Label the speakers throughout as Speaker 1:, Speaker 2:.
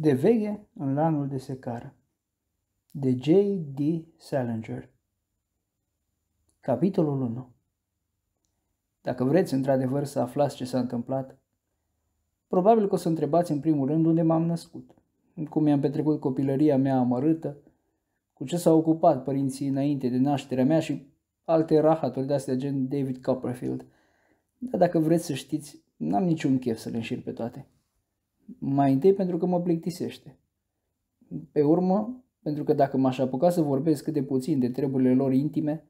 Speaker 1: De veche în lanul de secară de J. D. Salinger Capitolul 1 Dacă vreți într-adevăr să aflați ce s-a întâmplat, probabil că o să întrebați în primul rând unde m-am născut, cum mi-am petrecut copilăria mea amărâtă, cu ce s-au ocupat părinții înainte de nașterea mea și alte rahaturi de astea gen David Copperfield. Dar dacă vreți să știți, n-am niciun chef să le înșir pe toate. Mai întâi pentru că mă plictisește. Pe urmă, pentru că dacă m-aș apuca să vorbesc cât de puțin de treburile lor intime,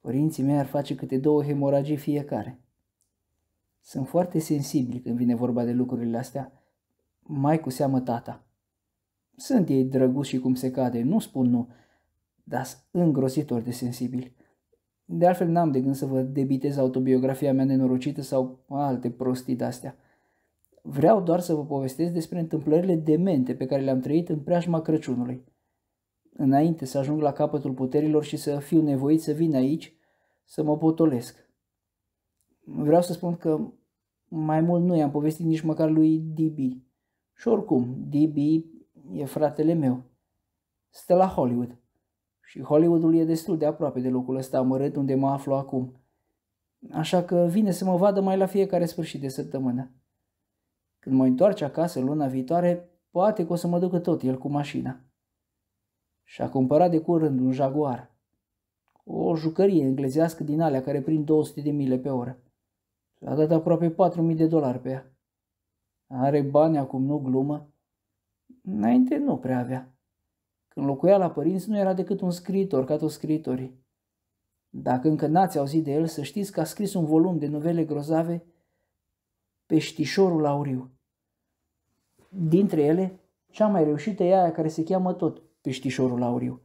Speaker 1: părinții mei ar face câte două hemoragii fiecare. Sunt foarte sensibil când vine vorba de lucrurile astea, mai cu seamă tata. Sunt ei drăguți și cum se cade, nu spun nu, dar sunt îngrozitor de sensibil. De altfel n-am de gând să vă debitez autobiografia mea nenorocită sau alte prostii de-astea. Vreau doar să vă povestesc despre întâmplările demente pe care le-am trăit în preajma Crăciunului. Înainte să ajung la capătul puterilor și să fiu nevoit să vin aici, să mă potolesc. Vreau să spun că mai mult nu i-am povestit nici măcar lui DB. Și oricum, DB e fratele meu. Stă la Hollywood. Și Hollywoodul e destul de aproape de locul ăsta amărât unde mă aflu acum. Așa că vine să mă vadă mai la fiecare sfârșit de săptămână. Când mă întoarce acasă luna viitoare, poate că o să mă ducă tot el cu mașina. Și-a cumpărat de curând un Jaguar. O jucărie englezească din alea care prind 200 de mile pe oră. A dat aproape 4.000 de dolari pe ea. Are bani acum, nu glumă. Înainte nu prea avea. Când locuia la părinți nu era decât un scriitor ca toți scriitorii. Dacă încă n-ați auzit de el, să știți că a scris un volum de novele grozave Peștișorul Auriu. Dintre ele, cea mai reușită e aia care se cheamă tot Peștișorul Auriu.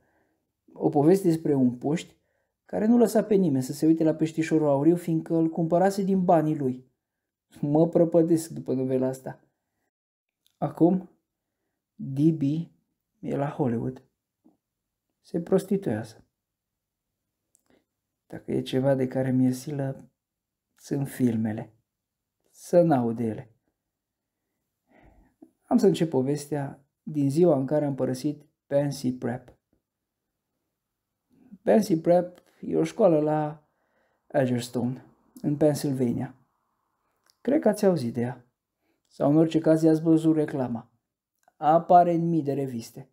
Speaker 1: O poveste despre un puști care nu lăsa pe nimeni să se uite la Peștișorul Auriu, fiindcă îl cumpărase din banii lui. Mă prăpădesc după novela asta. Acum, DB e la Hollywood. Se prostituează. Dacă e ceva de care mi-e silă, sunt filmele. Să n de ele. Am să încep povestea din ziua în care am părăsit Pansy Prep. Pansy Prep e o școală la Edgerstone, în Pennsylvania. Cred că ați auzit de ea. Sau în orice caz i-ați văzut reclama. Apare în mii de reviste.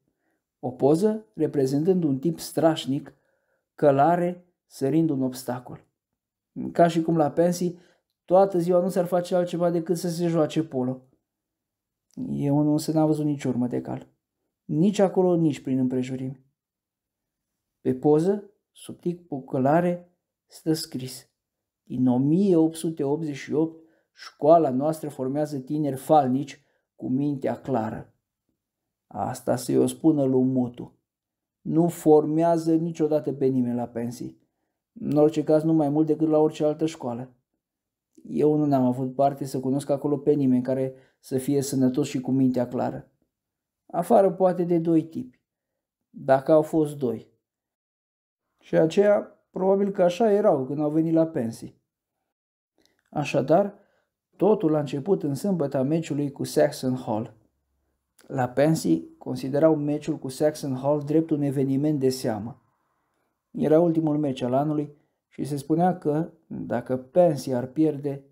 Speaker 1: O poză reprezentând un tip strașnic, călare, sărind un obstacol. Ca și cum la pensii, toată ziua nu s-ar face altceva decât să se joace polo. Eu însă n-am văzut nici urmă de cal. Nici acolo, nici prin împrejurimi. Pe poză, sub tic călare, stă scris. Din 1888, școala noastră formează tineri falnici cu mintea clară. Asta să-i o spună lui Mutu. Nu formează niciodată pe nimeni la pensii. În orice caz nu mai mult decât la orice altă școală. Eu nu n-am avut parte să cunosc acolo pe nimeni care să fie sănătos și cu mintea clară. Afară poate de doi tipi, dacă au fost doi. Și aceea probabil că așa erau când au venit la pensii. Așadar, totul a început în sâmbăta meciului cu Saxon Hall. La pensii considerau meciul cu Saxon Hall drept un eveniment de seamă. Era ultimul meci al anului și se spunea că, dacă pensii ar pierde,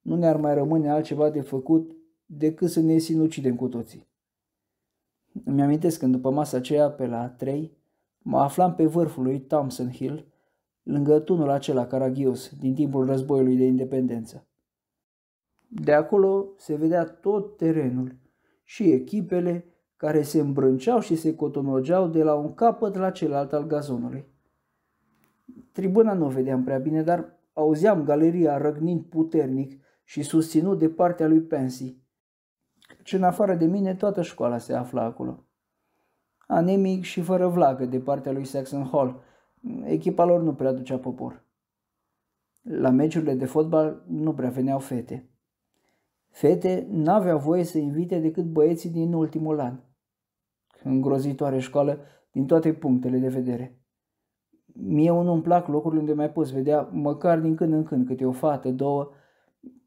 Speaker 1: nu ne-ar mai rămâne altceva de făcut decât să ne sinucidem cu toții. Îmi amintesc când după masa aceea, pe la 3, mă aflam pe vârful lui Thompson Hill, lângă tunul acela caragios din timpul războiului de independență. De acolo se vedea tot terenul și echipele care se îmbrânceau și se cotonogeau de la un capăt la celălalt al gazonului. Tribuna nu o vedeam prea bine, dar auzeam galeria răgnind puternic și susținut de partea lui Pensy. Căci în afară de mine toată școala se afla acolo. Anemic și fără vlagă de partea lui Saxon Hall, echipa lor nu prea ducea popor. La meciurile de fotbal nu prea veneau fete. Fete n-aveau voie să invite decât băieții din ultimul an. Îngrozitoare școală din toate punctele de vedere. Mie unul îmi plac locurile unde mai poți vedea măcar din când în când câte o fată, două,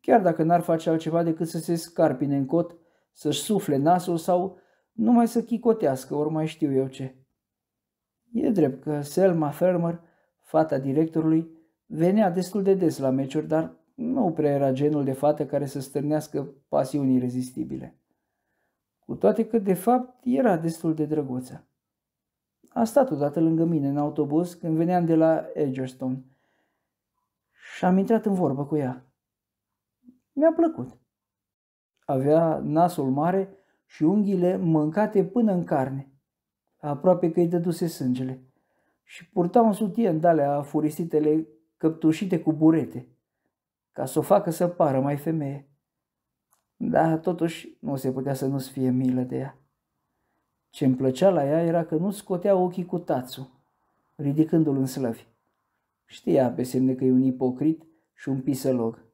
Speaker 1: chiar dacă n-ar face altceva decât să se scarpine în cot, să-și sufle nasul sau numai să chicotească, ori mai știu eu ce. E drept că Selma Fermer, fata directorului, venea destul de des la meciuri, dar nu prea era genul de fată care să stârnească pasiuni irezistibile. Cu toate că, de fapt, era destul de drăguță. A stat odată lângă mine în autobuz când veneam de la Edgerstone și am intrat în vorbă cu ea. Mi-a plăcut. Avea nasul mare și unghiile mâncate până în carne, aproape că îi dăduse sângele, și purta un sutien de alea furisitele căptușite cu burete, ca să o facă să pară mai femeie. Dar totuși nu se putea să nu-ți fie milă de ea. Ce îmi plăcea la ea era că nu scotea ochii cu tațul, ridicându-l în slăvi. Știa pe semne că e un ipocrit și un pisălog.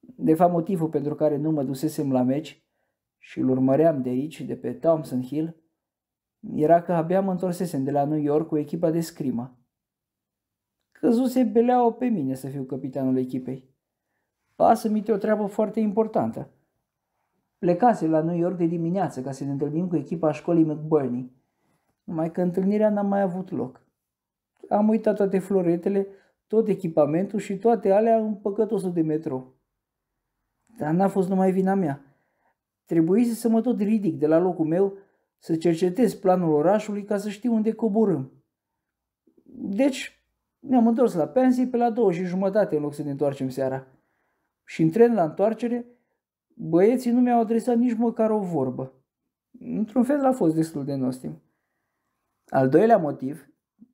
Speaker 1: De fapt, motivul pentru care nu mă dusesem la meci și îl urmăream de aici, de pe Thompson Hill, era că abia mă întorsesem de la New York cu echipa de scrimă. Căzuse beleaua pe mine să fiu capitanul echipei. Pasă-mi o treabă foarte importantă. Plecase la New York de dimineață ca să ne întâlnim cu echipa școlii McBurney, numai că întâlnirea n-a mai avut loc. Am uitat toate floretele, tot echipamentul și toate alea în păcătosul de metro. Dar n-a fost numai vina mea. Trebuise să mă tot ridic de la locul meu, să cercetez planul orașului ca să știu unde coborâm. Deci ne-am întors la pensii pe la două și jumătate în loc să ne întoarcem seara. Și în tren la întoarcere, băieții nu mi-au adresat nici măcar o vorbă. Într-un fel a fost destul de nostim. Al doilea motiv,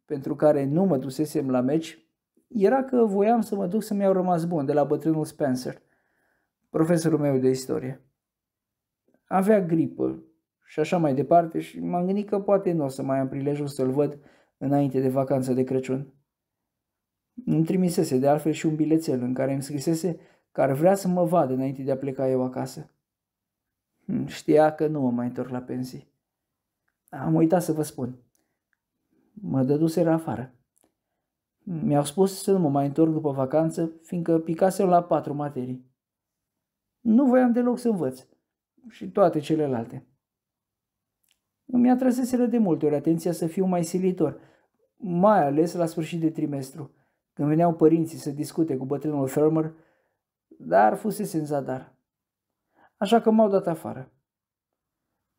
Speaker 1: pentru care nu mă dusesem la meci, era că voiam să mă duc să-mi iau rămas bun de la bătrânul Spencer, profesorul meu de istorie. Avea gripă și așa mai departe și m-am gândit că poate nu o să mai am prilejul să-l văd înainte de vacanță de Crăciun. Îmi trimisese de altfel și un bilețel în care îmi scrisese că ar vrea să mă vadă înainte de a pleca eu acasă. Hm, știa că nu mă mai întorc la pensii. Am uitat să vă spun. Mă dăduseră afară. Mi-au spus să nu mă mai întorc după vacanță, fiindcă picasem la patru materii. Nu voiam deloc să învăț și toate celelalte. Îmi atrăseseră de multe ori atenția să fiu mai silitor, mai ales la sfârșit de trimestru, când veneau părinții să discute cu bătrânul Fermer, dar fusese în zadar. Așa că m-au dat afară.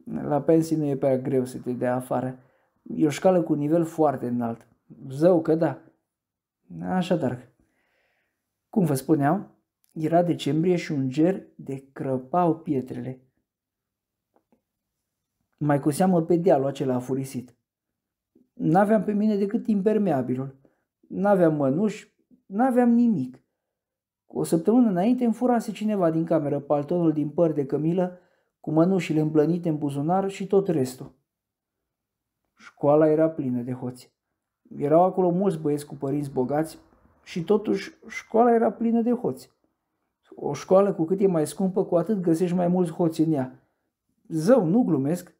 Speaker 1: La pensii nu e prea greu să te dea afară. E o șcală cu nivel foarte înalt. Zău că da. Așadar, cum vă spuneam, era decembrie și un ger de crăpau pietrele. Mai cu seamă pe dealul acela afurisit. N-aveam pe mine decât impermeabilul. N-aveam mănuși, n-aveam nimic. Cu o săptămână înainte îmi furase cineva din cameră paltonul din păr de cămilă, cu mănușile împlănite în buzunar și tot restul. Școala era plină de hoți. Erau acolo mulți băieți cu părinți bogați și totuși școala era plină de hoți. O școală cu cât e mai scumpă, cu atât găsești mai mulți hoți în ea. Zău, nu glumesc.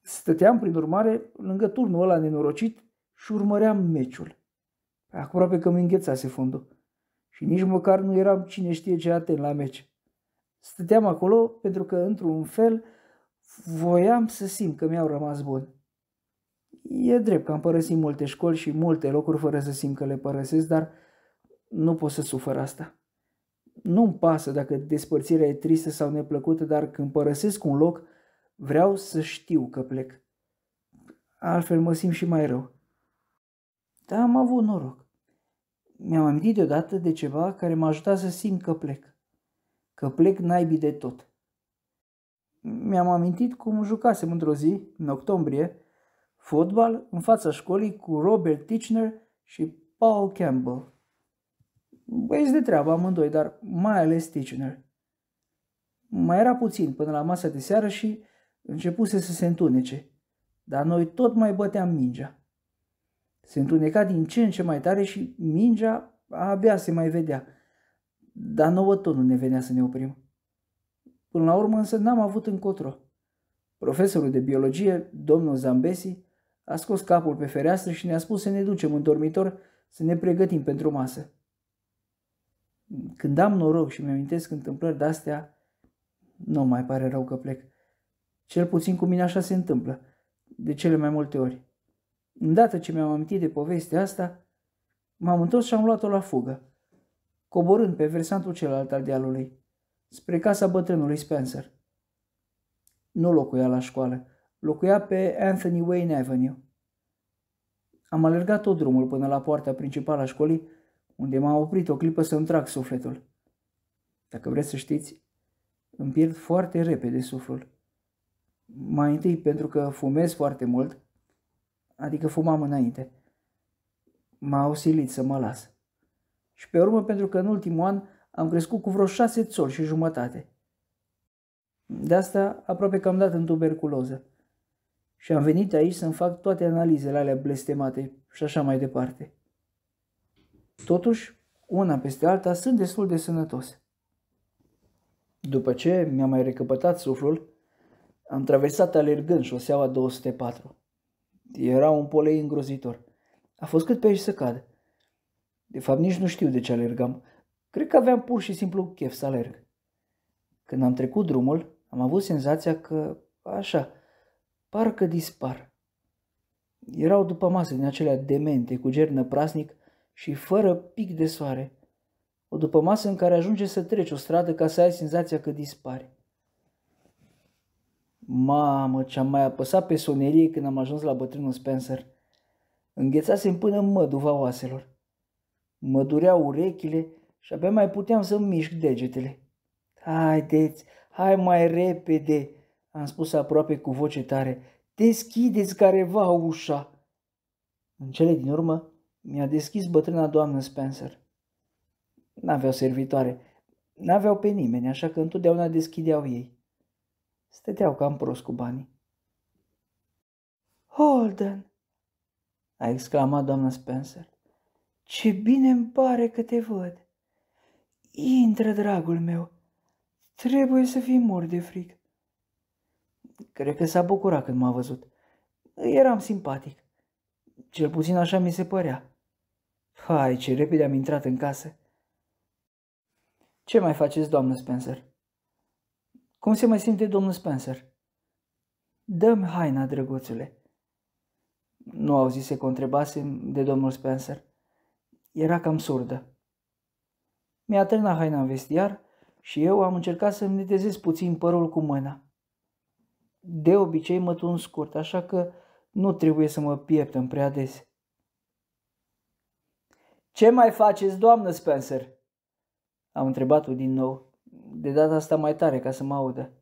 Speaker 1: Stăteam, prin urmare, lângă turnul ăla nenorocit și urmăream meciul. Aproape că mi înghețase fundul. Și nici măcar nu eram cine știe ce atent la meci. Stăteam acolo pentru că, într-un fel, voiam să simt că mi-au rămas buni. E drept că am părăsit multe școli și multe locuri fără să simt că le părăsesc, dar nu pot să sufăr asta. Nu-mi pasă dacă despărțirea e tristă sau neplăcută, dar când părăsesc un loc, vreau să știu că plec. Altfel mă simt și mai rău. Dar am avut noroc. Mi-am amintit deodată de ceva care m-a ajutat să simt că plec. Că plec naibii de tot. Mi-am amintit cum jucasem într-o zi, în octombrie, fotbal în fața școlii cu Robert Tichner și Paul Campbell. Băieți de treabă amândoi, dar mai ales Tichner. Mai era puțin până la masa de seară și începuse să se întunece, dar noi tot mai băteam mingea. Se întuneca din ce în ce mai tare și mingea abia se mai vedea, dar nouă tot nu ne venea să ne oprim. Până la urmă însă n-am avut încotro. Profesorul de biologie, domnul Zambesi, a scos capul pe fereastră și ne-a spus să ne ducem în dormitor să ne pregătim pentru masă. Când am noroc și mi-amintesc întâmplări de-astea, nu mai pare rău că plec. Cel puțin cu mine așa se întâmplă, de cele mai multe ori. Îndată ce mi-am amintit de povestea asta, m-am întors și am luat-o la fugă, coborând pe versantul celălalt al dealului, spre casa bătrânului Spencer. Nu locuia la școală, locuia pe Anthony Wayne Avenue. Am alergat tot drumul până la poarta principală a școlii, unde m-a oprit o clipă să-mi trag sufletul. Dacă vreți să știți, îmi pierd foarte repede suflul. Mai întâi pentru că fumez foarte mult, adică fumam înainte. M-a ausilit să mă las. Și pe urmă pentru că în ultimul an am crescut cu vreo șase țoli și jumătate. De asta aproape că am dat în tuberculoză. Și am venit aici să-mi fac toate analizele alea blestemate și așa mai departe. Totuși, una peste alta, sunt destul de sănătos. După ce mi-a mai recăpătat suflul, am traversat alergând șoseaua 204. Era un polei îngrozitor. A fost cât pe aici să cad. De fapt, nici nu știu de ce alergam. Cred că aveam pur și simplu chef să alerg. Când am trecut drumul, am avut senzația că, așa, parcă dispar. Erau după masă din acelea demente, cu gernă prasnic și fără pic de soare. O după masă în care ajunge să treci o stradă ca să ai senzația că dispari. Mamă, ce-am mai apăsat pe sonerie când am ajuns la bătrânul Spencer. Înghețasem până în măduva oaselor. Mă dureau urechile și abia mai puteam să mișc degetele. Haideți, hai mai repede, am spus aproape cu voce tare. Deschideți careva ușa. În cele din urmă mi-a deschis bătrâna doamnă Spencer. N-aveau servitoare, n-aveau pe nimeni, așa că întotdeauna deschideau ei. Stăteau cam prost cu banii. Holden, a exclamat doamna Spencer. Ce bine îmi pare că te văd. Intră, dragul meu. Trebuie să fii mort de frică. Cred că s-a bucurat când m-a văzut. Eram simpatic. Cel puțin așa mi se părea. Hai, ce repede am intrat în casă. Ce mai faceți, doamnă Spencer? Cum se mai simte domnul Spencer? Dăm haina, drăguțule. Nu auzise că o întrebase de domnul Spencer. Era cam surdă. Mi-a târnat haina în vestiar și eu am încercat să-mi netezez puțin părul cu mâna. De obicei mă tun scurt, așa că nu trebuie să mă pieptăm prea des. Ce mai faceți, doamnă Spencer?" Am întrebat-o din nou, de data asta mai tare ca să mă audă.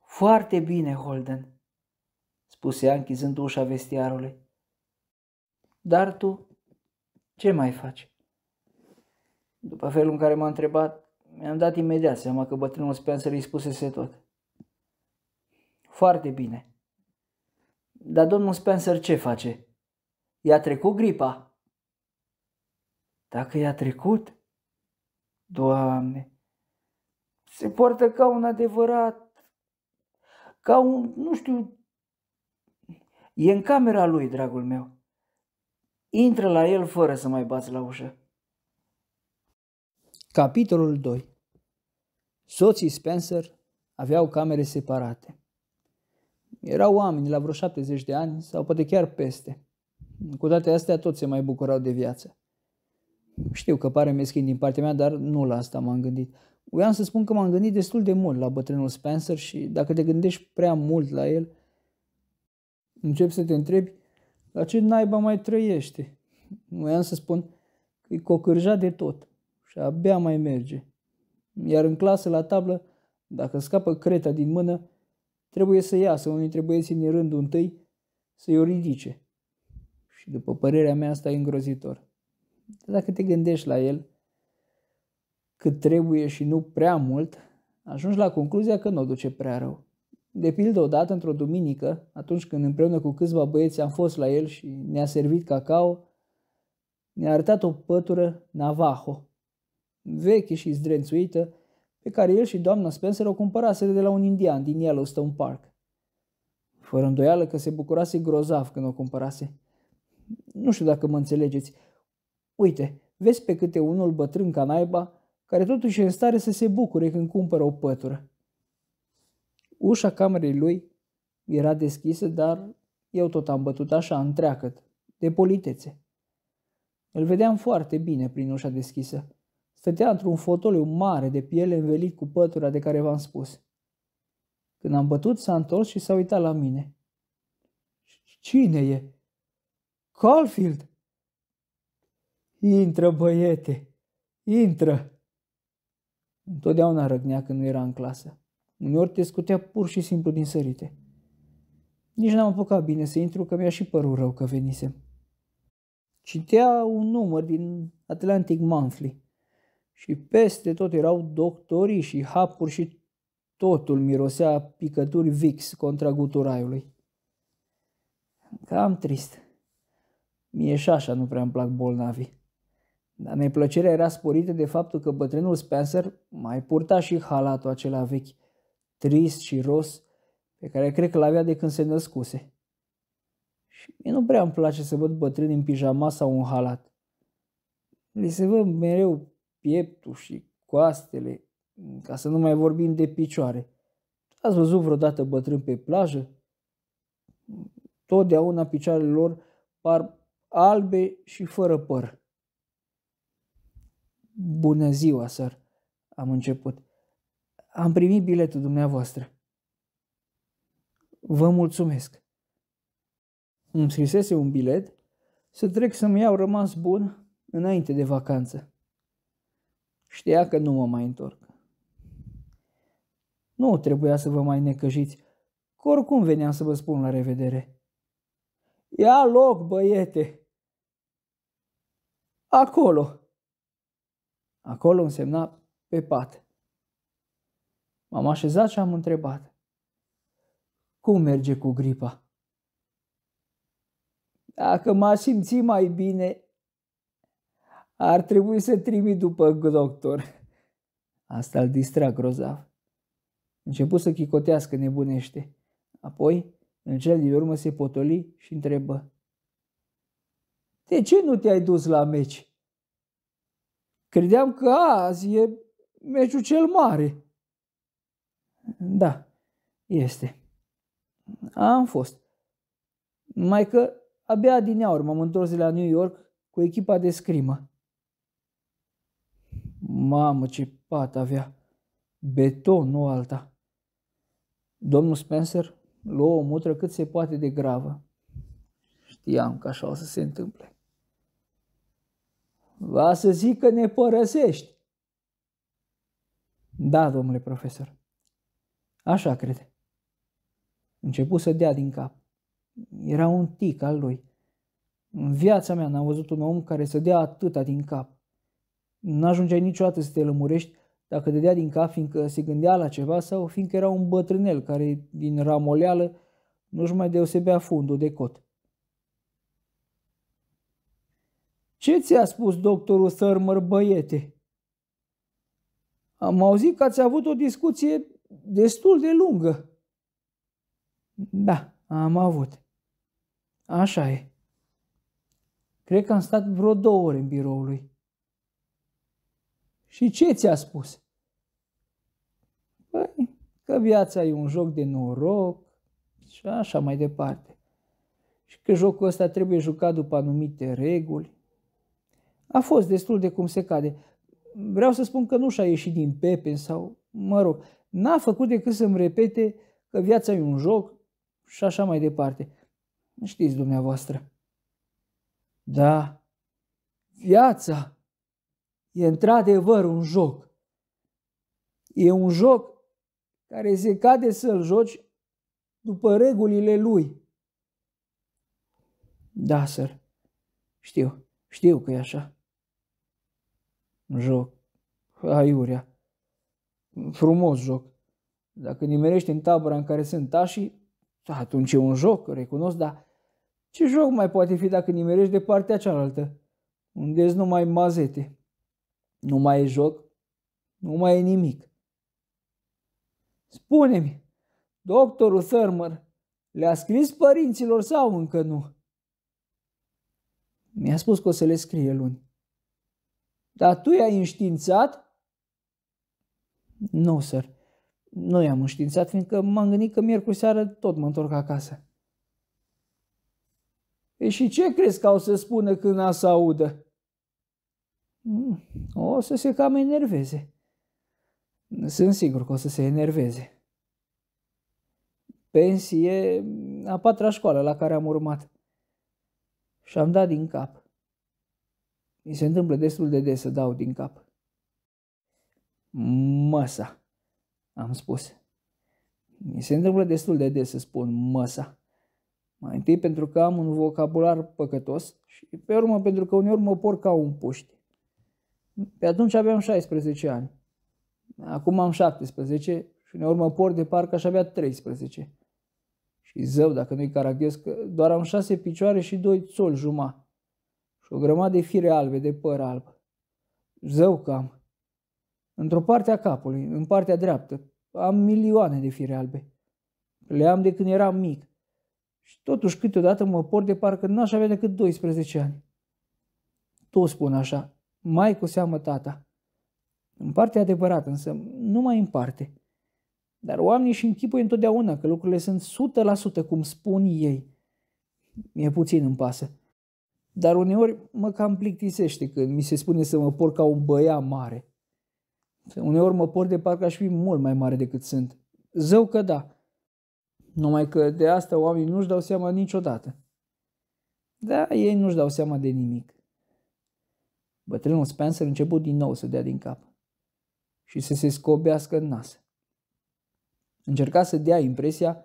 Speaker 1: Foarte bine, Holden, spuse ea închizând ușa vestiarului. Dar tu, ce mai faci? După felul în care m-a întrebat, mi-am dat imediat seama că bătrânul Spencer îi spusese tot. Foarte bine. Dar domnul Spencer ce face? I-a trecut gripa? Dacă i-a trecut? Doamne, se poartă ca un adevărat, ca un, nu știu, e în camera lui, dragul meu. Intră la el fără să mai bați la ușă. Capitolul 2 Soții Spencer aveau camere separate. Erau oameni la vreo 70 de ani sau poate chiar peste. Cu toate astea toți se mai bucurau de viață. Știu că pare meschin din partea mea, dar nu la asta m-am gândit. Voiam să spun că m-am gândit destul de mult la bătrânul Spencer și dacă te gândești prea mult la el, începi să te întrebi la ce naiba mai trăiește. Voiam să spun că e cocârja de tot și abia mai merge. Iar în clasă, la tablă, dacă scapă creta din mână, trebuie să iasă unii trebuie să în rândul întâi să-i o ridice. Și după părerea mea asta e îngrozitor. Dacă te gândești la el cât trebuie și nu prea mult, ajungi la concluzia că nu o duce prea rău. De pildă, odată, într-o duminică, atunci când împreună cu câțiva băieți am fost la el și ne-a servit cacao, ne-a arătat o pătură Navajo, veche și zdrențuită, pe care el și doamna Spencer o cumpăraseră de la un indian din Yellowstone Park. Fără îndoială că se bucurase grozav când o cumpărase. Nu știu dacă mă înțelegeți. Uite, vezi pe câte unul bătrân ca naiba, care totuși e în stare să se bucure când cumpără o pătură. Ușa camerei lui era deschisă, dar eu tot am bătut așa, întreagăt, de politețe. Îl vedeam foarte bine prin ușa deschisă. Stătea într-un fotoliu mare de piele învelit cu pătura de care v-am spus. Când am bătut, s-a întors și s-a uitat la mine. Cine e? Caulfield! Intră, băiete! Intră! Întotdeauna răgnea când nu era în clasă. Uneori te scutea pur și simplu din sărite. Nici n-am apucat bine să intru, că mi-a și părut rău că venisem. Citea un număr din Atlantic Monthly și peste tot erau doctorii și hapuri și totul mirosea picături vix contra guturaiului. Cam trist. Mie și așa nu prea îmi plac bolnavii. Dar neplăcerea era sporită de faptul că bătrânul Spencer mai purta și halatul acela vechi, trist și ros, pe care cred că l-avea de când se născuse. Și mie nu prea îmi place să văd bătrâni în pijama sau un halat. Li se văd mereu pieptul și coastele, ca să nu mai vorbim de picioare. Ați văzut vreodată bătrân pe plajă? Totdeauna picioarele lor par albe și fără păr. Bună ziua, sir, am început. Am primit biletul dumneavoastră. Vă mulțumesc. Îmi scrisese un bilet să trec să-mi iau rămas bun înainte de vacanță. Știa că nu mă mai întorc. Nu trebuia să vă mai necăjiți, că oricum veneam să vă spun la revedere. Ia loc, băiete! Acolo! Acolo însemna pe pat. M-am așezat și am întrebat. Cum merge cu gripa? Dacă m-a simțit mai bine, ar trebui să trimit după doctor. Asta îl distra grozav. Început să chicotească nebunește. Apoi, în cel din urmă, se potoli și întrebă. De ce nu te-ai dus la meci? Credeam că azi e meciul cel mare. Da, este. Am fost. Mai că abia din aur m-am întors de la New York cu echipa de scrimă. Mamă, ce pat avea! Beton, nu alta. Domnul Spencer luă o mutră cât se poate de gravă. Știam că așa o să se întâmple. Va să zic că ne părăsești. Da, domnule profesor. Așa crede. Început să dea din cap. Era un tic al lui. În viața mea n-am văzut un om care să dea atâta din cap. N-ajungeai niciodată să te lămurești dacă dădea din cap fiindcă se gândea la ceva sau fiindcă era un bătrânel care, din ramoleală, nu-și mai deosebea fundul de cot. Ce ți-a spus doctorul Thurmer, băiete? Am auzit că ați avut o discuție destul de lungă. Da, am avut. Așa e. Cred că am stat vreo două ore în biroul lui. Și ce ți-a spus? Păi, că viața e un joc de noroc și așa mai departe. Și că jocul ăsta trebuie jucat după anumite reguli. A fost destul de cum se cade. Vreau să spun că nu și-a ieșit din pepe sau, mă rog, n-a făcut decât să-mi repete că viața e un joc și așa mai departe. Știți dumneavoastră. Da, viața e într-adevăr un joc. E un joc care se cade să-l joci după regulile lui. Da, sir. Știu, știu că e așa. Joc. Aiurea. Frumos joc. Dacă nimerești în tabăra în care sunt tașii, atunci e un joc, recunosc, dar ce joc mai poate fi dacă nimerești de partea cealaltă, unde nu numai mazete? Nu mai e joc, nu mai e nimic. Spune-mi, doctorul Thurmer le-a scris părinților sau încă nu? Mi-a spus că o să le scrie luni. Dar tu i-ai înștiințat? Nu, sir. Nu i-am înștiințat, fiindcă m-am gândit că miercuri seară tot mă întorc acasă. E și ce crezi că au să spună când a să audă? Mm, o să se cam enerveze. Sunt sigur că o să se enerveze. Pensie a patra școală la care am urmat. Și am dat din cap. Mi se întâmplă destul de des să dau din cap. Măsa, am spus. Mi se întâmplă destul de des să spun măsa. Mai întâi pentru că am un vocabular păcătos și pe urmă pentru că uneori mă por ca un puști. Pe atunci aveam 16 ani. Acum am 17 și uneori mă por de parcă aș avea 13. Și zău, dacă nu-i caragios, că doar am șase picioare și doi țoli juma. Și o grămadă de fire albe, de păr alb. Zău cam. Într-o parte a capului, în partea dreaptă, am milioane de fire albe. Le am de când eram mic. Și totuși câteodată mă por de parcă n-aș avea decât 12 ani. Toți spun așa, mai cu seamă tata. În partea adevărată, însă numai în parte. Dar oamenii și închipuie întotdeauna că lucrurile sunt 100% cum spun ei. Mie puțin îmi pasă. Dar uneori mă cam plictisește când mi se spune să mă por ca un băiat mare. Uneori mă por de parcă aș fi mult mai mare decât sunt. Zău că da. Numai că de asta oamenii nu-și dau seama niciodată. Da, ei nu-și dau seama de nimic. Bătrânul Spencer început din nou să dea din cap și să se scobească în nas. Încerca să dea impresia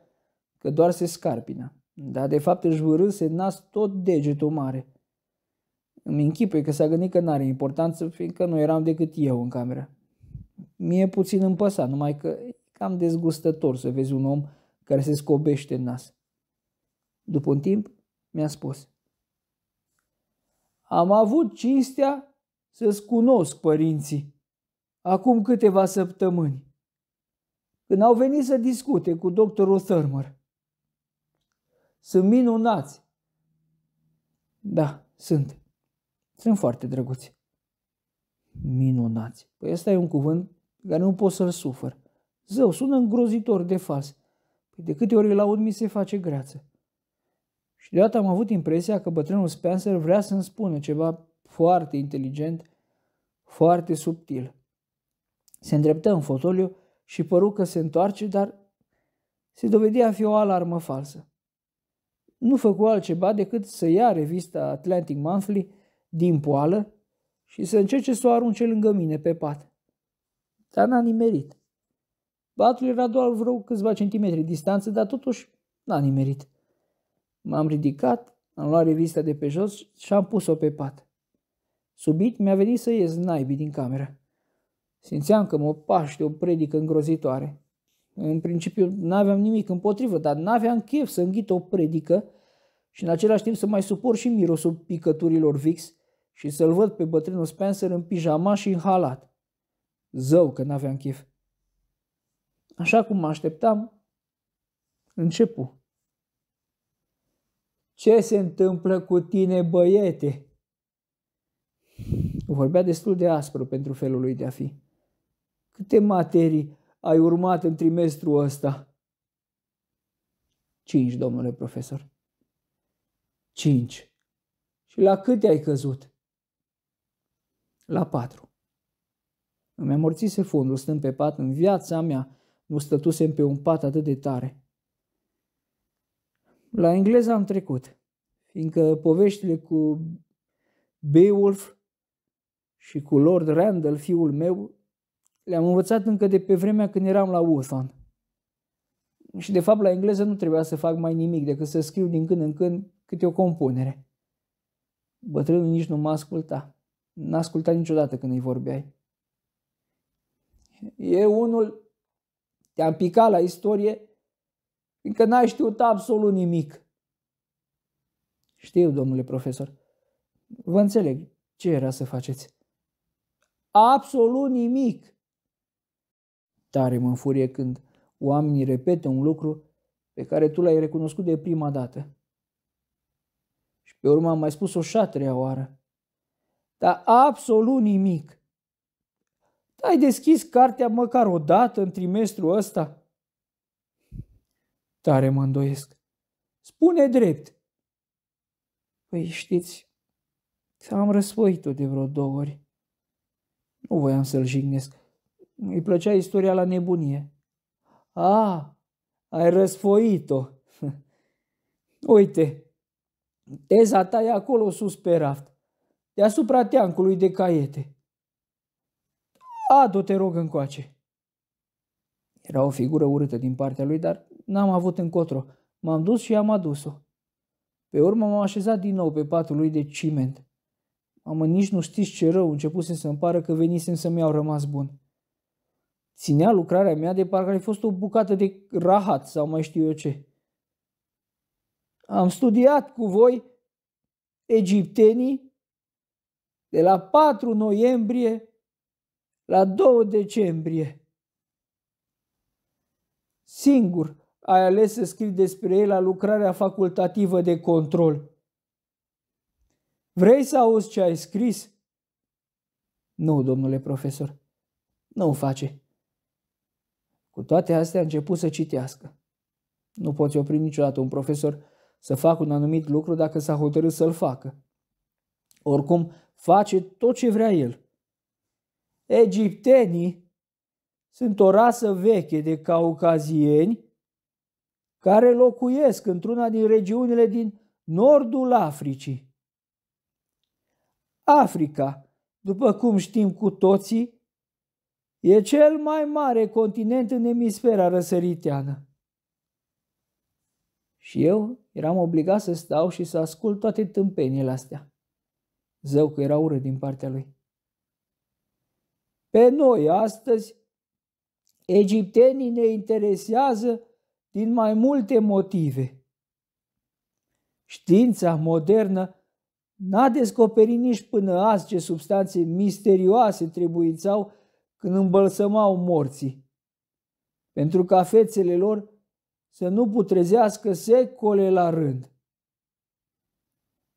Speaker 1: că doar se scarpină, dar de fapt își vârâse în nas tot degetul mare. Îmi închipui că s-a gândit că n-are importanță, fiindcă nu eram decât eu în cameră. Mie puțin îmi păsa, numai că e cam dezgustător să vezi un om care se scobește în nas. După un timp, mi-a spus. Am avut cinstea să-ți cunosc părinții acum câteva săptămâni, când au venit să discute cu doctorul Thurmer. Sunt minunați. Da, sunt. Sunt foarte drăguți. Minunați. Păi ăsta e un cuvânt care nu pot să-l sufăr. Zău, sună îngrozitor de fals. Păi de câte ori îl aud, mi se face greață. Și deodată am avut impresia că bătrânul Spencer vrea să-mi spună ceva foarte inteligent, foarte subtil. Se îndreptă în fotoliu și păru că se întoarce, dar se dovedi a fi o alarmă falsă. Nu făcu altceva decât să ia revista Atlantic Monthly din poală și să încerce să o arunce lângă mine pe pat. Dar n-a nimerit. Patul era doar vreo câțiva centimetri distanță, dar totuși n-a nimerit. M-am ridicat, am luat revista de pe jos și am pus-o pe pat. Subit mi-a venit să ies naibii din cameră. Simțeam că mă paște o predică îngrozitoare. În principiu n-aveam nimic împotrivă, dar n-aveam chef să înghit o predică și în același timp să mai supor și mirosul picăturilor VIX și să-l văd pe bătrânul Spencer în pijama și în halat. Zău că n-aveam chef. Așa cum mă așteptam, începu. Ce se întâmplă cu tine, băiete? Vorbea destul de aspru pentru felul lui de a fi. Câte materii ai urmat în trimestrul ăsta? Cinci, domnule profesor. Cinci. Și la câte ai căzut? La patru. Îmi amorțise fundul stând pe pat în viața mea. Nu stătusem pe un pat atât de tare. La engleză am trecut, fiindcă poveștile cu Beowulf și cu Lord Randall, fiul meu, le-am învățat încă de pe vremea când eram la Wuthon. Și de fapt la engleză nu trebuia să fac mai nimic decât să scriu din când în când câte o compunere. Bătrânul nici nu mă asculta. N-a ascultat niciodată când îi vorbeai. E unul, te-am picat la istorie, fiindcă n-ai știut absolut nimic. Știu, domnule profesor. Vă înțeleg. Ce era să faceți? Absolut nimic. Tare mă înfurie când oamenii repetă un lucru pe care tu l-ai recunoscut de prima dată. Și pe urmă am mai spus-o și a treia oară. Dar absolut nimic. Ai deschis cartea măcar o dată în trimestrul ăsta? Tare mă îndoiesc. Spune drept. Păi știți, am răsfoit-o de vreo două ori. Nu voiam să-l jignesc. Îi plăcea istoria la nebunie. A, ai răsfoit-o. Uite, teza ta e acolo sus pe raft, deasupra teancului de caiete. Adu, te rog încoace. Era o figură urâtă din partea lui, dar n-am avut încotro. M-am dus și am adus-o. Pe urmă m-am așezat din nou pe patul lui de ciment. Mamă, nici nu știți ce rău începuse să-mi pară că venisem să-mi iau rămas bun. Ținea lucrarea mea de parcă ar fi fost o bucată de rahat sau mai știu eu ce. Am studiat cu voi egiptenii de la 4 noiembrie la 2 decembrie. Singur ai ales să scrii despre ei la lucrarea facultativă de control. Vrei să auzi ce ai scris? Nu, domnule profesor, nu o face. Cu toate astea a început să citească. Nu poți opri niciodată un profesor să facă un anumit lucru dacă s-a hotărât să-l facă. Oricum, face tot ce vrea el. Egiptenii sunt o rasă veche de caucazieni care locuiesc într-una din regiunile din nordul Africii. Africa, după cum știm cu toții, e cel mai mare continent în emisfera răsăriteană. Și eu eram obligat să stau și să ascult toate tâmpenile astea. Zău că era urât din partea lui. Pe noi astăzi, egiptenii ne interesează din mai multe motive. Știința modernă n-a descoperit nici până azi ce substanțe misterioase trebuințau când îmbălsămau morții, pentru ca fețele lor să nu putrezească secole la rând.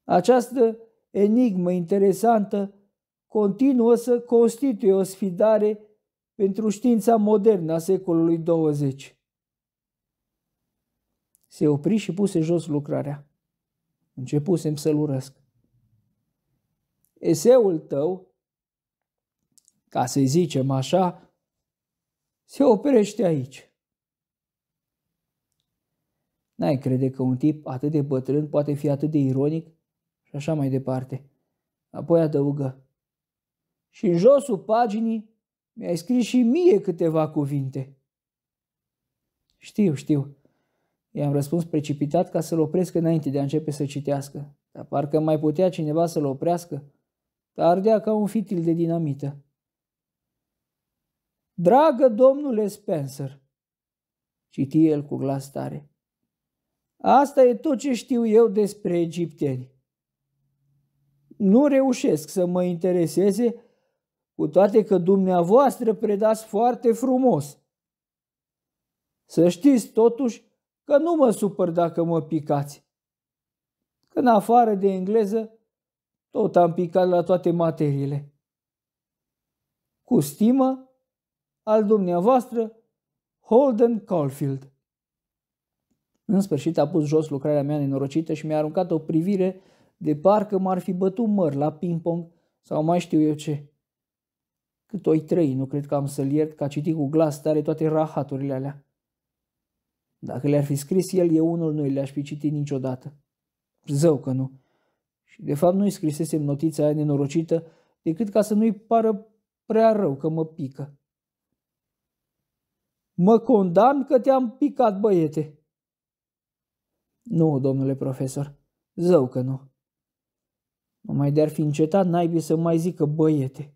Speaker 1: Această enigmă interesantă continuă să constituie o sfidare pentru știința modernă a secolului 20. Se opri și puse jos lucrarea. Începusem să-l urăsc. Eseul tău, ca să zicem așa, se oprește aici. N-ai crede că un tip atât de bătrân poate fi atât de ironic și așa mai departe. Apoi adăugă. Și în josul paginii mi-ai scris și mie câteva cuvinte. Știu, știu. I-am răspuns precipitat ca să-l opresc înainte de a începe să citească. Dar parcă mai putea cineva să-l oprească. Dar ardea ca un fitil de dinamită. Dragă domnule Spencer, citi el cu glas tare, asta e tot ce știu eu despre egipteni. Nu reușesc să mă intereseze, cu toate că dumneavoastră predați foarte frumos. Să știți totuși că nu mă supăr dacă mă picați. Că în afară de engleză, tot am picat la toate materiile. Cu stimă, al dumneavoastră, Holden Caulfield. În sfârșit a pus jos lucrarea mea nenorocită și mi-a aruncat o privire de parcă m-ar fi bătut măr la ping-pong sau mai știu eu ce. Cât o trăi, nu cred că am să-l iert că a citit cu glas tare toate rahaturile alea. Dacă le-ar fi scris el, eu unul nu le-aș fi citit niciodată. Zău că nu. Și de fapt nu-i scrisesem notița aia nenorocită decât ca să nu-i pară prea rău că mă pică. Mă condamn că te-am picat, băiete. Nu, domnule profesor, zău că nu. Numai de-ar fi încetat naibii să mai zică băiete.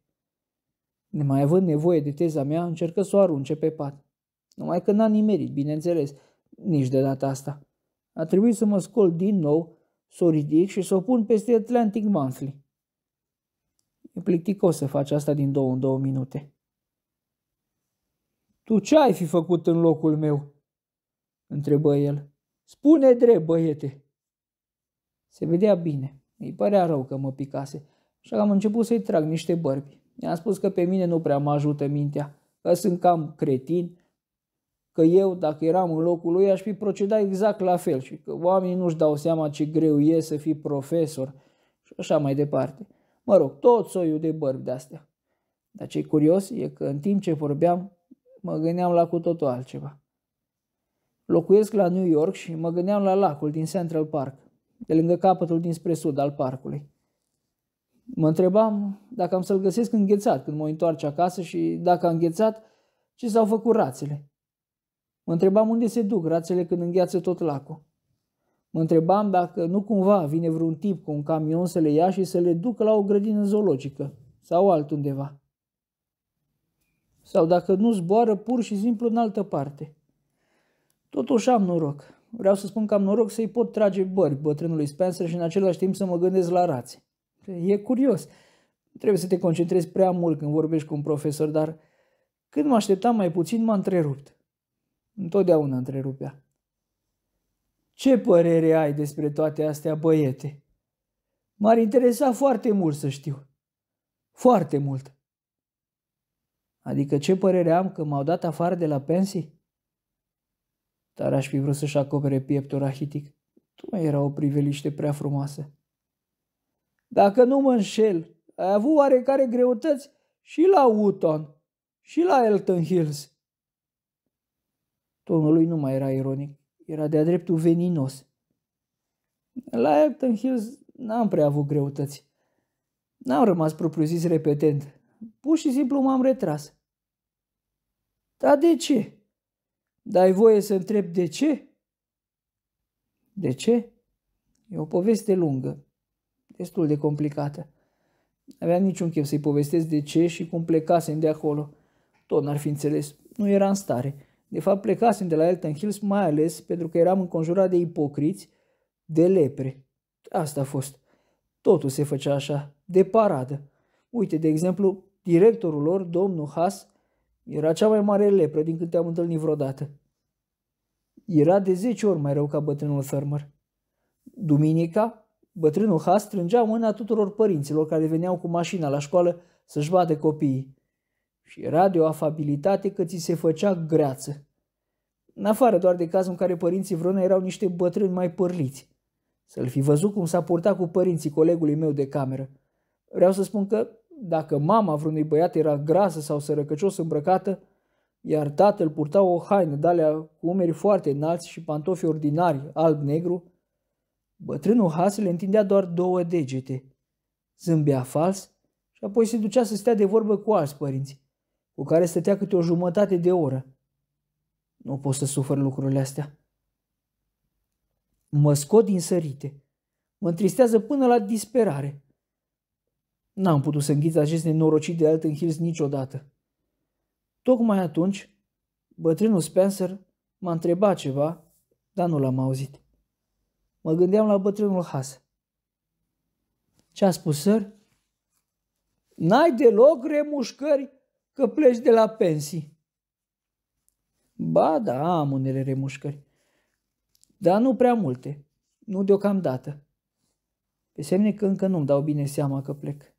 Speaker 1: Nemai având nevoie de teza mea, încercă să o arunce pe pat. Numai că n-a nimerit, bineînțeles, nici de data asta. A trebuit să mă scol din nou, să o ridic și să o pun peste Atlantic Monthly. E plicticos să faci asta din două în două minute. Tu ce ai fi făcut în locul meu? întrebă el. Spune drept, băiete. Se vedea bine. Îi părea rău că mă picase, așa că am început să-i trag niște bărbi. I-am spus că pe mine nu prea mă ajută mintea, că sunt cam cretin, că eu, dacă eram în locul lui, aș fi procedat exact la fel și că oamenii nu-și dau seama ce greu e să fii profesor și așa mai departe. Mă rog, tot soiul de bărbi de-astea. Dar ce curios e că în timp ce vorbeam, mă gândeam la cu totul altceva. Locuiesc la New York și mă gândeam la lacul din Central Park, de lângă capătul dinspre sud al parcului. Mă întrebam dacă am să-l găsesc înghețat când mă întoarce acasă și dacă a înghețat, ce s-au făcut rațele. Mă întrebam unde se duc rațele când îngheață tot lacul. Mă întrebam dacă nu cumva vine vreun tip cu un camion să le ia și să le ducă la o grădină zoologică sau altundeva. Sau dacă nu zboară pur și simplu în altă parte. Totuși am noroc. Vreau să spun că am noroc să-i pot trage bări bătrânului Spencer și în același timp să mă gândesc la rațe. E curios. Trebuie să te concentrezi prea mult când vorbești cu un profesor, dar când mă așteptam mai puțin, m-a întrerupt. Întotdeauna întrerupea. Ce părere ai despre toate astea, băiete? M-ar interesa foarte mult să știu. Foarte mult. Adică ce părere am că m-au dat afară de la pensii? Dar aș fi vrut să-și acopere pieptul rahitic. Tu era o priveliște prea frumoasă. Dacă nu mă înșel, ai avut oarecare greutăți și la Wooton și la Elton Hills. Tonul lui nu mai era ironic, era de-a dreptul veninos. La Elton Hills n-am prea avut greutăți. N-am rămas propriu-zis repetent. Pur și simplu m-am retras. Dar de ce? Dai voie să întreb de ce? De ce? E o poveste lungă, destul de complicată. Aveam niciun chef să-i povestesc de ce și cum plecasem de acolo. Tot n-ar fi înțeles. Nu era în stare. De fapt, plecasem de la Elton Hills mai ales pentru că eram înconjurat de ipocriți, de lepre. Asta a fost. Totul se făcea așa, de paradă. Uite, de exemplu, directorul lor, domnul Haas, era cea mai mare lepră din câte am întâlnit vreodată. Era de zece ori mai rău ca bătrânul Thurmer. Duminica, bătrânul Haas strângea mâna tuturor părinților care veneau cu mașina la școală să-și vadă copiii. Și era de o afabilitate că ți se făcea greață. În afară doar de cazul în care părinții vreuna erau niște bătrâni mai părliți. Să-l fi văzut cum s-a purtat cu părinții colegului meu de cameră. Vreau să spun că dacă mama vreunui băiat era grasă sau sărăcăcios îmbrăcată, iar tatăl purta o haină de alea cu umeri foarte înalți și pantofi ordinari, alb-negru, bătrânul Has le întindea doar două degete, zâmbea fals și apoi se ducea să stea de vorbă cu alți părinți, cu care stătea câte o jumătate de oră. Nu pot să sufăr lucrurile astea. Mă scot din sărite. Mă întristează până la disperare. N-am putut să înghiți acest nenorocit de alt Hills niciodată. Tocmai atunci, bătrânul Spencer m-a întrebat ceva, dar nu l-am auzit. Mă gândeam la bătrânul Has. Ce a spus, săr? N-ai deloc remușcări că pleci de la pensii. Ba da, am unele remușcări, dar nu prea multe, nu deocamdată. Pe semne că încă nu-mi dau bine seama că plec.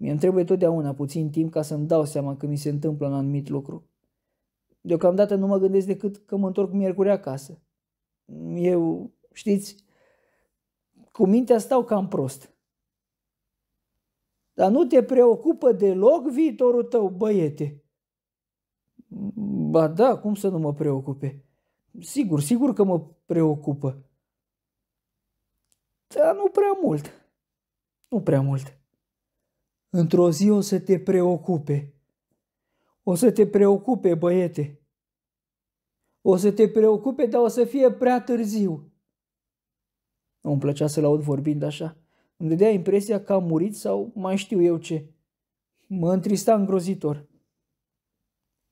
Speaker 1: Mie îmi trebuie totdeauna puțin timp ca să-mi dau seama că mi se întâmplă un anumit lucru. Deocamdată nu mă gândesc decât că mă întorc miercuri acasă. Eu, știți, cu mintea stau cam prost. Dar nu te preocupă deloc viitorul tău, băiete. Ba da, cum să nu mă preocupe? Sigur, sigur că mă preocupă. Dar nu prea mult. Nu prea mult. Într-o zi o să te preocupe. O să te preocupe, băiete. O să te preocupe, dar o să fie prea târziu. Nu îmi plăcea să-l aud vorbind așa. Îmi dădea impresia că a murit sau mai știu eu ce. Mă întrista îngrozitor.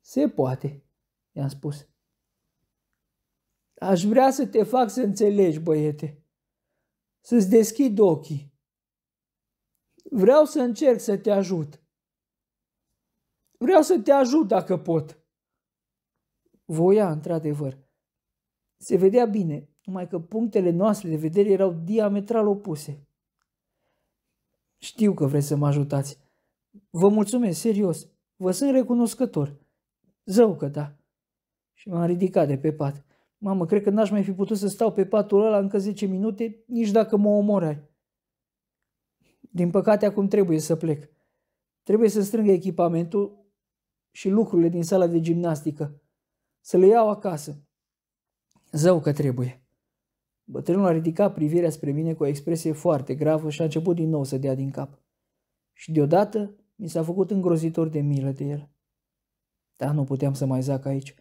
Speaker 1: Se poate, i-am spus. Aș vrea să te fac să înțelegi, băiete. Să-ți deschid ochii. Vreau să încerc să te ajut. Vreau să te ajut dacă pot. Voia, într-adevăr. Se vedea bine, numai că punctele noastre de vedere erau diametral opuse. Știu că vreți să mă ajutați, Vă mulțumesc, serios. Vă sunt recunoscător. Zău că da. Și m-am ridicat de pe pat. Mamă, cred că n-aș mai fi putut să stau pe patul ăla încă 10 minute, nici dacă mă omorai. Din păcate, acum trebuie să plec. Trebuie să strâng echipamentul și lucrurile din sala de gimnastică. Să le iau acasă. Zău că trebuie. Bătrânul a ridicat privirea spre mine cu o expresie foarte gravă și a început din nou să dea din cap. Și deodată mi s-a făcut îngrozitor de milă de el. Da, nu puteam să mai zac aici.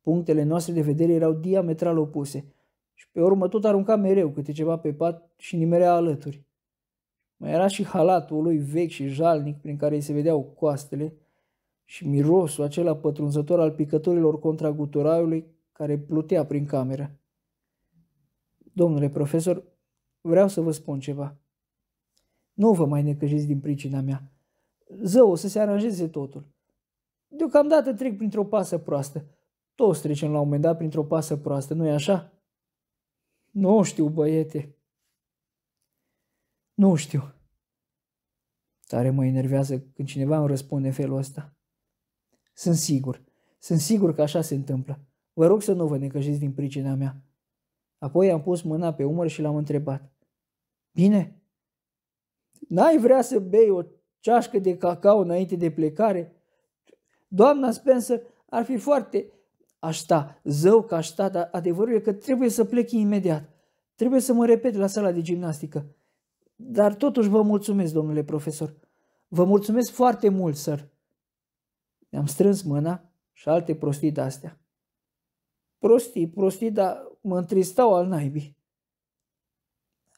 Speaker 1: Punctele noastre de vedere erau diametral opuse și pe urmă tot arunca mereu câte ceva pe pat și nimerea alături. Mai era și halatul lui vechi și jalnic prin care îi se vedeau coastele și mirosul acela pătrunzător al picătorilor contra guturaiului care plutea prin cameră. Domnule profesor, vreau să vă spun ceva. Nu vă mai necăjiți din pricina mea. Zău, o să se aranjeze totul. Deocamdată trec printr-o pasă proastă. Toți trecem la un moment dat printr-o pasă proastă, nu-i așa? Nu știu, băiete. Nu știu. Tare mă enervează când cineva îmi răspunde în felul ăsta. Sunt sigur, sunt sigur că așa se întâmplă. Vă rog să nu vă necăjiți din pricina mea. Apoi am pus mâna pe umăr și l-am întrebat. Bine? N-ai vrea să bei o ceașcă de cacao înainte de plecare? Doamna Spencer ar fi foarte... Aș sta, zău că aș sta, dar adevărul e că trebuie să plec imediat. Trebuie să mă repet la sala de gimnastică. Dar totuși vă mulțumesc, domnule profesor. Vă mulțumesc foarte mult, sir. Ne-am strâns mâna și alte prostii de-astea. Prostii, prostii, dar mă întristau al naibii.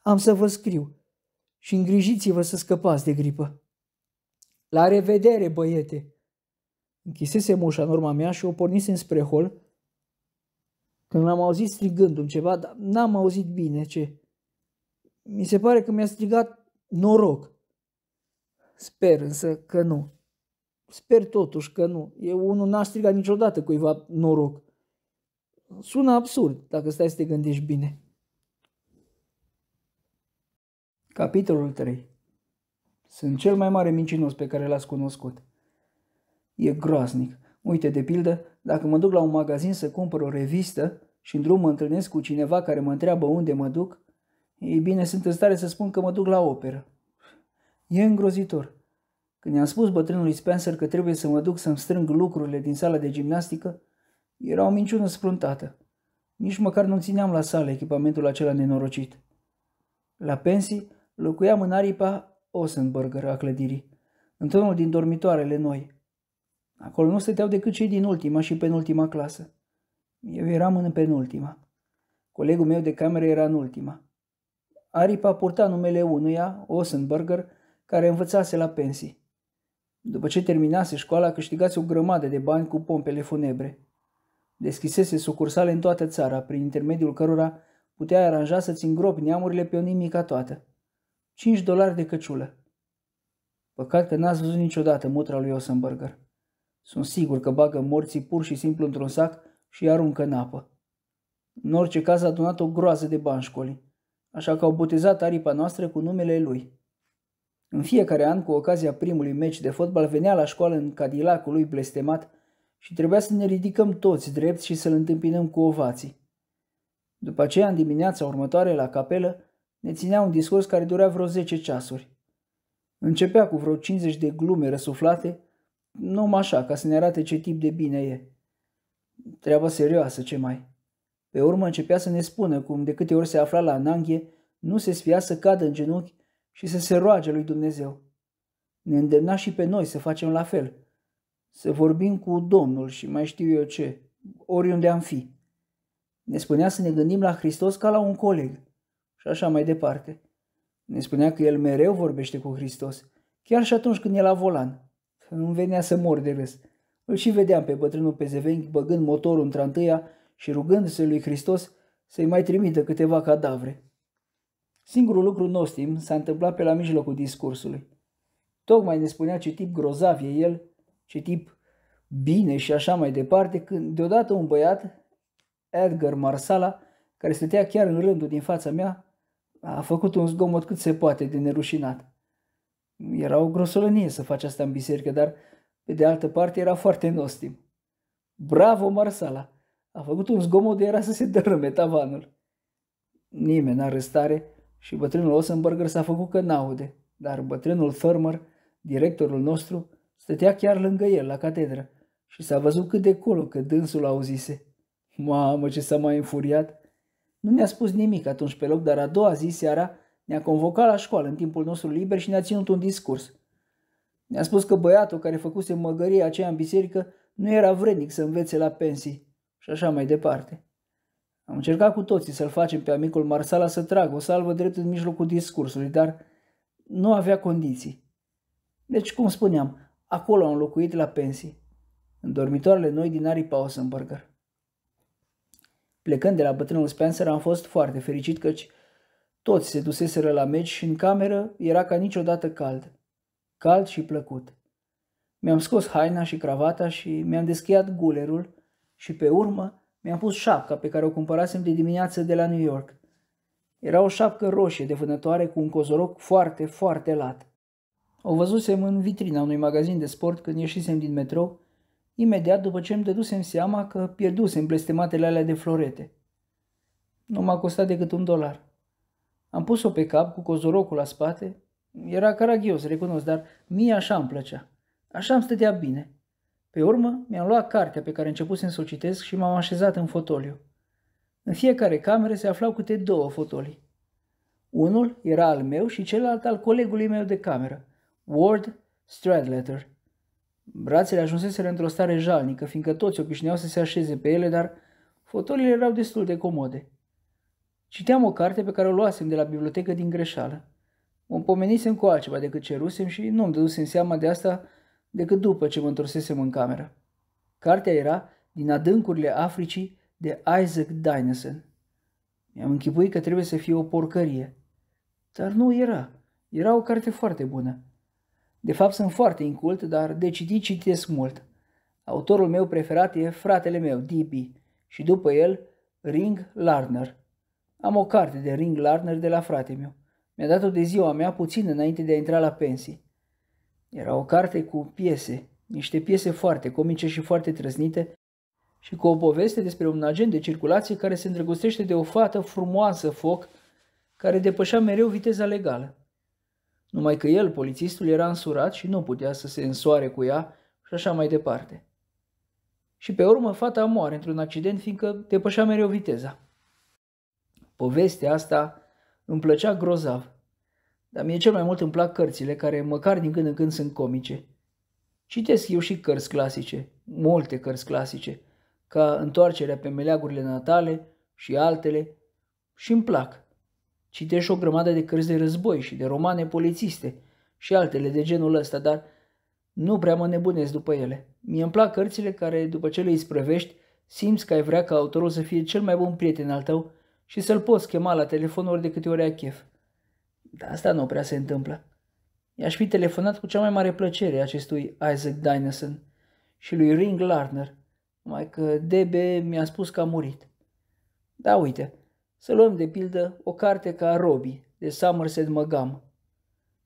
Speaker 1: Am să vă scriu și îngrijiți-vă să scăpați de gripă. La revedere, băiete! Închisesem ușa în urma mea și o pornisem spre hol, când l-am auzit strigându-mi ceva, dar n-am auzit bine ce. Mi se pare că mi-a strigat noroc. Sper însă că nu. Sper totuși că nu. Eu unul n-a strigat niciodată cuiva noroc. Sună absurd dacă stai să te gândești bine. Capitolul 3 Sunt cel mai mare mincinos pe care l-ați cunoscut. E groaznic. Uite, de pildă, dacă mă duc la un magazin să cumpăr o revistă și în drum mă întâlnesc cu cineva care mă întreabă unde mă duc, ei bine, sunt în stare să spun că mă duc la operă. E îngrozitor. Când i-am spus bătrânului Spencer că trebuie să mă duc să-mi strâng lucrurile din sala de gimnastică, era o minciună spruntată. Nici măcar nu țineam la sală echipamentul acela nenorocit. La pensii locuiam în aripa Osenberger a clădirii, într-unul din dormitoarele noi. Acolo nu stăteau decât cei din ultima și penultima clasă. Eu eram în penultima. Colegul meu de cameră era în ultima. Aripa purta numele unuia, Osenberger, care învățase la pensii. După ce terminase școala, câștigase o grămadă de bani cu pompele funebre. Deschisese sucursale în toată țara, prin intermediul cărora putea aranja să-ți îngropi neamurile pe o nimica toată. 5 dolari de căciulă. Păcat că n-ați văzut niciodată mutra lui Osenberger. Sunt sigur că bagă morții pur și simplu într-un sac și îi aruncă în apă. În orice caz a adunat o groază de bani școlii, așa că au botezat aripa noastră cu numele lui. În fiecare an, cu ocazia primului meci de fotbal, venea la școală în cadilacul lui blestemat și trebuia să ne ridicăm toți drept și să-l întâmpinăm cu ovații. După aceea, în dimineața următoare, la capelă, ne ținea un discurs care durea vreo 10 ceasuri. Începea cu vreo 50 de glume răsuflate, numai așa, ca să ne arate ce tip de bine e. Treaba serioasă, ce mai. Pe urmă începea să ne spună cum de câte ori se afla la ananghie, nu se sfia să cadă în genunchi și să se roage lui Dumnezeu. Ne îndemna și pe noi să facem la fel, să vorbim cu Domnul și mai știu eu ce, oriunde am fi. Ne spunea să ne gândim la Hristos ca la un coleg și așa mai departe. Ne spunea că el mereu vorbește cu Hristos, chiar și atunci când e la volan. Îmi venea să mor de râs. Îl și vedeam pe bătrânul Pezevenghi băgând motorul într întâia și rugându-se lui Hristos să-i mai trimită câteva cadavre. Singurul lucru nostim s-a întâmplat pe la mijlocul discursului. Tocmai ne spunea ce tip grozav e el, ce tip bine și așa mai departe, când deodată un băiat, Edgar Marsala, care stătea chiar în rândul din fața mea, a făcut un zgomot cât se poate de nerușinat. Era o grosolănie să faci asta în biserică, dar pe de altă parte era foarte nostim. Bravo, Marsala! A făcut un zgomot de era să se dărâme tavanul. Nimeni n-are stare și bătrânul Osenberger s-a făcut că n-aude, dar bătrânul Thurmer, directorul nostru, stătea chiar lângă el la catedră și s-a văzut cât de colo că dânsul auzise. Mamă, ce s-a mai înfuriat! Nu ne-a spus nimic atunci pe loc, dar a doua zi seara ne-a convocat la școală în timpul nostru liber și ne-a ținut un discurs. Ne-a spus că băiatul care făcuse măgăria aceea în biserică nu era vrednic să învețe la pensii și așa mai departe. Am încercat cu toții să-l facem pe amicul Marsala să tragă o salvă drept în mijlocul discursului, dar nu avea condiții. Deci, cum spuneam, acolo am locuit la pensii, în dormitoarele noi din Ari Pausenberger. Plecând de la bătrânul Spencer am fost foarte fericit căci toți se duseseră la meci și în cameră era ca niciodată cald. Cald și plăcut. Mi-am scos haina și cravata și mi-am deschiat gulerul și pe urmă mi-am pus șapca pe care o cumpărasem de dimineață de la New York. Era o șapcă roșie de vânătoare cu un cozoroc foarte, foarte lat. O văzusem în vitrina unui magazin de sport când ieșisem din metrou, imediat după ce îmi dădusem seama că pierdusem blestematele alea de florete. Nu m-a costat decât un dolar. Am pus-o pe cap cu cozorocul la spate. Era caragios, recunosc, dar mie așa îmi plăcea. Așa îmi stătea bine. Pe urmă, mi-am luat cartea pe care începusem să o citesc și m-am așezat în fotoliu. În fiecare cameră se aflau câte două fotolii. Unul era al meu și celălalt al colegului meu de cameră, Ward Stradletter. Brațele ajunseseră într-o stare jalnică, fiindcă toți obișnuiau să se așeze pe ele, dar fotolile erau destul de comode. Citeam o carte pe care o luasem de la bibliotecă din greșeală. Mă pomenisem cu altceva decât cerusem și nu îmi dădusem seama de asta decât după ce mă întorsesem în cameră. Cartea era din adâncurile Africii de Isaac Dinesen. Mi-am închipuit că trebuie să fie o porcărie. Dar nu era. Era o carte foarte bună. De fapt sunt foarte incult, dar de citit citesc mult. Autorul meu preferat e fratele meu, D.B. și după el Ring Lardner. Am o carte de Ring Lardner de la frate meu. Mi-a dat-o de ziua mea puțin înainte de a intra la pensii. Era o carte cu piese, niște piese foarte comice și foarte trăznite și cu o poveste despre un agent de circulație care se îndrăgostește de o fată frumoasă foc care depășea mereu viteza legală. Numai că el, polițistul, era însurat și nu putea să se însoare cu ea și așa mai departe. Și pe urmă fata moare într-un accident fiindcă depășea mereu viteza. Povestea asta îmi plăcea grozav. Dar mie cel mai mult îmi plac cărțile care măcar din când în când sunt comice. Citesc eu și cărți clasice, multe cărți clasice, ca Întoarcerea pe meleagurile natale și altele, și îmi plac. Citesc o grămadă de cărți de război și de romane polițiste și altele de genul ăsta, dar nu prea mă nebunesc după ele. Mie îmi plac cărțile care, după ce le isprăvești, simți că ai vrea ca autorul să fie cel mai bun prieten al tău și să-l poți chema la telefon ori de câte ori ai chef. Dar asta nu prea se întâmplă. I-aș fi telefonat cu cea mai mare plăcere acestui Isaac Dinesen și lui Ring Lardner, mai că DB mi-a spus că a murit. Da, uite, să luăm de pildă o carte ca Robbie, de Somerset Maugham.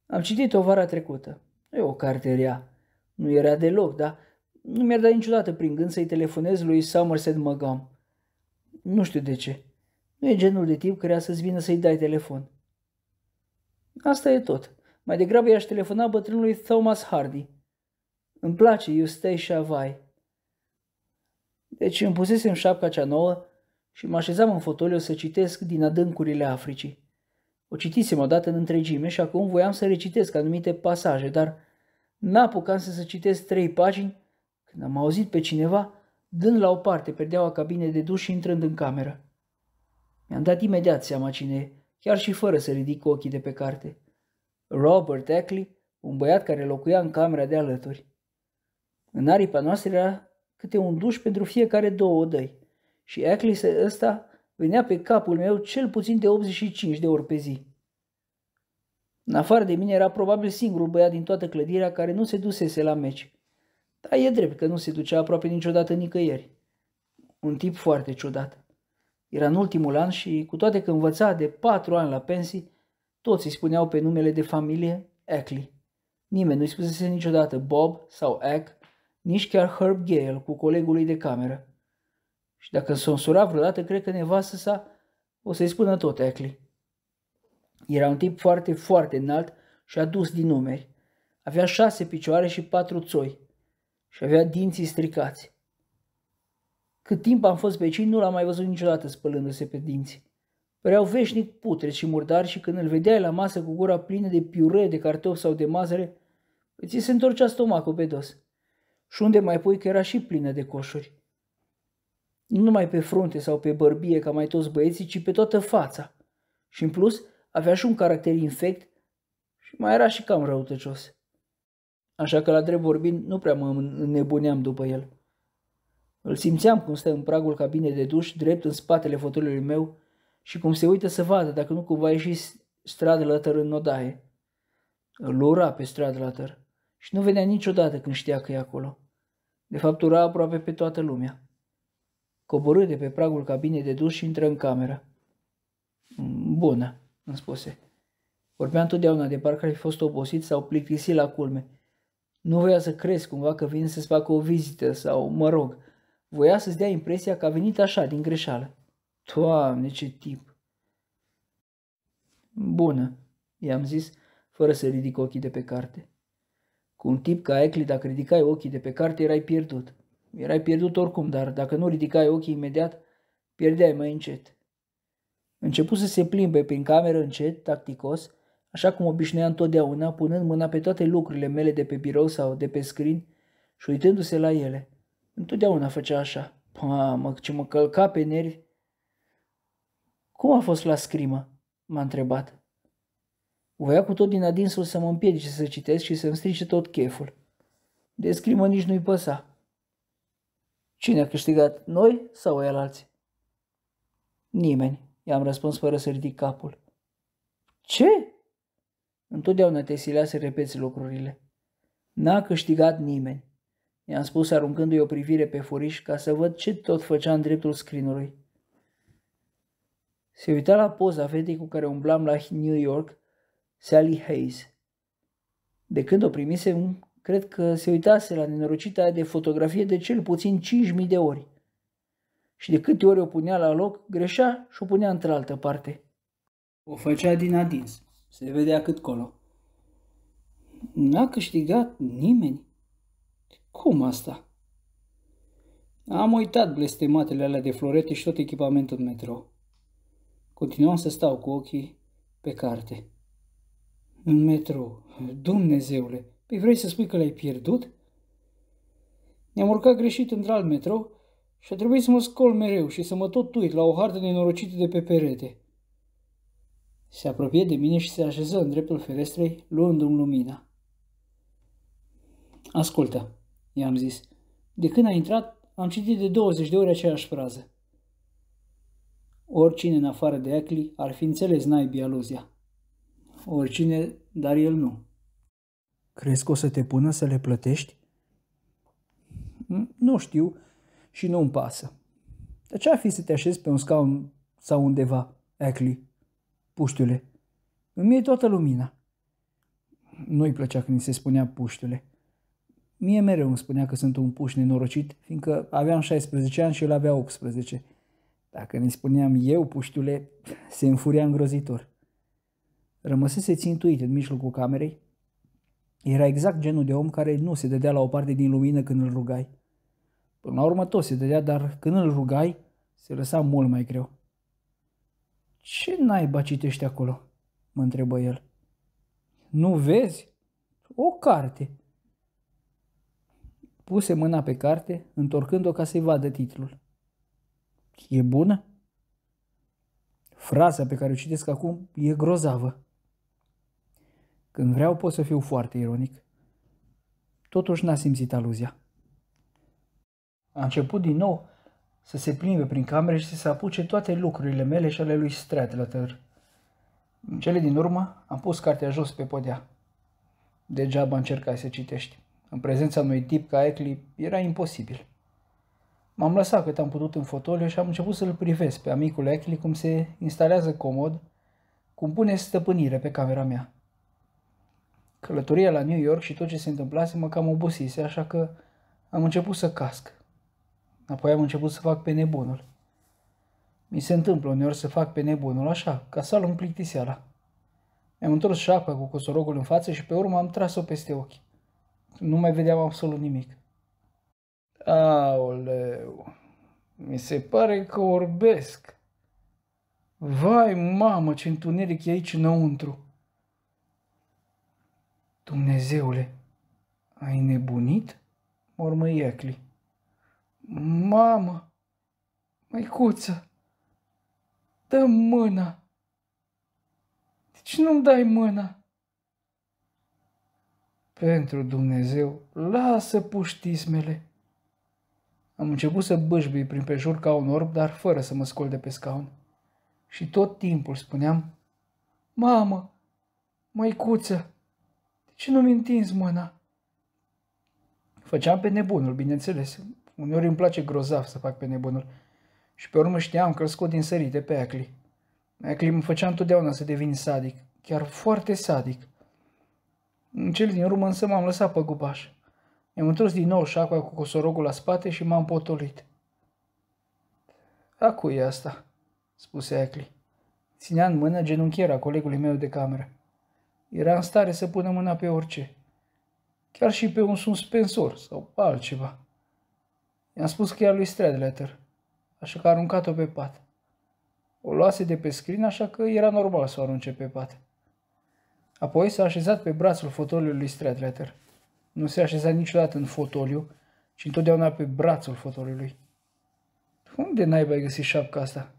Speaker 1: Am citit-o vara trecută. E o carte rea. Nu era deloc, dar nu mi-ar da niciodată prin gând să-i telefonez lui Somerset Maugham. Nu știu de ce. Nu e genul de tip care să-ți vină să-i dai telefon. Asta e tot. Mai degrabă i-aș telefona bătrânului Thomas Hardy. Îmi place Eustacia Vai. Deci îmi pusesem șapca cea nouă și mă așezam în fotoliu să citesc din adâncurile Africii. O citisem odată în întregime și acum voiam să recitesc anumite pasaje, dar n-apucam să, să citesc trei pagini când am auzit pe cineva dând la o parte perdeaua cabine de duș și intrând în cameră. Mi-am dat imediat seama cine e chiar și fără să ridic ochii de pe carte. Robert Ackley, un băiat care locuia în camera de alături. În aripa noastră era câte un duș pentru fiecare două odăi și Ackley ăsta venea pe capul meu cel puțin de 85 de ori pe zi. În afară de mine era probabil singurul băiat din toată clădirea care nu se dusese la meci. Dar e drept că nu se ducea aproape niciodată nicăieri. Un tip foarte ciudat. Era în ultimul an și, cu toate că învăța de patru ani la pensii, toți îi spuneau pe numele de familie Ackley. Nimeni nu-i spusese niciodată Bob sau Egg, nici chiar Herb Gale cu colegul lui de cameră. Și dacă s-o însura vreodată, cred că nevastă sa o să-i spună tot Eckley. Era un tip foarte, foarte înalt și adus din numeri. Avea șase picioare și patru țoi și avea dinții stricați. Cât timp am fost vecin, nu l-am mai văzut niciodată spălându-se pe dinți. Păreau veșnic putre și murdari și când îl vedeai la masă cu gura plină de piure, de cartofi sau de mazăre, îți se întorcea stomacul pe dos. Și unde mai pui că era și plină de coșuri. Nu numai pe frunte sau pe bărbie ca mai toți băieții, ci pe toată fața. Și în plus avea și un caracter infect și mai era și cam răutăcios. Așa că la drept vorbind nu prea mă înnebuneam după el. Îl simțeam cum stă în pragul cabinei de duș, drept în spatele fotoliului meu și cum se uită să vadă dacă nu cumva ieși stradă lătăr în nodaie. Îl ura pe stradă lătăr și nu venea niciodată când știa că e acolo. De fapt, ura aproape pe toată lumea. Coborâ de pe pragul cabinei de duș și intră în cameră. Bună, îmi spuse. Vorbea întotdeauna de parcă ar fi fost obosit sau plictisit la culme. Nu voia să crezi cumva că vine să-ți facă o vizită sau, mă rog, voia să-ți dea impresia că a venit așa, din greșeală. Doamne, ce tip! Bună, i-am zis, fără să ridic ochii de pe carte. Cu un tip ca Ecli, dacă ridicai ochii de pe carte, erai pierdut. Erai pierdut oricum, dar dacă nu ridicai ochii imediat, pierdeai mai încet. Început să se plimbe prin cameră încet, tacticos, așa cum obișnuia întotdeauna, punând mâna pe toate lucrurile mele de pe birou sau de pe scrin și uitându-se la ele. Întotdeauna făcea așa. Mamă, ce mă călca pe nervi. Cum a fost la scrimă? M-a întrebat. Voia cu tot din adinsul să mă împiedice să citesc și să-mi strice tot cheful. De scrimă nici nu-i păsa. Cine a câștigat, noi sau el alții? Nimeni, i-am răspuns fără să ridic capul. Ce? Întotdeauna te silea să repeți lucrurile. N-a câștigat nimeni, i-am spus aruncându-i o privire pe furiș ca să văd ce tot făcea în dreptul scrinului. Se uita la poza fetei cu care umblam la New York, Sally Hayes. De când o primise, cred că se uitase la nenorocita de fotografie de cel puțin 5.000 de ori. Și de câte ori o punea la loc, greșea și o punea într-altă parte. O făcea din adins. Se vedea cât colo. N-a câștigat nimeni. Cum asta? Am uitat blestematele alea de florete și tot echipamentul în metro. Continuam să stau cu ochii pe carte. În metro. Dumnezeule, păi vrei să spui că l-ai pierdut? Ne-am urcat greșit într-alt metro și a trebuit să mă scol mereu și să mă tot uit la o hartă nenorocită de pe perete. Se apropie de mine și se așeză în dreptul ferestrei, luându-mi lumina. Ascultă, i-am zis. De când a intrat, am citit de 20 de ori aceeași frază. Oricine în afară de Ackley ar fi înțeles naibii aluzia. Oricine, dar el nu. Crezi că o să te pună să le plătești? Nu știu și nu-mi pasă. De ce ar fi să te așezi pe un scaun sau undeva, Ackley? Puștiule. Îmi e toată lumina. Nu-i plăcea când îi se spunea puștiule. Mie mereu îmi spunea că sunt un puș nenorocit, fiindcă aveam 16 ani și el avea 18. Dacă ne spuneam eu, puștiule, se înfuria îngrozitor. Rămăsese țintuit în mijlocul camerei. Era exact genul de om care nu se dădea la o parte din lumină când îl rugai. Până la urmă tot se dădea, dar când îl rugai, se lăsa mult mai greu. Ce naiba citești acolo?" mă întrebă el. Nu vezi? O carte." Puse mâna pe carte, întorcând-o ca să-i vadă titlul. E bună? Fraza pe care o citesc acum e grozavă. Când vreau pot să fiu foarte ironic. Totuși n-a simțit aluzia. A început din nou să se plimbe prin camere și să se apuce toate lucrurile mele și ale lui Stradlater. În cele din urmă am pus cartea jos pe podea. Degeaba încercai să citești. În prezența unui tip ca Ecli era imposibil. M-am lăsat cât am putut în fotoliu și am început să-l privesc pe amicul Ecli cum se instalează comod, cum pune stăpânire pe camera mea. Călătoria la New York și tot ce se întâmplase mă cam obosise, așa că am început să casc. Apoi am început să fac pe nebunul. Mi se întâmplă uneori să fac pe nebunul așa, ca să luăm plictiseala. Mi-am întors șapa cu cosorogul în față și pe urmă am tras-o peste ochi. Nu mai vedeam absolut nimic. Aoleu, mi se pare că orbesc. Vai, mamă, ce întuneric e aici înăuntru. Dumnezeule, ai nebunit? Mormă Iecli. Mamă, măicuță, dă mâna. De ce nu-mi dai mâna? Pentru Dumnezeu, lasă puștismele. Am început să bâșbui prin prejur ca un orb, dar fără să mă scol de pe scaun. Și tot timpul spuneam, Mamă, măicuță, de ce nu-mi întinzi mâna? Făceam pe nebunul, bineînțeles. Uneori îmi place grozav să fac pe nebunul. Și pe urmă știam că îl scot din sărite pe Acli. Acli mă făcea întotdeauna să devin sadic, chiar foarte sadic. În cel din urmă însă m-am lăsat pe gubaș. Mi-am întors din nou șacoa cu cosorogul la spate și m-am potolit. A cui e asta?" spuse Acli. Ținea în mână genunchiera colegului meu de cameră. Era în stare să pună mâna pe orice. Chiar și pe un suspensor sau altceva. I-am spus că e lui Stradletter, așa că a aruncat-o pe pat. O luase de pe scrin, așa că era normal să o arunce pe pat. Apoi s-a așezat pe brațul fotoliului lui Stradletter. Nu se așeza niciodată în fotoliu, ci întotdeauna pe brațul fotoliului. Unde naiba ai găsit șapca asta?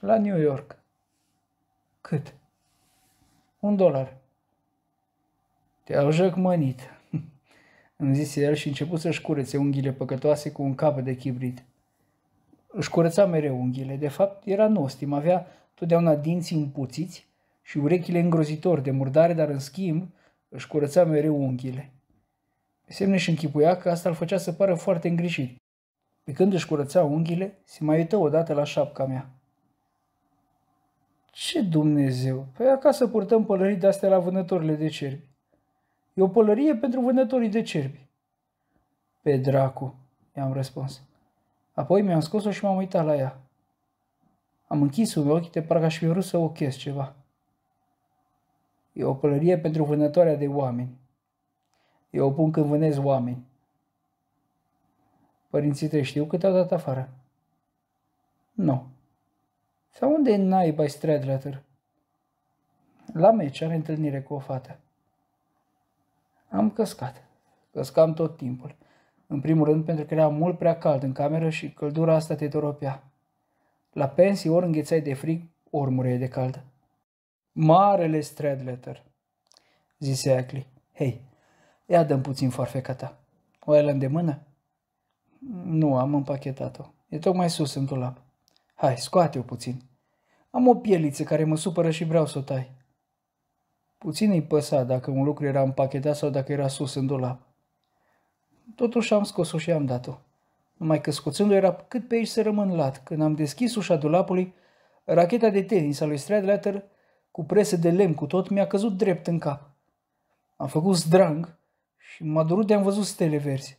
Speaker 1: La New York. Cât? Un dolar. Te-au jăcmănit, îmi zise el și început să-și curețe unghiile păcătoase cu un capăt de chibrit. Își curăța mereu unghiile. De fapt, era nostim, avea totdeauna dinții împuțiți și urechile îngrozitor de murdare, dar în schimb își curăța mereu unghiile. Pe semne și închipuia că asta îl făcea să pară foarte îngrijit. Pe când își curăța unghiile, se mai uită odată la șapca mea. Ce Dumnezeu! Păi acasă purtăm pălării de-astea la vânătorile de cerbi. E o pălărie pentru vânătorii de cerbi. Pe dracu, i-am răspuns. Apoi mi-am scos-o și m-am uitat la ea. Am închis un ochi de parcă aș fi vrut să ochez ceva. E o pălărie pentru vânătoarea de oameni. Eu o pun când vânez oameni. Părinții tăi știu cât au dat afară? Nu. Sau unde e naiba Stradlater? La meci are întâlnire cu o fată. Am căscat. Căscam tot timpul. În primul rând pentru că era mult prea cald în cameră și căldura asta te doropea. La pensii ori înghețai de frig, ori mureai de cald. Marele Stradletter, zise Ackley. Hei, ia dăm puțin foarfeca ta. O ai la îndemână? Nu, am împachetat-o. E tocmai sus în dulap. Hai, scoate-o puțin. Am o pieliță care mă supără și vreau să o tai. Puțin îi păsa dacă un lucru era împachetat sau dacă era sus în dulap. Totuși am scos-o și am dat-o. Numai că scoțându era cât pe aici să rămân lat. Când am deschis ușa dulapului, racheta de tenis a lui Stradlater, cu presă de lemn cu tot, mi-a căzut drept în cap. Am făcut zdrang și m-a durut de-am văzut stele verzi.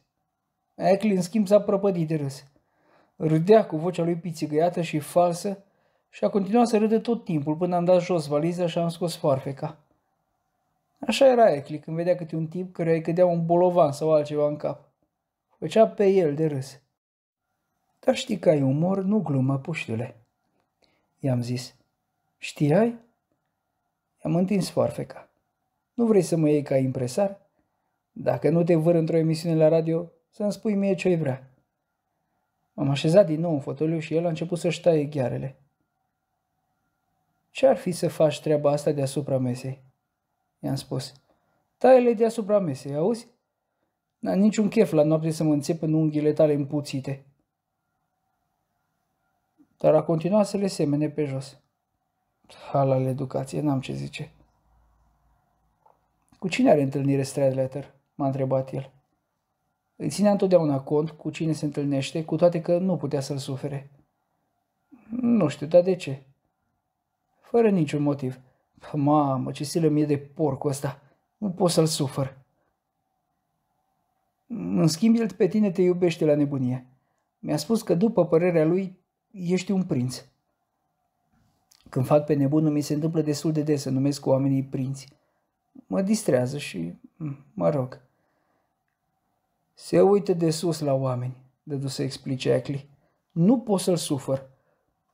Speaker 1: Eckley, în schimb, s-a prăpădit de râs. Râdea cu vocea lui pițigăiată și falsă și a continuat să râde tot timpul până am dat jos valiza și am scos foarfeca. Așa era Ecli când vedea câte un tip care îi cădea un bolovan sau altceva în cap. Făcea pe el de râs. Dar știi că ai umor, nu glumă, puștule. I-am zis. Știai? I-am întins foarfeca. Nu vrei să mă iei ca impresar? Dacă nu te văr într-o emisiune la radio, să-mi spui mie ce-i vrea. M-am așezat din nou în fotoliu și el a început să-și taie ghearele. Ce ar fi să faci treaba asta deasupra mesei? I-am spus. Taie-le deasupra mesei, auzi? N-am niciun chef la noapte să mă înțep în unghiile tale împuțite. Dar a continuat să le semene pe jos. Hala educație, n-am ce zice. Cu cine are întâlnire Stradletter? M-a întrebat el. Îi ținea întotdeauna cont cu cine se întâlnește, cu toate că nu putea să-l sufere. Nu știu, dar de ce? Fără niciun motiv. Mamă, ce silă mie de porcul ăsta. Nu pot să-l sufăr. În schimb, el pe tine te iubește la nebunie. Mi-a spus că, după părerea lui, ești un prinț. Când fac pe nebun, mi se întâmplă destul de des să numesc oamenii prinți. Mă distrează și, mă rog, se uită de sus la oameni, dădu să explice Ackley. Nu pot să-l sufăr.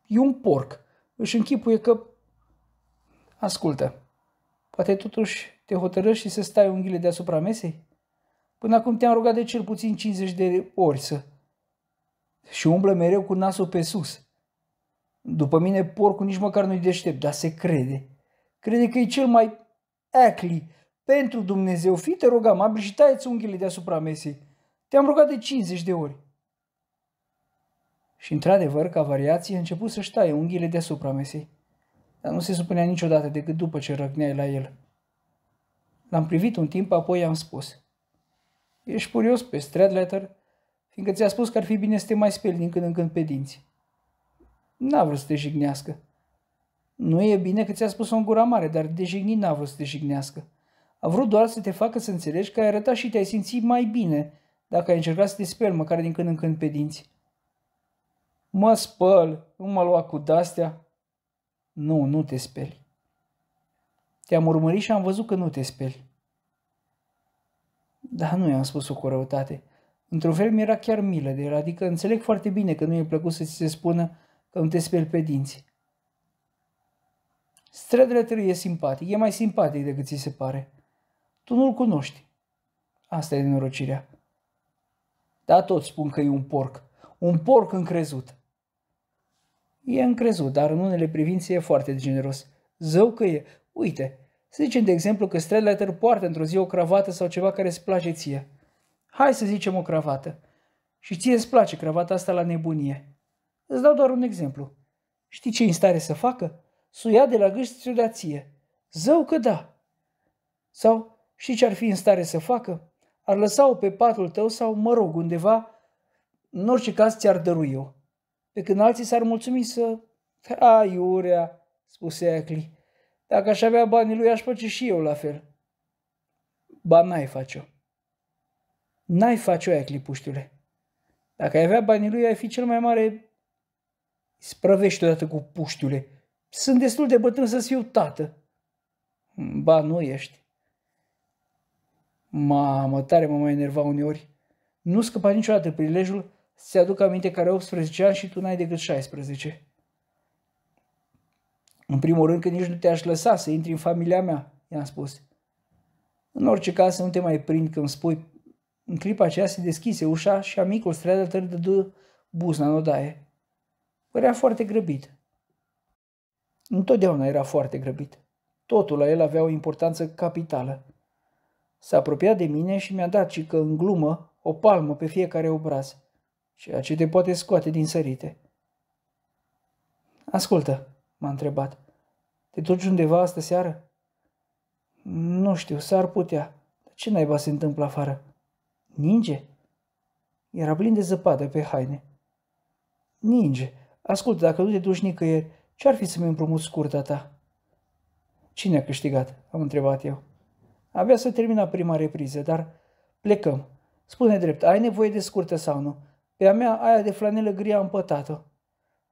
Speaker 1: E un porc. Își închipuie că... Ascultă, poate totuși te hotărăști și să stai unghiile deasupra mesei? Până acum te-am rugat de cel puțin 50 de ori să... Și umblă mereu cu nasul pe sus. După mine, porcul nici măcar nu-i deștept, dar se crede. Crede că e cel mai acli. Pentru Dumnezeu, fi te rog amabil și taieți unghiile deasupra mesei. Te-am rugat de 50 de ori. Și într-adevăr, ca variație, a început să-și taie unghiile deasupra mesei. Dar nu se supunea niciodată decât după ce răgneai la el. L-am privit un timp, apoi i-am spus. Ești furios pe Stradletter, fiindcă ți-a spus că ar fi bine să te mai speli din când în când pe dinți. N-a vrut să te jignească. Nu e bine că ți-a spus-o în gura mare, dar de jignit n-a vrut să te jignească. A vrut doar să te facă să înțelegi că ai arătat și te-ai simțit mai bine dacă ai încercat să te speli măcar din când în când pe dinți. Mă spăl, nu mă lua cu dastea. Nu, nu te speli. Te-am urmărit și am văzut că nu te speli. Da, nu i-am spus-o cu răutate. Într-un fel mi-era chiar milă de el, adică înțeleg foarte bine că nu e plăcut să ți se spună că nu te speli pe dinți. Stradletter e simpatic, e mai simpatic decât ți se pare. Tu nu-l cunoști. Asta e nenorocirea. Da, toți spun că e un porc. Un porc încrezut. E încrezut, dar în unele privințe e foarte generos. Zău că e. Uite, să zicem de exemplu că Stradletter poartă într-o zi o cravată sau ceva care îți place ție. Hai să zicem o cravată. Și ție îți place cravata asta la nebunie. Îți dau doar un exemplu. Știi ce e în stare să facă? Să ia de la gâști ți-o dea ție. Zău că da. Sau știi ce ar fi în stare să facă? Ar lăsa-o pe patul tău sau, mă rog, undeva, în orice caz ți-ar dărui eu. Pe când alții s-ar mulțumi să... Aiurea, spuse Acli. Dacă aș avea banii lui, aș face și eu la fel. Ba, n-ai face-o. N-ai face-o, Acli, puștiule. Dacă ai avea banii lui, ai fi cel mai mare... Sprăvești odată cu puștiule. Sunt destul de bătrân să fiu tată. Ba, nu ești. Mamă, tare mă mai enerva uneori. Nu scăpa niciodată prilejul să-ți aduc aminte că are 18 ani și tu n-ai decât 16. În primul rând că nici nu te-aș lăsa să intri în familia mea, i-am spus. În orice caz să nu te mai prind când spui. În clipa aceea se deschise ușa și amicul Stradător dădu buzna în odaie. Părea foarte grăbit. Întotdeauna era foarte grăbit. Totul la el avea o importanță capitală. S-a apropiat de mine și mi-a dat și că în glumă o palmă pe fiecare obraz, ceea ce te poate scoate din sărite. Ascultă, m-a întrebat. Te duci undeva astă seară? Nu știu, s-ar putea. Dar ce naiba se întâmplă afară? Ninge? Era plin de zăpadă pe haine. Ninge. Ascultă, dacă nu te duci nicăieri, ce-ar fi să-mi împrumut scurta ta? Cine a câștigat? Am întrebat eu. Avea să termina prima repriză, dar plecăm. Spune drept, ai nevoie de scurtă sau nu? Pe a mea, aia de flanelă gri am împătat-o.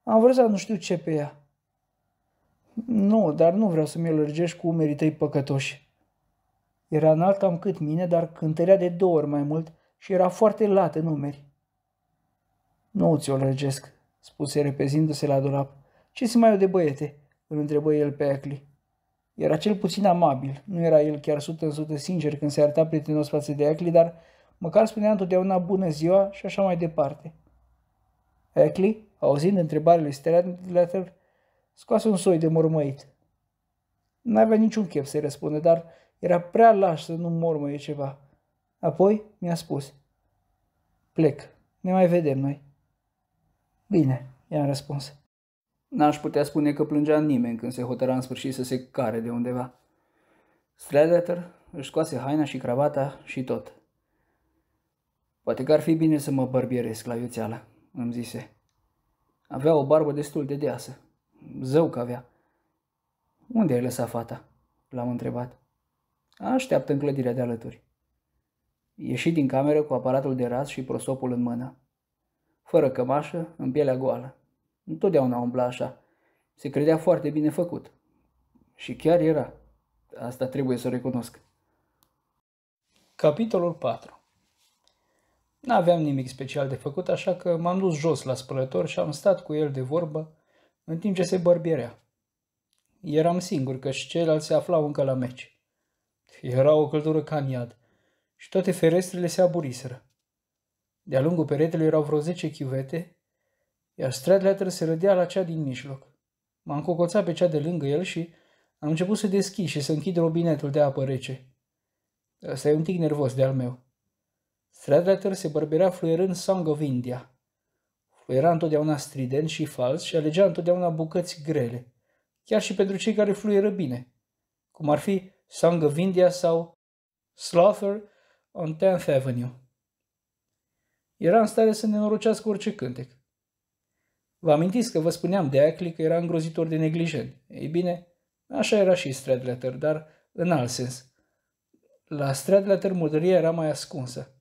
Speaker 1: Am vrut să nu știu ce pe ea. Nu, dar nu vreau să mi-o lărgești cu umerii tăi păcătoși. Era înalt cam cât mine, dar cântărea de două ori mai mult și era foarte lat în umeri. Nu ți-o lărgesc, spuse repezindu-se la dulap. Ce se mai eu de băiete? îl întrebă el pe Acli. Era cel puțin amabil, nu era el chiar sută în sută sincer când se arăta prietenos față de Acli, dar măcar spunea întotdeauna bună ziua și așa mai departe. Acli, auzind întrebările Stradlater, scoase un soi de mormăit. N-avea niciun chef să-i răspundă, dar era prea laș să nu mormăie ceva. Apoi mi-a spus, plec, ne mai vedem noi. Bine, i-am răspuns. N-aș putea spune că plângea nimeni când se hotăra în sfârșit să se care de undeva. Stradletter își scoase haina și cravata și tot. Poate că ar fi bine să mă bărbieresc la iuțeală, îmi zise. Avea o barbă destul de deasă. Zău că avea. Unde ai lăsat fata? L-am întrebat. Așteaptă în clădirea de alături. Ieși din cameră cu aparatul de raz și prosopul în mână. Fără cămașă, în pielea goală. Întotdeauna umbla așa. Se credea foarte bine făcut. Și chiar era. Asta trebuie să o recunosc. Capitolul 4 N-aveam nimic special de făcut, așa că m-am dus jos la spălător și am stat cu el de vorbă în timp ce se bărbierea. Eram singur, căci ceilalți se aflau încă la meci. Era o căldură ca în iad și toate ferestrele se aburiseră. De-a lungul peretelui erau vreo zece chiuvete, iar Stradlater se rădea la cea din mijloc. M-am cocoțat pe cea de lângă el și am început să deschid și să închid robinetul de apă rece. Ăsta e un tic nervos de al meu. Stradlater se bărberea fluierând Song of India. Fluiera întotdeauna strident și fals și alegea întotdeauna bucăți grele, chiar și pentru cei care fluieră bine, cum ar fi Song of India sau Slaughter on 10th Avenue. Era în stare să nenorocească orice cântec. Vă amintiți că vă spuneam de Ackley că era îngrozitor de neglijent. Ei bine, așa era și Stradlater, dar în alt sens. La Stradlater murdăria era mai ascunsă.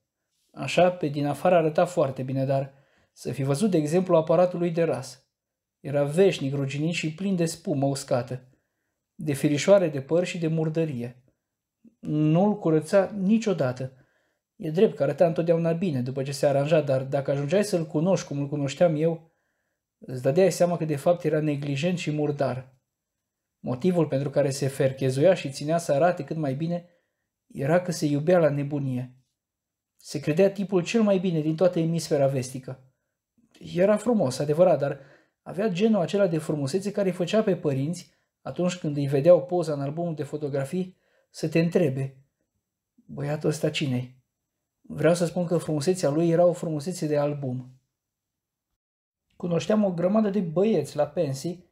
Speaker 1: Așa, pe din afară arăta foarte bine, dar să fi văzut, de exemplu, aparatul lui de ras. Era veșnic ruginit și plin de spumă uscată, de firișoare de păr și de murdărie. Nu-l curăța niciodată. E drept că arăta întotdeauna bine după ce se aranja, dar dacă ajungeai să-l cunoști cum îl cunoșteam eu, îți dădeai seama că de fapt era neglijent și murdar. Motivul pentru care se ferchezuia și ținea să arate cât mai bine era că se iubea la nebunie. Se credea tipul cel mai bine din toată emisfera vestică. Era frumos, adevărat, dar avea genul acela de frumusețe care îi făcea pe părinți, atunci când îi vedeau poza în albumul de fotografii, să te întrebe, băiatul ăsta cine Vreau să spun că frumusețea lui era o frumusețe de album. Cunoșteam o grămadă de băieți la pensii,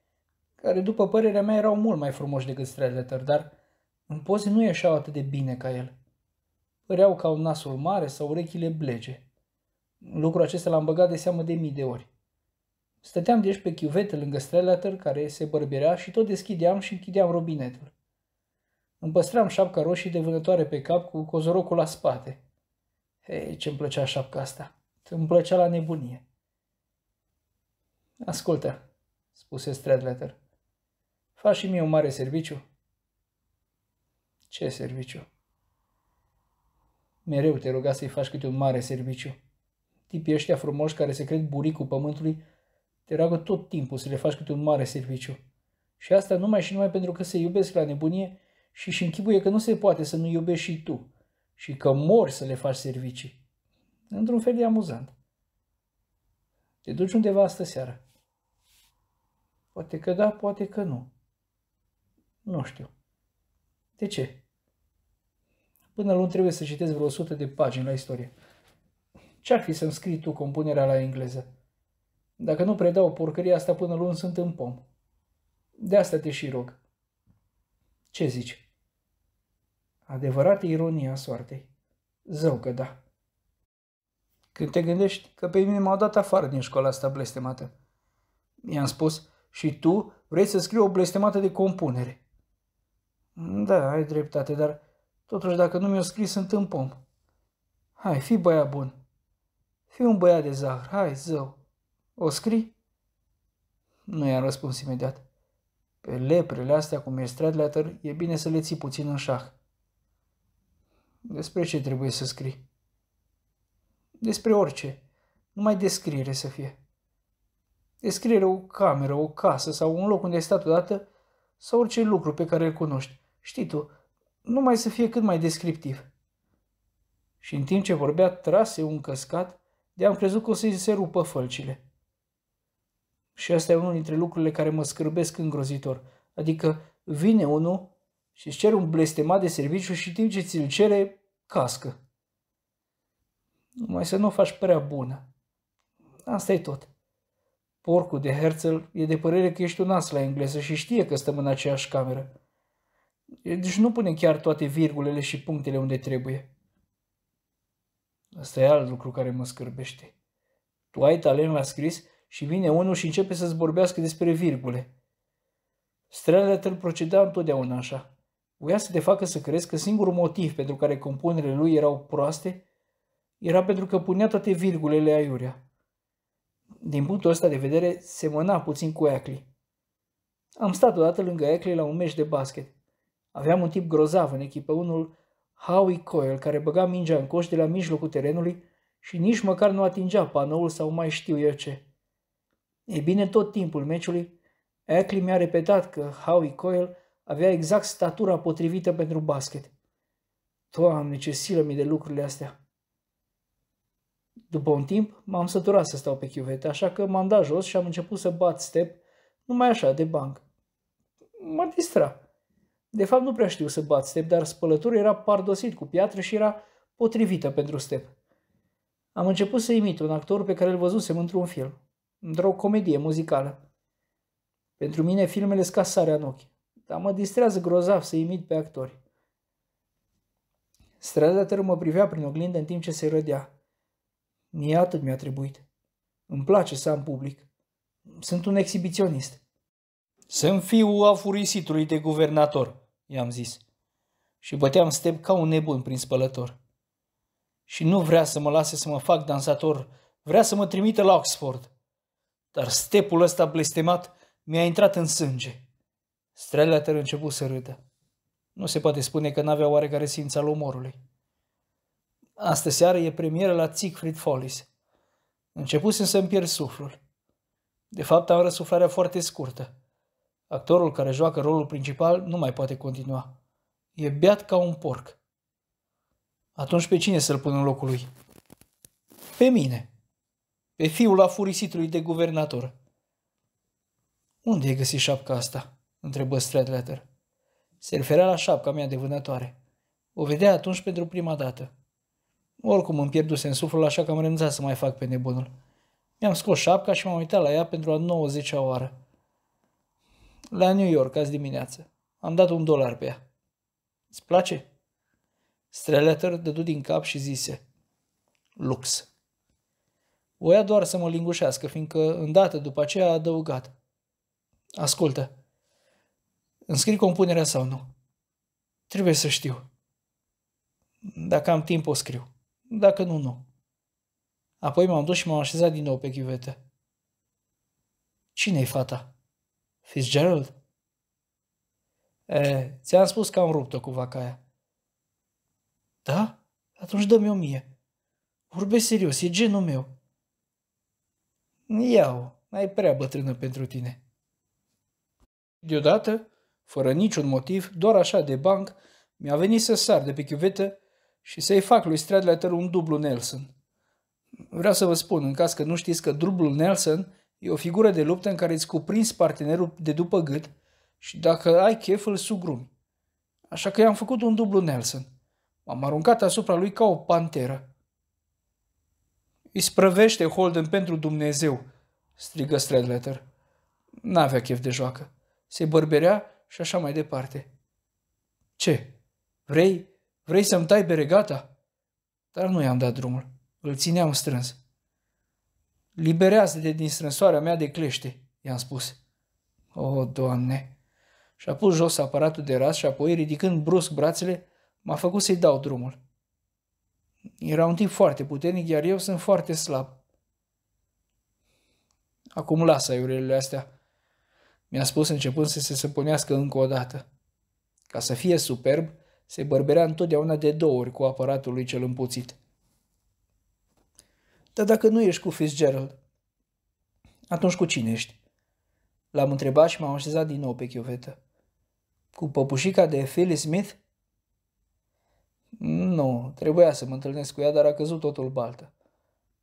Speaker 1: care după părerea mea erau mult mai frumoși decât Stradletter, dar în poze nu ieșeau atât de bine ca el. Păreau ca un nasul mare sau urechile blege. Lucrul acesta l-am băgat de seamă de mii de ori. Stăteam deci pe chiuvete lângă Strelater care se bărberea și tot deschideam și închideam robinetul. Îmi păstram șapca roșie de vânătoare pe cap cu cozorocul la spate. Hei, ce-mi plăcea șapca asta. Îmi plăcea la nebunie. Ascultă, spuse Stradletter. Faci și mie un mare serviciu? Ce serviciu? Mereu te ruga să-i faci câte un mare serviciu. Tipii ăștia frumoși care se cred buricul pământului te roagă tot timpul să le faci câte un mare serviciu. Și asta numai și numai pentru că se iubesc la nebunie și și închipuie că nu se poate să nu iubești și tu și că mori să le faci servicii. Într-un fel e amuzant. Te duci undeva astă seară. Poate că da, poate că nu. Nu știu. De ce? Până luni trebuie să citesc vreo 100 de pagini la istorie. Ce-ar fi să-mi scrii tu compunerea la engleză? Dacă nu predau porcăria asta până luni, sunt în pom. De asta te și rog. Ce zici? Adevărată ironia a soartei. Zău că da. Când te gândești că pe mine m-au dat afară din școala asta blestemată. I-am spus, și tu vrei să scrii o blestemată de compunere. Da, ai dreptate, dar totuși dacă nu mi-o scris, sunt în pom. Hai, fii băiat bun. Fii un băiat de zahăr, hai, zău. O scrii? Nu i-am răspuns imediat. Pe leprele astea cu Stradlater e bine să le ții puțin în șah. Despre ce trebuie să scrii? Despre orice. Numai descriere să fie. Descriere o cameră, o casă sau un loc unde ai stat odată sau orice lucru pe care îl cunoști. Știi tu, numai să fie cât mai descriptiv. Și în timp ce vorbea, trase un căscat, de am crezut că o să-i se rupă fălcile. Și asta e unul dintre lucrurile care mă scârbesc îngrozitor. Adică vine unul și îți cere un blestemat de serviciu și timp ce ți-l cere, cască. Numai să nu o faci prea bună. Asta e tot. Porcul de Herzl e de părere că ești un as la engleză și știe că stăm în aceeași cameră. Deci nu pune chiar toate virgulele și punctele unde trebuie. Asta e alt lucru care mă scârbește. Tu ai talent la scris și vine unul și începe să-ți vorbească despre virgule. Strelele îl proceda întotdeauna așa. Voia să te facă să crezi că singurul motiv pentru care compunerile lui erau proaste era pentru că punea toate virgulele aiurea. Din punctul ăsta de vedere, semăna puțin cu Ackley. Am stat odată lângă Ackley la un meci de basket. Aveam un tip grozav în echipă, unul Howie Coyle, care băga mingea în coș de la mijlocul terenului și nici măcar nu atingea panoul sau mai știu eu ce. Ei bine, tot timpul meciului, Ackley mi-a repetat că Howie Coyle avea exact statura potrivită pentru basket. Doamne, ce silă mi de lucrurile astea! După un timp, m-am săturat să stau pe chiuvete, așa că m-am dat jos și am început să bat step, numai așa, de banc. Mă distra. De fapt, nu prea știu să bat step, dar spălătorul era pardosit cu piatră și era potrivită pentru step. Am început să imit un actor pe care îl văzusem într-un film, într-o comedie muzicală. Pentru mine filmele scasarea în ochi, dar mă distrează grozav să imit pe actori. Strada mă privea prin oglindă în timp ce se rădea. Mie atât mi-a trebuit. Îmi place să am public. Sunt un exhibiționist. Să-mi fiu afurisitului de guvernator, i-am zis. Și băteam step ca un nebun prin spălător. Și nu vrea să mă lase să mă fac dansator, vrea să mă trimită la Oxford. Dar stepul ăsta blestemat mi-a intrat în sânge. Streleater început să râdă. Nu se poate spune că n-avea oarecare simț al umorului. Astă seară e premieră la Siegfried Follies. Începusem să-mi pierd suflul. De fapt, am răsuflarea foarte scurtă. Actorul care joacă rolul principal nu mai poate continua. E beat ca un porc. Atunci pe cine să-l pun în locul lui? Pe mine. Pe fiul afurisitului de guvernator. Unde ai găsit șapca asta? Întrebă Stradlater. Se referea la șapca mea de vânătoare. O vedea atunci pentru prima dată. Oricum îmi pierduse în suflul, așa că am renunțat să mai fac pe nebunul. Mi-am scos șapca și m-am uitat la ea pentru a 90-a oară. La New York, azi dimineață. Am dat un dolar pe ea. Îți place? Streleter dădu din cap și zise. Lux. Voia doar să mă lingușească, fiindcă îndată după aceea a adăugat. Ascultă. Îmi scrii compunerea sau nu? Trebuie să știu. Dacă am timp, o scriu. Dacă nu, nu. Apoi m-am dus și m-am așezat din nou pe chiuvetă. Cine-i fata? Fitzgerald? E, ți-am spus că am rupt-o cu vacaia. Da? Atunci dă-mi o mie. Vorbesc serios, e genul meu. Iau, ai prea bătrână pentru tine. Deodată, fără niciun motiv, doar așa de banc, mi-a venit să sar de pe chiuvetă și să-i fac lui Stradlater un dublu Nelson. Vreau să vă spun, în caz că nu știți că dublul Nelson e o figură de luptă în care îți cuprinzi partenerul de după gât și dacă ai chef îl sugrumi. Așa că i-am făcut un dublu Nelson. M-am aruncat asupra lui ca o panteră. Îi sprăvește Holden pentru Dumnezeu, strigă Stradlater. N-avea chef de joacă. Se bărberea și așa mai departe. Ce? Vrei? Vrei să-mi tai beregata? Dar nu i-am dat drumul. Îl țineam strâns. Liberează-te din strânsoarea mea de clește, i-am spus. O, Doamne! Și-a pus jos aparatul de ras și apoi, ridicând brusc brațele, m-a făcut să-i dau drumul. Era un tip foarte puternic, iar eu sunt foarte slab. Acum lasă aiurelele astea, mi-a spus începând să se săpunească încă o dată. Ca să fie superb, se bărberea întotdeauna de două ori cu aparatul lui cel împuțit. Dar dacă nu ești cu Fitzgerald, atunci cu cine ești? L-am întrebat și m-am așezat din nou pe chiuvetă. Cu păpușica de Phyllis Smith? Nu, trebuia să mă întâlnesc cu ea, dar a căzut totul baltă.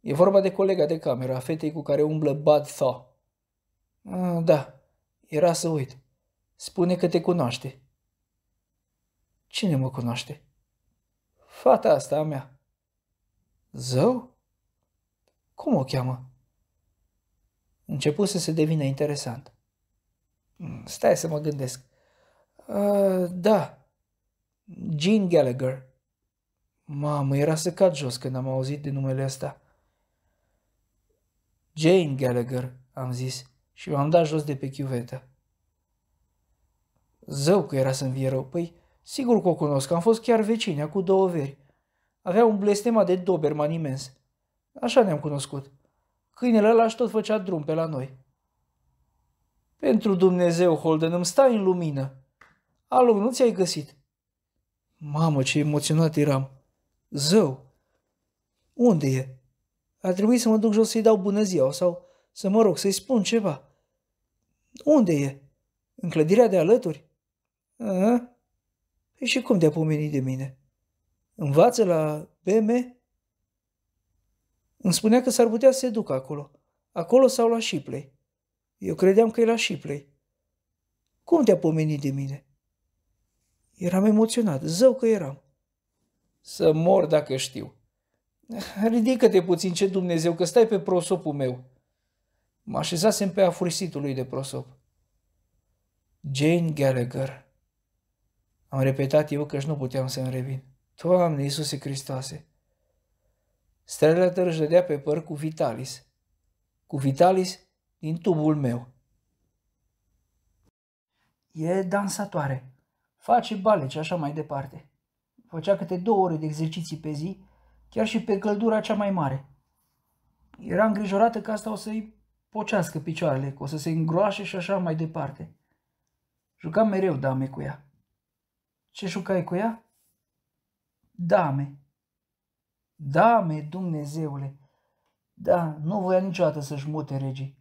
Speaker 1: E vorba de colega de cameră, a fetei cu care umblă Bud Thaw. Ah, da, era să uit. Spune că te cunoaște. Cine mă cunoaște? Fata asta a mea. Zău? Cum o cheamă? Început să se devină interesant. Hmm, stai să mă gândesc. Uh, da, Jean Gallagher. Mamă, era să cad jos când am auzit de numele ăsta. Jane Gallagher, am zis, și m-am dat jos de pe chiuvetă. Zău că era să-mi vie rău. Păi, Sigur că o cunosc, am fost chiar vecini, cu două veri. Avea un blestema de Doberman imens. Așa ne-am cunoscut. Câinele ăla tot făcea drum pe la noi. Pentru Dumnezeu, Holden, îmi stai în lumină. Alo, nu ți-ai găsit? Mamă, ce emoționat eram. Zău! Unde e? Ar trebui să mă duc jos să-i dau bună ziua sau să mă rog să-i spun ceva. Unde e? În clădirea de alături? A? Păi și cum te-a pomenit de mine? Învață la BM? Îmi spunea că s-ar putea să se ducă acolo. Acolo sau la Shipley. Eu credeam că e la Shipley. Cum te-a pomenit de mine? Eram emoționat, zău că eram. Să mor dacă știu. Ridică-te puțin, ce Dumnezeu, că stai pe prosopul meu. Mă așezasem pe afurisitul lui de prosop. Jane Gallagher. Am repetat eu că nu puteam să-mi revin. Doamne Iisuse Hristoase! Strela își dădea pe păr cu Vitalis. Cu Vitalis din tubul meu. E dansatoare. Face balet și așa mai departe. Făcea câte două ore de exerciții pe zi, chiar și pe căldura cea mai mare. Era îngrijorată că asta o să-i pocească picioarele, că o să se îngroașe și așa mai departe. Jucam mereu dame cu ea. Ce jucai cu ea? Dame. Dame, Dumnezeule. Da, nu voia niciodată să-și mute regii.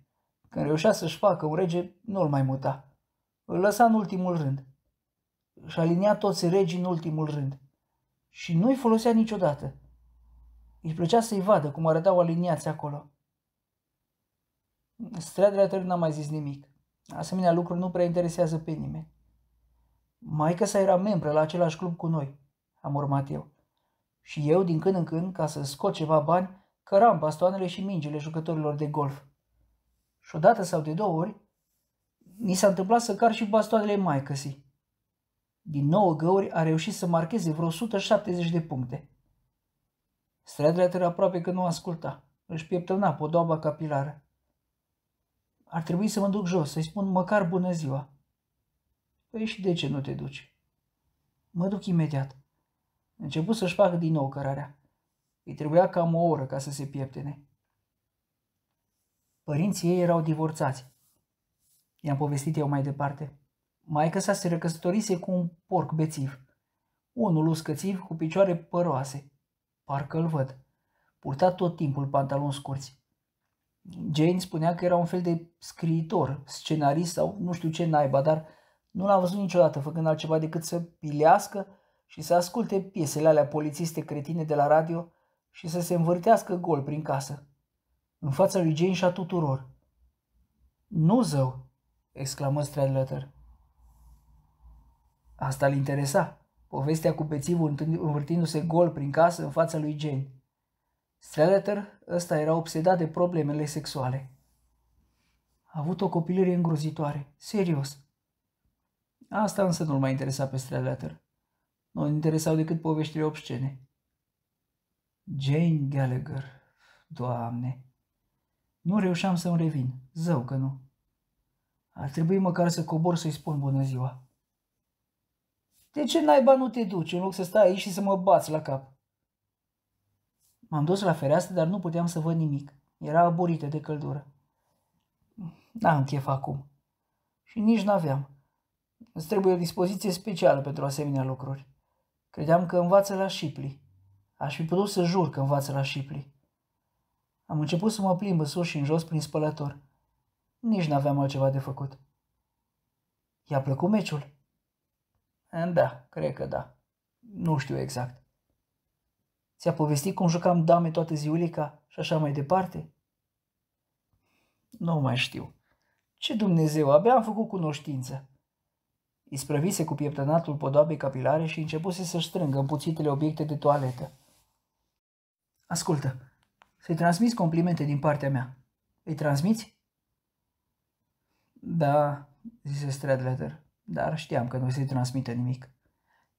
Speaker 1: Când reușea să-și facă un rege, nu-l mai muta. Îl lăsa în ultimul rând. Își alinia toți regii în ultimul rând. Și nu-i folosea niciodată. Îi plăcea să-i vadă cum arătau aliniați acolo. Stradler n-a mai zis nimic. Asemenea lucruri nu prea interesează pe nimeni. Maica sa era membră la același club cu noi, am urmat eu. Și eu, din când în când, ca să scot ceva bani, căram bastoanele și mingile jucătorilor de golf. Și odată sau de două ori, mi s-a întâmplat să car și bastoanele maicăsii. Din nouă găuri a reușit să marcheze vreo 170 de puncte. Stradletter aproape că nu asculta. Își pieptăna podoaba capilară. Ar trebui să mă duc jos, să-i spun măcar bună ziua. Păi și de ce nu te duci? Mă duc imediat. Început să-și facă din nou cărarea. Îi trebuia cam o oră ca să se pieptene. Părinții ei erau divorțați. I-am povestit eu mai departe. Maica sa se recăsătorise cu un porc bețiv. Unul uscățiv cu picioare păroase. Parcă îl văd. Purta tot timpul pantaloni scurți. Jane spunea că era un fel de scriitor, scenarist sau nu știu ce naiba, dar nu l-a văzut niciodată făcând altceva decât să pilească și să asculte piesele alea polițiste cretine de la radio și să se învârtească gol prin casă, în fața lui Jane și a tuturor. Nu zău, exclamă Stradletter. Asta îl interesa, povestea cu pețivul învârtindu-se gol prin casă în fața lui Jane. Stradletter ăsta era obsedat de problemele sexuale. A avut o copilărie îngrozitoare, serios. Asta însă nu-l mai interesa pe Stradletter. Nu îl interesau decât poveștile obscene. Jane Gallagher, doamne, nu reușeam să-mi revin, zău că nu. Ar trebui măcar să cobor să-i spun bună ziua. De ce naiba nu te duci în loc să stai aici și să mă bați la cap? M-am dus la fereastră, dar nu puteam să văd nimic. Era aburită de căldură. N-am chef acum. Și nici n-aveam. Îți trebuie o dispoziție specială pentru asemenea lucruri. Credeam că învață la Shipley. Aș fi putut să jur că învață la Shipley. Am început să mă plimb sus și în jos prin spălător. Nici n-aveam altceva de făcut. I-a plăcut meciul? Da, cred că da. Nu știu exact. Ți-a povestit cum jucam dame toată ziulica și așa mai departe? Nu mai știu. Ce Dumnezeu, abia am făcut cunoștință. Isprăvise cu pieptănatul podoabei capilare și începuse să strângă împuțitele obiecte de toaletă. Ascultă, să-i transmiți complimente din partea mea. Îi transmiți? Da, zise Stradletter, dar știam că nu se transmite nimic.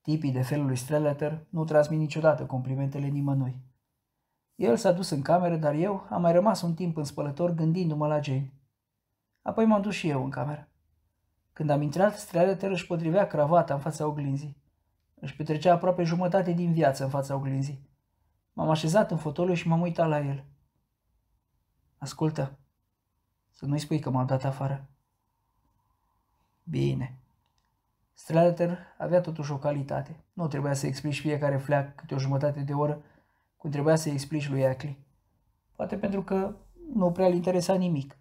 Speaker 1: Tipii de felul lui Streleter nu transmit niciodată complimentele nimănui. El s-a dus în cameră, dar eu am mai rămas un timp în spălător gândindu-mă la Jane. Apoi m-am dus și eu în cameră. Când am intrat, Streleter își potrivea cravata în fața oglinzii. Își petrecea aproape jumătate din viață în fața oglinzii. M-am așezat în fotoliu și m-am uitat la el. Ascultă, să nu-i spui că m-am dat afară. Bine. Strater avea totuși o calitate. Nu trebuia să explici fiecare fleac câte o jumătate de oră, cum trebuia să explici lui Ackley. Poate pentru că nu prea-l interesa nimic.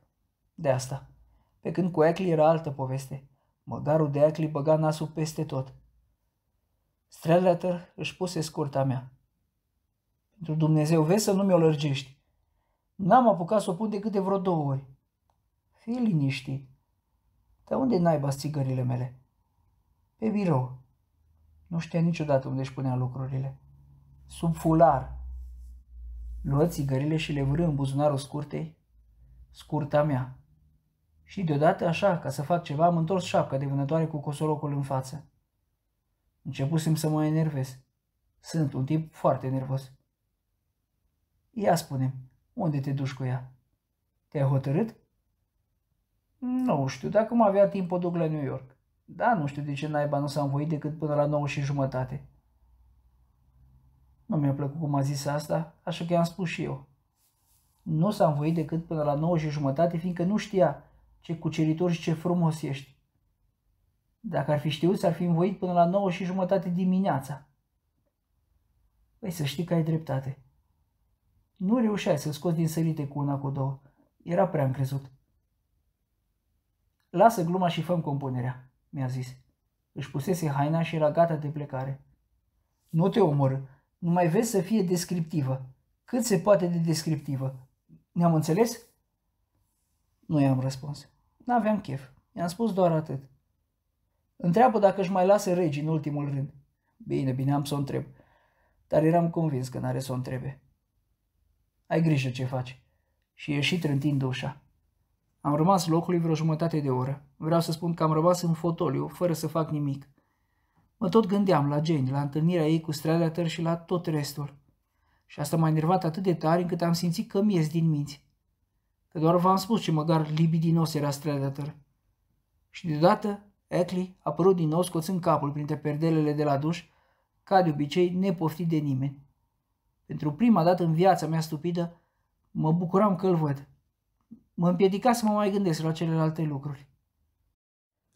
Speaker 1: De asta. Pe când cu Ackley era altă poveste. Măgarul de Ackley băga nasul peste tot. Strelater își puse scurta mea. Pentru Dumnezeu, vezi să nu mi-o lărgești. N-am apucat să o pun decât de vreo două ori. Fii liniștit. Dar unde naiba țigările mele? Pe birou. Nu știa niciodată unde își punea lucrurile. Sub fular. Luă țigările și le vârâ în buzunarul scurtei, scurta mea. Și deodată, așa, ca să fac ceva, am întors șapca de vânătoare cu cosorocul în față. Începusem să mă enervez. Sunt un tip foarte nervos. Ia spune unde te duci cu ea? Te-ai hotărât? Nu știu, dacă mă avea timp o duc la New York. Da, nu știu de ce naiba nu s-a învoit decât până la 9 și jumătate. Nu mi-a plăcut cum a zis asta, așa că i-am spus și eu. Nu s-a învoit decât până la 9 și jumătate, fiindcă nu știa ce cuceritor și ce frumos ești. Dacă ar fi știut, s-ar fi învoit până la 9 și jumătate dimineața. Păi să știi că ai dreptate. Nu reușeai să scoți din sărite cu una, cu două. Era prea încrezut. Lasă gluma și făm compunerea, mi-a zis. Își pusese haina și era gata de plecare. Nu te omor, nu mai vezi să fie descriptivă. Cât se poate de descriptivă. Ne-am înțeles? Nu i-am răspuns. N-aveam chef. I-am spus doar atât. Întreabă dacă își mai lasă regii în ultimul rând. Bine, bine, am să o întreb. Dar eram convins că n-are să o întrebe. Ai grijă ce faci. Și ieși trântind ușa. Am rămas locului vreo jumătate de oră. Vreau să spun că am rămas în fotoliu, fără să fac nimic. Mă tot gândeam la Jane, la întâlnirea ei cu Stradater și la tot restul. Și asta m-a enervat atât de tare încât am simțit că mi din minți. Că doar v-am spus ce măgar libidinos era Stradater. Și deodată, Eckley a apărut din nou scoțând capul printre perdelele de la duș, ca de obicei nepoftit de nimeni. Pentru prima dată în viața mea stupidă, mă bucuram că îl văd. Mă împiedica să mă mai gândesc la celelalte lucruri.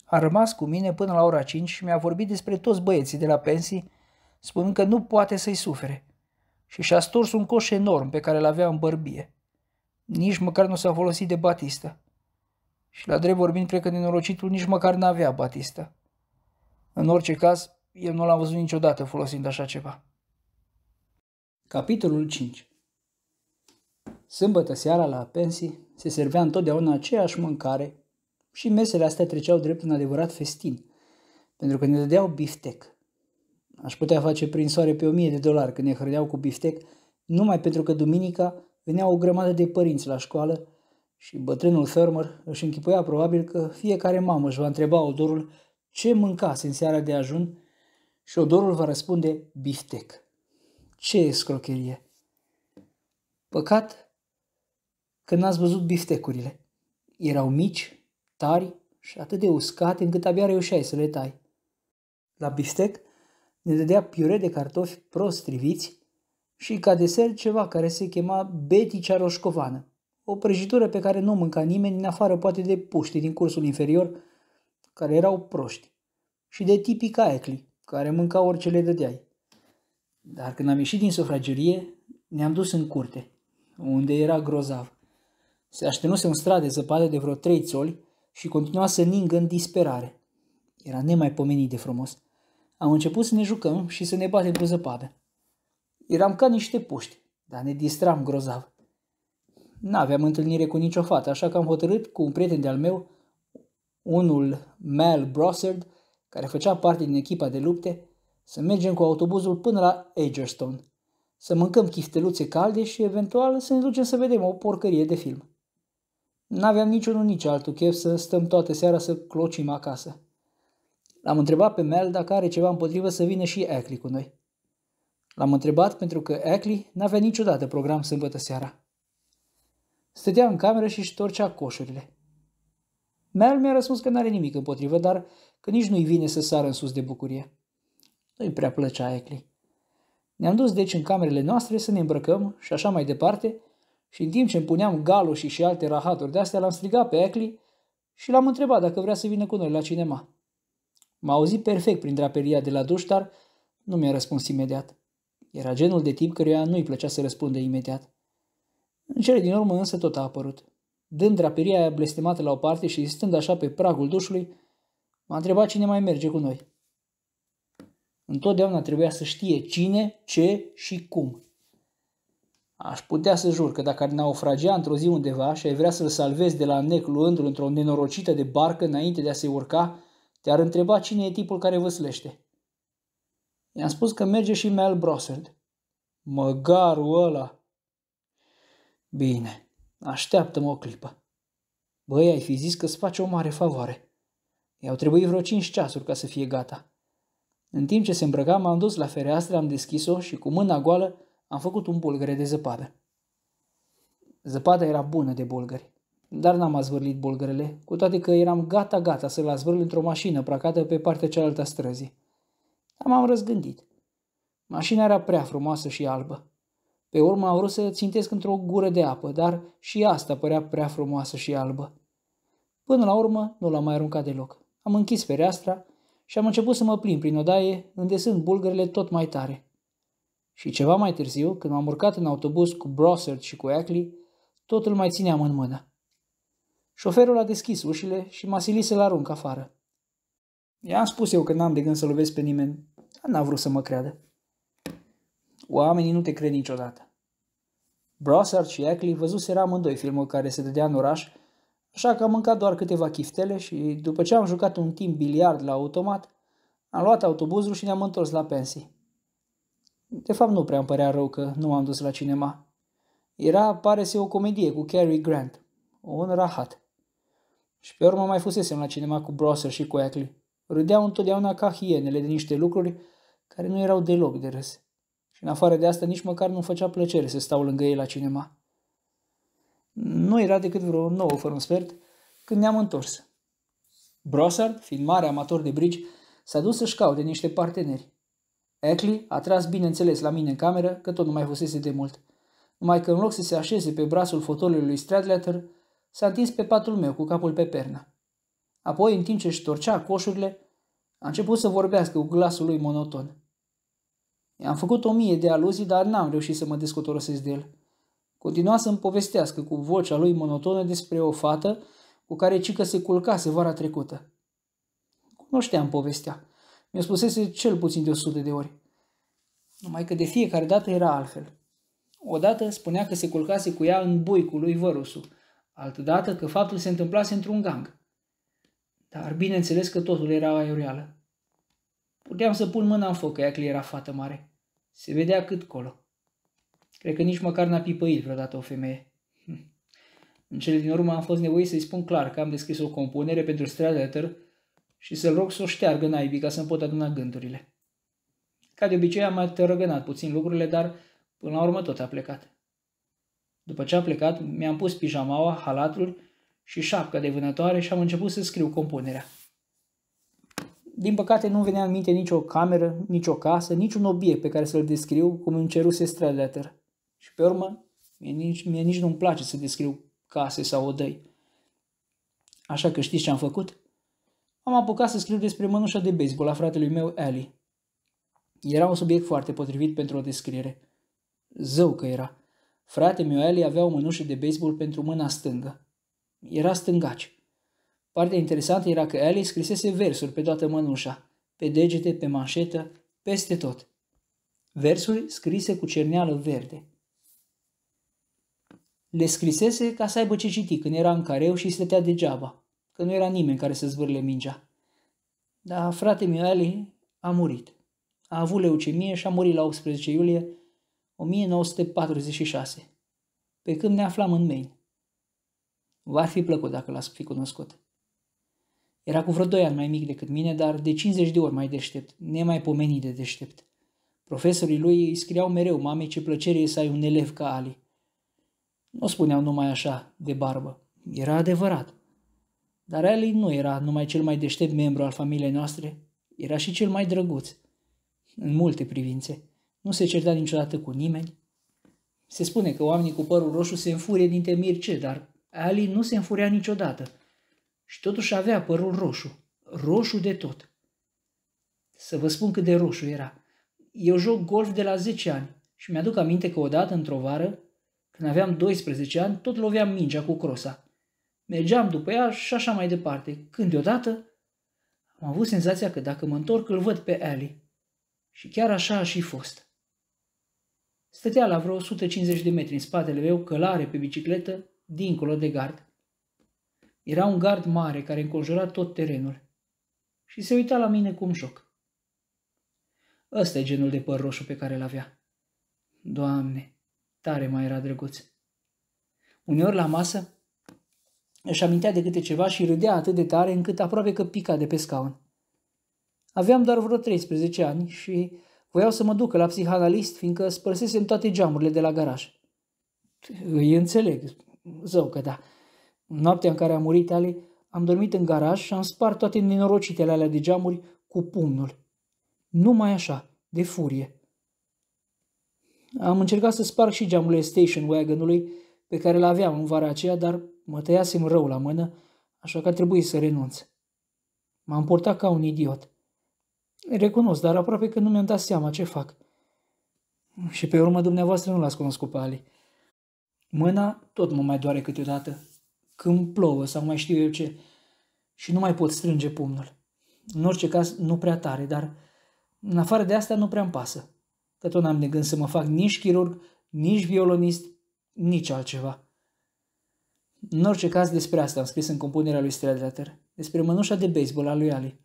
Speaker 1: A rămas cu mine până la ora 5 și mi-a vorbit despre toți băieții de la pensii, spunând că nu poate să-i sufere. Și și-a stors un coș enorm pe care l-avea în bărbie. Nici măcar nu s-a folosit de Batista. Și la drept vorbind, cred că nenorocitul nici măcar n-avea Batista. În orice caz, eu nu l-am văzut niciodată folosind așa ceva. Capitolul 5 Sâmbătă seara la pensii se servea întotdeauna aceeași mâncare și mesele astea treceau drept un adevărat festin, pentru că ne dădeau biftec. Aș putea face prin soare pe o mie de dolari când ne hrăneau cu biftec, numai pentru că duminica veneau o grămadă de părinți la școală și bătrânul fermer își închipuia probabil că fiecare mamă își va întreba odorul ce mâncase în seara de ajun și odorul va răspunde biftec. Ce scrocherie! Păcat că n-ați văzut biftecurile. Erau mici, tari și atât de uscate încât abia reușeai să le tai. La biftec ne dădea piure de cartofi prost striviți și ca desert ceva care se chema beticea roșcovană, o prăjitură pe care nu mânca nimeni în afară poate de puști din cursul inferior, care erau proști, și de tipii caecli, care mânca orice le dădeai. Dar când am ieșit din sufragerie, ne-am dus în curte, unde era grozav. Se aștenuse în stradă zăpadă de vreo trei țoli și continua să ningă în disperare. Era nemaipomenit de frumos. Am început să ne jucăm și să ne batem cu zăpadă. Eram ca niște puști, dar ne distram grozav. N-aveam întâlnire cu nicio fată, așa că am hotărât cu un prieten de-al meu, unul Mel Brossard, care făcea parte din echipa de lupte, să mergem cu autobuzul până la Agerstone, să mâncăm chifteluțe calde și eventual să ne ducem să vedem o porcărie de film. N-aveam niciunul nici altul chef să stăm toată seara să clocim acasă. L-am întrebat pe Mel dacă are ceva împotrivă să vină și Ackley cu noi. L-am întrebat pentru că Ackley n-avea niciodată program sâmbătă seara. Stătea în cameră și își torcea coșurile. Mel mi-a răspuns că n-are nimic împotrivă, dar că nici nu-i vine să sară în sus de bucurie. Nu-i prea plăcea Ecli. Ne-am dus deci în camerele noastre să ne îmbrăcăm și așa mai departe și în timp ce îmi puneam galoși și alte rahaturi de astea, l-am strigat pe Ecli și l-am întrebat dacă vrea să vină cu noi la cinema. M-a auzit perfect prin draperia de la duș, dar nu mi-a răspuns imediat. Era genul de tip căruia nu-i plăcea să răspundă imediat. În cele din urmă însă tot a apărut. Dând draperia aia blestemată la o parte și stând așa pe pragul dușului, m-a întrebat cine mai merge cu noi. Întotdeauna trebuia să știe cine, ce și cum. Aș putea să jur că dacă ar naufragea într-o zi undeva și ai vrea să-l salvezi de la nec luându-l într-o nenorocită de barcă înainte de a se urca, te-ar întreba cine e tipul care văslește. I-am spus că merge și Mel Brossard. Măgarul ăla! Bine, așteaptă-mă o clipă. Băi, ai fi zis că îți face o mare favoare. I-au trebuit vreo cinci ceasuri ca să fie gata. În timp ce se îmbrăca, m-am dus la fereastră, am deschis-o și cu mâna goală am făcut un bulgăre de zăpadă. Zăpada era bună de bulgări, dar n-am azvârlit bulgărele, cu toate că eram gata-gata să-l azvârl într-o mașină pracată pe partea cealaltă a străzii. Dar m-am răzgândit. Mașina era prea frumoasă și albă. Pe urmă am vrut să țintesc într-o gură de apă, dar și asta părea prea frumoasă și albă. Până la urmă nu l-am mai aruncat deloc. Am închis fereastra și am început să mă plimb prin odaie, îndesând bulgările tot mai tare. Și ceva mai târziu, când m-am urcat în autobuz cu Brossard și cu Ackley, tot îl mai țineam în mână. Șoferul a deschis ușile și m-a silit să-l arunc afară. I-am spus eu că n-am de gând să lovesc pe nimeni, dar n-a vrut să mă creadă. Oamenii nu te cred niciodată. Brossard și Ackley văzuseră amândoi filmul care se dădea în oraș, așa că am mâncat doar câteva chiftele și, după ce am jucat un timp biliard la automat, am luat autobuzul și ne-am întors la pensii. De fapt, nu prea îmi părea rău că nu m-am dus la cinema. Era, pare să o comedie cu Cary Grant, un rahat. Și pe urmă mai fusesem la cinema cu Brosser și cu Ackley. Râdeau întotdeauna ca hienele de niște lucruri care nu erau deloc de râs. Și în afară de asta nici măcar nu făcea plăcere să stau lângă ei la cinema. Nu era decât vreo nouă fără un sfert când ne-am întors. Brossard, fiind mare amator de brici, s-a dus să-și caute niște parteneri. Eckley a tras bineînțeles la mine în cameră, că tot nu mai fusese de mult. Numai că în loc să se așeze pe brațul fotoliului lui Stradlater, s-a întins pe patul meu cu capul pe pernă. Apoi, în timp ce își torcea coșurile, a început să vorbească cu glasul lui monoton. I-am făcut o mie de aluzii, dar n-am reușit să mă descotorosesc de el. Continua să-mi povestească cu vocea lui monotonă despre o fată cu care cică se culcase vara trecută. Cunoșteam povestea. Mi-o spusese cel puțin de o sută de ori. Numai că de fiecare dată era altfel. Odată spunea că se culcase cu ea în buicul lui Vărusu, altădată că faptul se întâmplase într-un gang. Dar bineînțeles că totul era aiureală. Puteam să pun mâna în foc că ea că era fată mare. Se vedea cât colo. Cred că nici măcar n-a pipăit vreodată o femeie. Hm. În cele din urmă am fost nevoit să-i spun clar că am descris o compunere pentru Stradater și să-l rog să o șteargă naibii ca să-mi pot aduna gândurile. Ca de obicei am mai tărăgănat puțin lucrurile, dar până la urmă tot a plecat. După ce a plecat, mi-am pus pijamaua, halatul și șapca de vânătoare și am început să scriu compunerea. Din păcate nu venea în minte nicio cameră, nicio casă, niciun obiect pe care să-l descriu cum îmi ceruse Stradlater. Și pe urmă, mie nici, mie nici nu-mi place să descriu case sau odăi. Așa că știți ce am făcut? Am apucat să scriu despre mănușa de baseball a fratelui meu, Ali. Era un subiect foarte potrivit pentru o descriere. Zău că era. Frate meu Ali avea o mănușă de baseball pentru mâna stângă. Era stângaci. Partea interesantă era că Ali scrisese versuri pe toată mănușa, pe degete, pe manșetă, peste tot. Versuri scrise cu cerneală verde. Le scrisese ca să aibă ce citi când era în careu și stătea degeaba, că nu era nimeni care să zvârle mingea. Dar frate meu Ali a murit. A avut leucemie și a murit la 18 iulie 1946, pe când ne aflam în Maine. V-ar fi plăcut dacă l-ați fi cunoscut. Era cu vreo doi ani mai mic decât mine, dar de 50 de ori mai deștept, nemaipomenit de deștept. Profesorii lui îi scriau mereu mamei ce plăcere e să ai un elev ca Ali. Nu spuneau numai așa, de barbă. Era adevărat. Dar Ali nu era numai cel mai deștept membru al familiei noastre, era și cel mai drăguț. în multe privințe. Nu se certa niciodată cu nimeni. Se spune că oamenii cu părul roșu se înfurie din temir ce, dar Ali nu se înfuria niciodată. Și totuși avea părul roșu. Roșu de tot. Să vă spun cât de roșu era. Eu joc golf de la 10 ani și mi-aduc aminte că odată, într-o vară, când aveam 12 ani, tot loveam mingea cu crosa. Mergeam după ea și așa mai departe, când deodată am avut senzația că dacă mă întorc îl văd pe Ali. Și chiar așa a și fost. Stătea la vreo 150 de metri în spatele meu, călare pe bicicletă, dincolo de gard. Era un gard mare care înconjura tot terenul și se uita la mine cu un șoc. Ăsta e genul de păr roșu pe care îl avea. Doamne, tare mai era drăguț. Uneori la masă își amintea de câte ceva și râdea atât de tare încât aproape că pica de pe scaun. Aveam doar vreo 13 ani și voiau să mă ducă la psihanalist, fiindcă spărsesem toate geamurile de la garaj. Îi înțeleg, zău că da. Noaptea în care a murit Ali, am dormit în garaj și am spart toate nenorocitele alea de geamuri cu pumnul. Numai așa, de furie. Am încercat să sparg și geamurile station wagon-ului pe care le aveam în vara aceea, dar mă tăiasem rău la mână, așa că a trebuit să renunț. M-am portat ca un idiot. Recunosc, dar aproape că nu mi-am dat seama ce fac. Și pe urmă dumneavoastră nu l-ați cunoscut pe Ali. Mâna tot mă mai doare câteodată, când plouă sau mai știu eu ce, și nu mai pot strânge pumnul. În orice caz, nu prea tare, dar în afară de asta nu prea-mi pasă, că tot n-am de gând să mă fac nici chirurg, nici violonist, nici altceva. În orice caz, despre asta am scris în compunerea lui Stradlater, despre mănușa de baseball a lui Ali.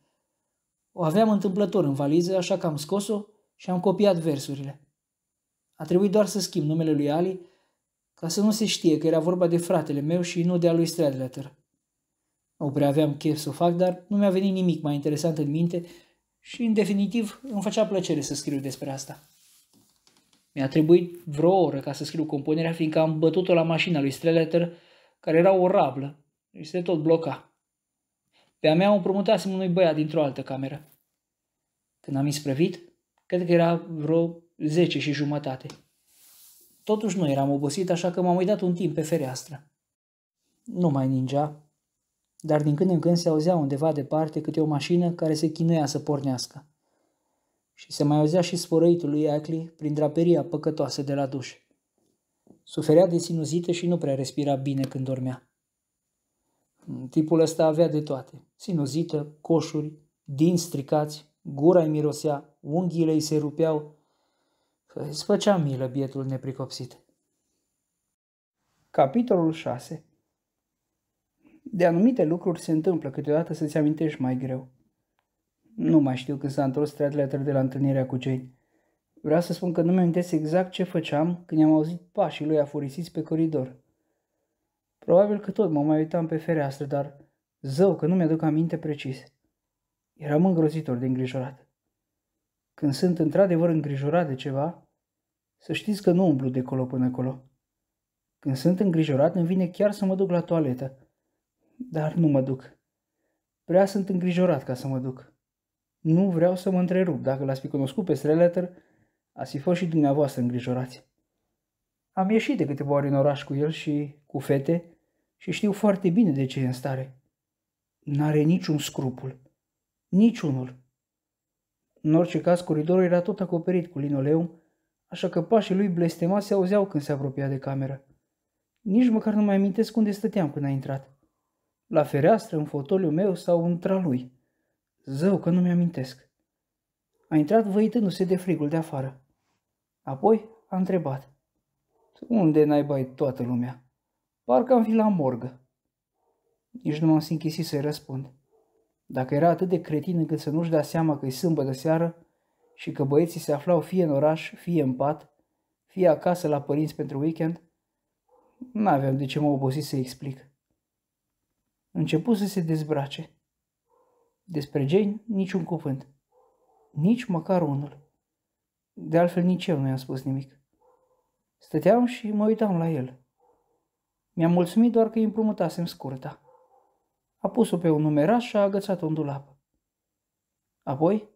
Speaker 1: O aveam întâmplător în valiză, așa că am scos-o și am copiat versurile. A trebuit doar să schimb numele lui Ali ca să nu se știe că era vorba de fratele meu și nu de al lui Stradlater. Nu prea aveam chef să o fac, dar nu mi-a venit nimic mai interesant în minte și, în definitiv, îmi făcea plăcere să scriu despre asta. Mi-a trebuit vreo oră ca să scriu compunerea, fiindcă am bătut-o la mașina lui Streleter, care era o rablă și se tot bloca. Pe a mea o împrumutasem unui băiat dintr-o altă cameră. Când am isprăvit, cred că era vreo zece și jumătate. Totuși nu eram obosit, așa că m-am uitat un timp pe fereastră. Nu mai ningea, dar din când în când se auzea undeva departe câte o mașină care se chinuia să pornească. Și se mai auzea și sporăitul lui Ackley prin draperia păcătoasă de la duș. Suferea de sinuzită și nu prea respira bine când dormea. Tipul ăsta avea de toate. Sinuzită, coșuri, dinți stricați, gura îi mirosea, unghiile îi se rupeau. Îți făcea milă bietul nepricopsit. Capitolul 6 De anumite lucruri se întâmplă câteodată să-ți amintești mai greu. Nu mai știu când s-a întors Stradlater de la întâlnirea cu Jane. Vreau să spun că nu mi-am exact ce făceam când i-am auzit pașii lui afurisiți pe coridor. Probabil că tot mă mai uitam pe fereastră, dar zău că nu mi-aduc aminte precis. Eram îngrozitor de îngrijorat. Când sunt într-adevăr îngrijorat de ceva, să știți că nu umblu de colo până acolo. Când sunt îngrijorat, îmi vine chiar să mă duc la toaletă. Dar nu mă duc. Prea sunt îngrijorat ca să mă duc. Nu vreau să mă întrerup. Dacă l-ați fi cunoscut pe Streleter, ați fi fost și dumneavoastră îngrijorați. Am ieșit de câteva ori în oraș cu el și cu fete și știu foarte bine de ce e în stare. N-are niciun scrupul. Niciunul. În orice caz, coridorul era tot acoperit cu linoleum, așa că pașii lui blestemați se auzeau când se apropia de cameră. Nici măcar nu mai amintesc unde stăteam când a intrat. La fereastră, în fotoliul meu sau în lui. Zău că nu mi-amintesc. A intrat văitându-se de frigul de afară. Apoi a întrebat. Unde naiba toată lumea? Parcă am fi la morgă. Nici nu m-am închisit să-i răspund. Dacă era atât de cretin încât să nu-și dea seama că e sâmbătă seară și că băieții se aflau fie în oraș, fie în pat, fie acasă la părinți pentru weekend, n-aveam de ce mă obosi să explic. Început să se dezbrace. Despre Jane niciun cuvânt. Nici măcar unul. De altfel nici eu nu i-am spus nimic. Stăteam și mă uitam la el. Mi-am mulțumit doar că îi împrumutasem scurta. A pus-o pe un numeraș și a agățat-o în dulap. Apoi,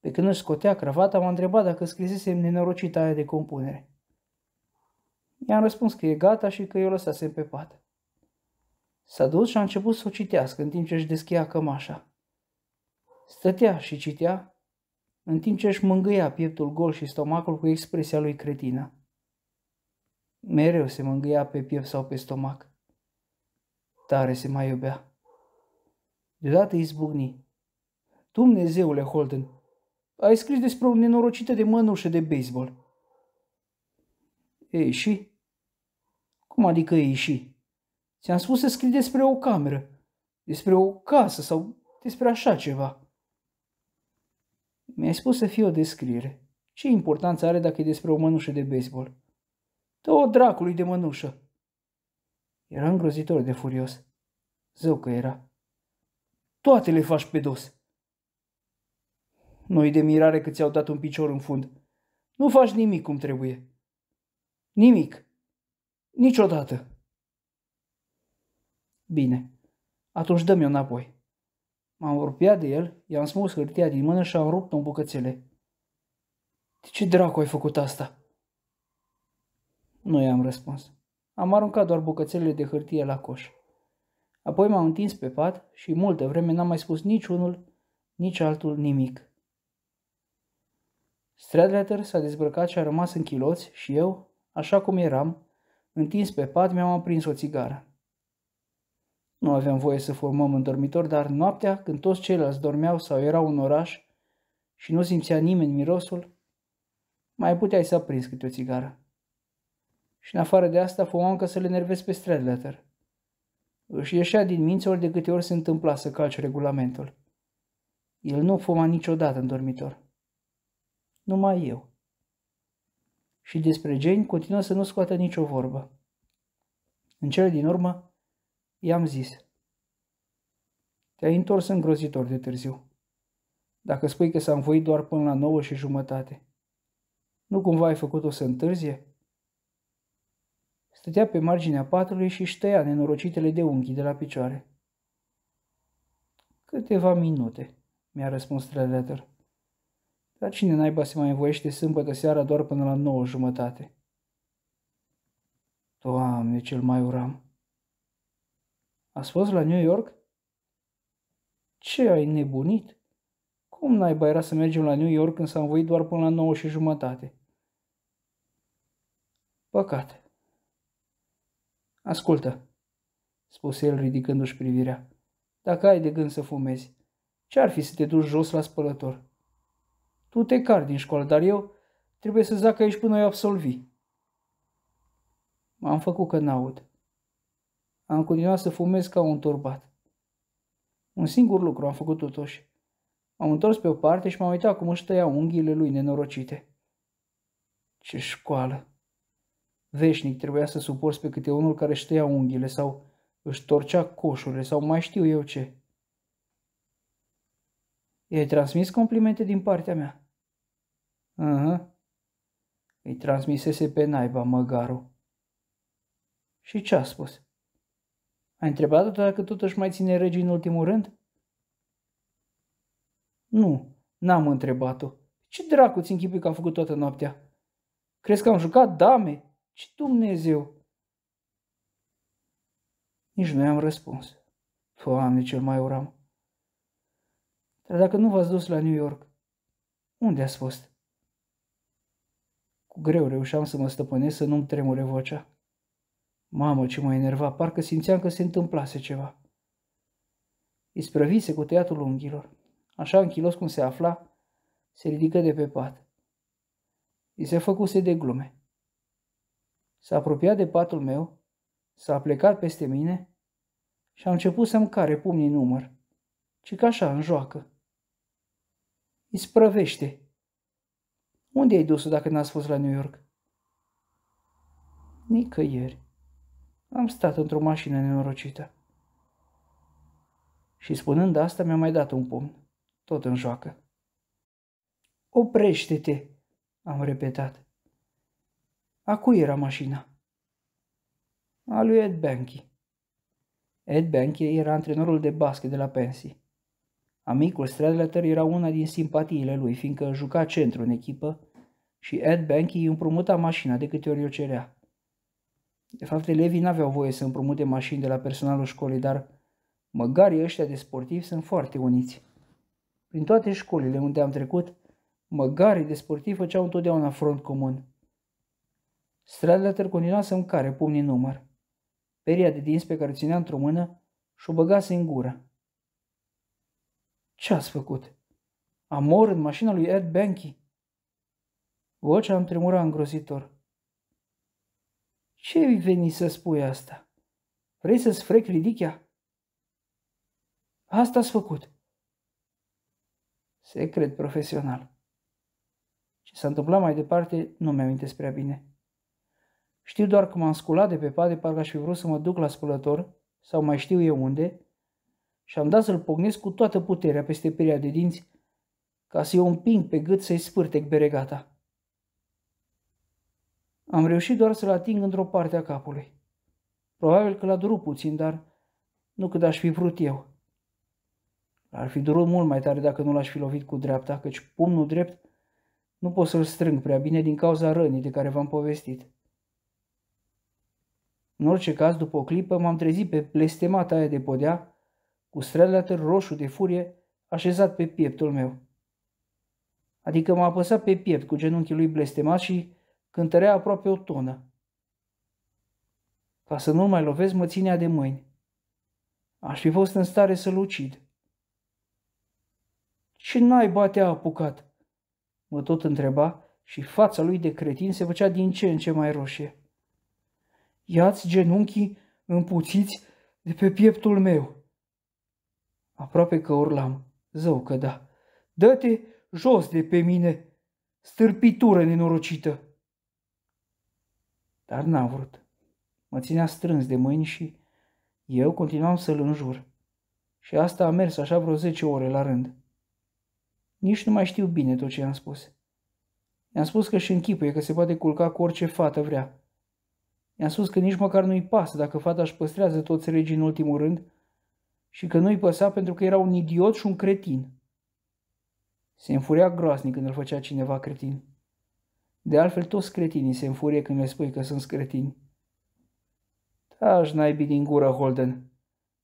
Speaker 1: Pe când își scotea cravata, m-a întrebat dacă scrisese nenorocita aia de compunere. I-am răspuns că e gata și că eu lăsasem pe pat. S-a dus și a început să o citească în timp ce își deschia cămașa. Stătea și citea, în timp ce își mângâia pieptul gol și stomacul cu expresia lui cretină. Mereu se mângâia pe piept sau pe stomac. Tare se mai iubea. Deodată izbucni. Dumnezeule, Holden, ai scris despre o nenorocită de mănușă de baseball. Ei, și? Cum adică ei și? Ți-am spus să scrii despre o cameră, despre o casă sau despre așa ceva. Mi-ai spus să fie o descriere. Ce importanță are dacă e despre o mănușă de baseball? Dă-o dracului de mănușă. Era îngrozitor de furios. Zău că era. Toate le faci pe dos. Noi de mirare că ți-au dat un picior în fund. Nu faci nimic cum trebuie. Nimic. Niciodată. Bine. Atunci dă-mi înapoi. M-am apropiat de el, i-am smuls hârtia din mână și am rupt-o în bucățele. De ce dracu ai făcut asta? Nu i-am răspuns. Am aruncat doar bucățelele de hârtie la coș. Apoi m-am întins pe pat și multă vreme n-am mai spus nici unul, nici altul nimic. Stradletter s-a dezbrăcat și a rămas în chiloți și eu, așa cum eram, întins pe pat, mi-am aprins o țigară. Nu aveam voie să formăm în dormitor, dar noaptea, când toți ceilalți dormeau sau erau în oraș și nu simțea nimeni mirosul, mai puteai să aprinzi câte o țigară. Și în afară de asta, fumam ca să le nervez pe Stradletter. Își ieșea din minți ori de câte ori se întâmpla să calci regulamentul. El nu fuma niciodată în dormitor. Numai eu. Și despre Jane continuă să nu scoată nicio vorbă. În cele din urmă, i-am zis. Te-ai întors îngrozitor de târziu. Dacă spui că s-a învoit doar până la nouă și jumătate, nu cumva ai făcut-o să întârzie? Stătea pe marginea patului și ștăia nenorocitele de unghi de la picioare. Câteva minute, mi-a răspuns Treletter. Dar cine naiba se mai învoiește sâmbătă seara doar până la nouă jumătate? Doamne, cel mai uram. Ați fost la New York? Ce ai nebunit? Cum naiba era să mergem la New York când s-a învoit doar până la nouă și jumătate? Păcat. Ascultă, spuse el ridicându-și privirea. Dacă ai de gând să fumezi, ce-ar fi să te duci jos la spălător? Tu te car din școală, dar eu trebuie să zac aici până eu absolvi. M-am făcut că n-aud. Am continuat să fumez ca un turbat. Un singur lucru am făcut totuși. M-am întors pe o parte și m-am uitat cum își tăia unghiile lui nenorocite. Ce școală! Veșnic trebuia să suporți pe câte unul care își tăia unghiile sau își torcea coșurile sau mai știu eu ce. I-ai transmis complimente din partea mea? Uh-huh. Îi transmisese pe naiba măgarul. Și ce a spus? Ai întrebat-o dacă totuși mai ține regii în ultimul rând? Nu, n-am întrebat-o. Ce dracu ți închipui că am făcut toată noaptea? Crezi că am jucat dame? Ce Dumnezeu! Nici nu i-am răspuns. Doamne, cel mai uram. Dar dacă nu v-ați dus la New York, unde ați fost? Cu greu reușeam să mă stăpânesc să nu-mi tremure vocea. Mamă, ce mă enerva, parcă simțeam că se întâmplase ceva. Isprăvise cu tăiatul unghilor. Așa închilos cum se afla, se ridică de pe pat. I se făcuse de glume. S-a apropiat de patul meu, s-a plecat peste mine și a început să-mi care pumnii număr, ci ca așa, în joacă. Isprăvește. Unde ai dus-o dacă n-ați fost la New York? Nicăieri. Am stat într-o mașină nenorocită. Și spunând asta, mi-a mai dat un pumn, tot în joacă. Oprește-te, am repetat. A cui era mașina? A lui Ed Banky. Ed Banky era antrenorul de basket de la Pensy. Amicul Stradletter era una din simpatiile lui, fiindcă juca centru în echipă și Ed Banky îi împrumuta mașina de câte ori o cerea. De fapt, elevii n-aveau voie să împrumute mașini de la personalul școlii, dar măgarii ăștia de sportivi sunt foarte uniți. Prin toate școlile unde am trecut, măgarii de sportivi făceau întotdeauna front comun. Stradletter continua să-mi care pumnii număr. Peria de dinți pe care ținea într-o mână și-o băgase în gură. Ce ați făcut? Amor în mașina lui Ed Banky? Vocea îmi tremura îngrozitor. Ce-i veni să spui asta? Vrei să-ți frec ridichea? Asta ați făcut. Secret profesional. Ce s-a întâmplat mai departe nu mi-am prea bine. Știu doar că m-am sculat de pe pat de parcă aș fi vrut să mă duc la spălător, sau mai știu eu unde, și am dat să-l pognesc cu toată puterea peste peria de dinți, ca să-i o împing pe gât să-i spârtec beregata. Am reușit doar să-l ating într-o parte a capului. Probabil că l-a durut puțin, dar nu cât aș fi vrut eu. Ar fi durut mult mai tare dacă nu l-aș fi lovit cu dreapta, căci pumnul drept nu pot să-l strâng prea bine din cauza rănii de care v-am povestit. În orice caz, după o clipă, m-am trezit pe blestemata aia de podea, cu strelater roșu de furie, așezat pe pieptul meu. Adică m-a apăsat pe piept cu genunchii lui blestemat și cântărea aproape o tonă. Ca să nu mai lovesc, mă ținea de mâini. Aș fi fost în stare să-l ucid. Ce n-ai bate a apucat? Mă tot întreba și fața lui de cretin se făcea din ce în ce mai roșie. Iați genunchii împuțiți de pe pieptul meu. Aproape că urlam. Zău că da. Dă-te jos de pe mine, stârpitură nenorocită. Dar n-a vrut. Mă ținea strâns de mâini și eu continuam să-l înjur. Și asta a mers așa vreo zece ore la rând. Nici nu mai știu bine tot ce i-am spus. I-am spus că și închipuie că se poate culca cu orice fată vrea. I-am spus că nici măcar nu-i pasă dacă fata își păstrează toți regii în ultimul rând și că nu-i păsa pentru că era un idiot și un cretin. Se înfuria groasnic când îl făcea cineva cretin. De altfel, toți cretinii se înfurie când le spui că sunt cretini. Taci naibii din gură, Holden,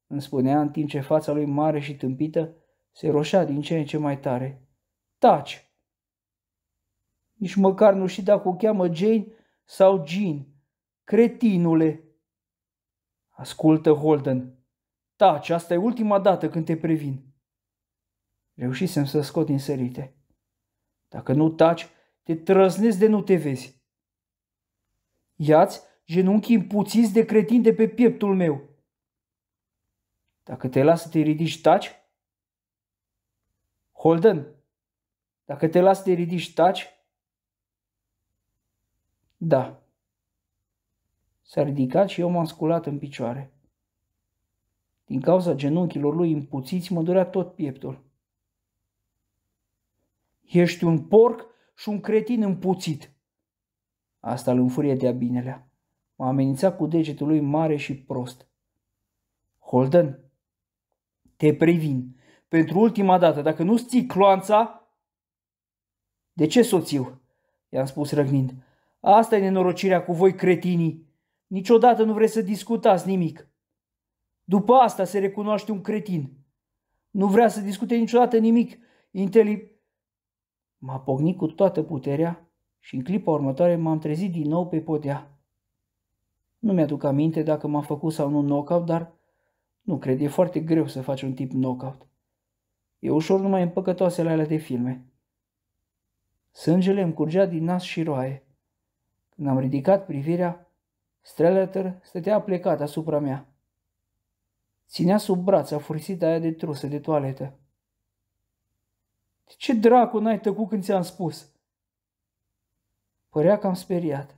Speaker 1: îmi spunea în timp ce fața lui mare și tâmpită se roșea din ce în ce mai tare. Taci! Nici măcar nu știi dacă o cheamă Jane sau Jean. Cretinule! Ascultă, Holden. Taci, asta e ultima dată când te previn. Reușisem să scot din sărite. Dacă nu taci, te trăznesc de nu te vezi. Iați genunchii împuțiți de cretin de pe pieptul meu. Dacă te las să te ridici, taci? Holden, dacă te las să te ridici, taci? Da. S-a ridicat și eu m-am sculat în picioare. Din cauza genunchilor lui împuțiți, mă durea tot pieptul. Ești un porc și un cretin împuțit. Asta îl înfurie de-a binelea. M-a amenințat cu degetul lui mare și prost. Holden, te previn. Pentru ultima dată, dacă nu ții cloanța... De ce soțiu? I-am spus răgnind. Asta e nenorocirea cu voi cretinii. Niciodată nu vreți să discutați nimic. După asta se recunoaște un cretin. Nu vrea să discute niciodată nimic. Inteli... M-a pognit cu toată puterea și în clipa următoare m-am trezit din nou pe podea. Nu mi-aduc aminte dacă m-a făcut sau nu knockout, dar nu cred, e foarte greu să faci un tip knockout. E ușor numai în păcătoasele alea de filme. Sângele îmi curgea din nas și roaie. Când am ridicat privirea, Streleter stătea plecat asupra mea. Ținea sub braț afurisită aia de trusă de toaletă. De ce dracu n-ai tăcut când ți-am spus? Părea cam speriat.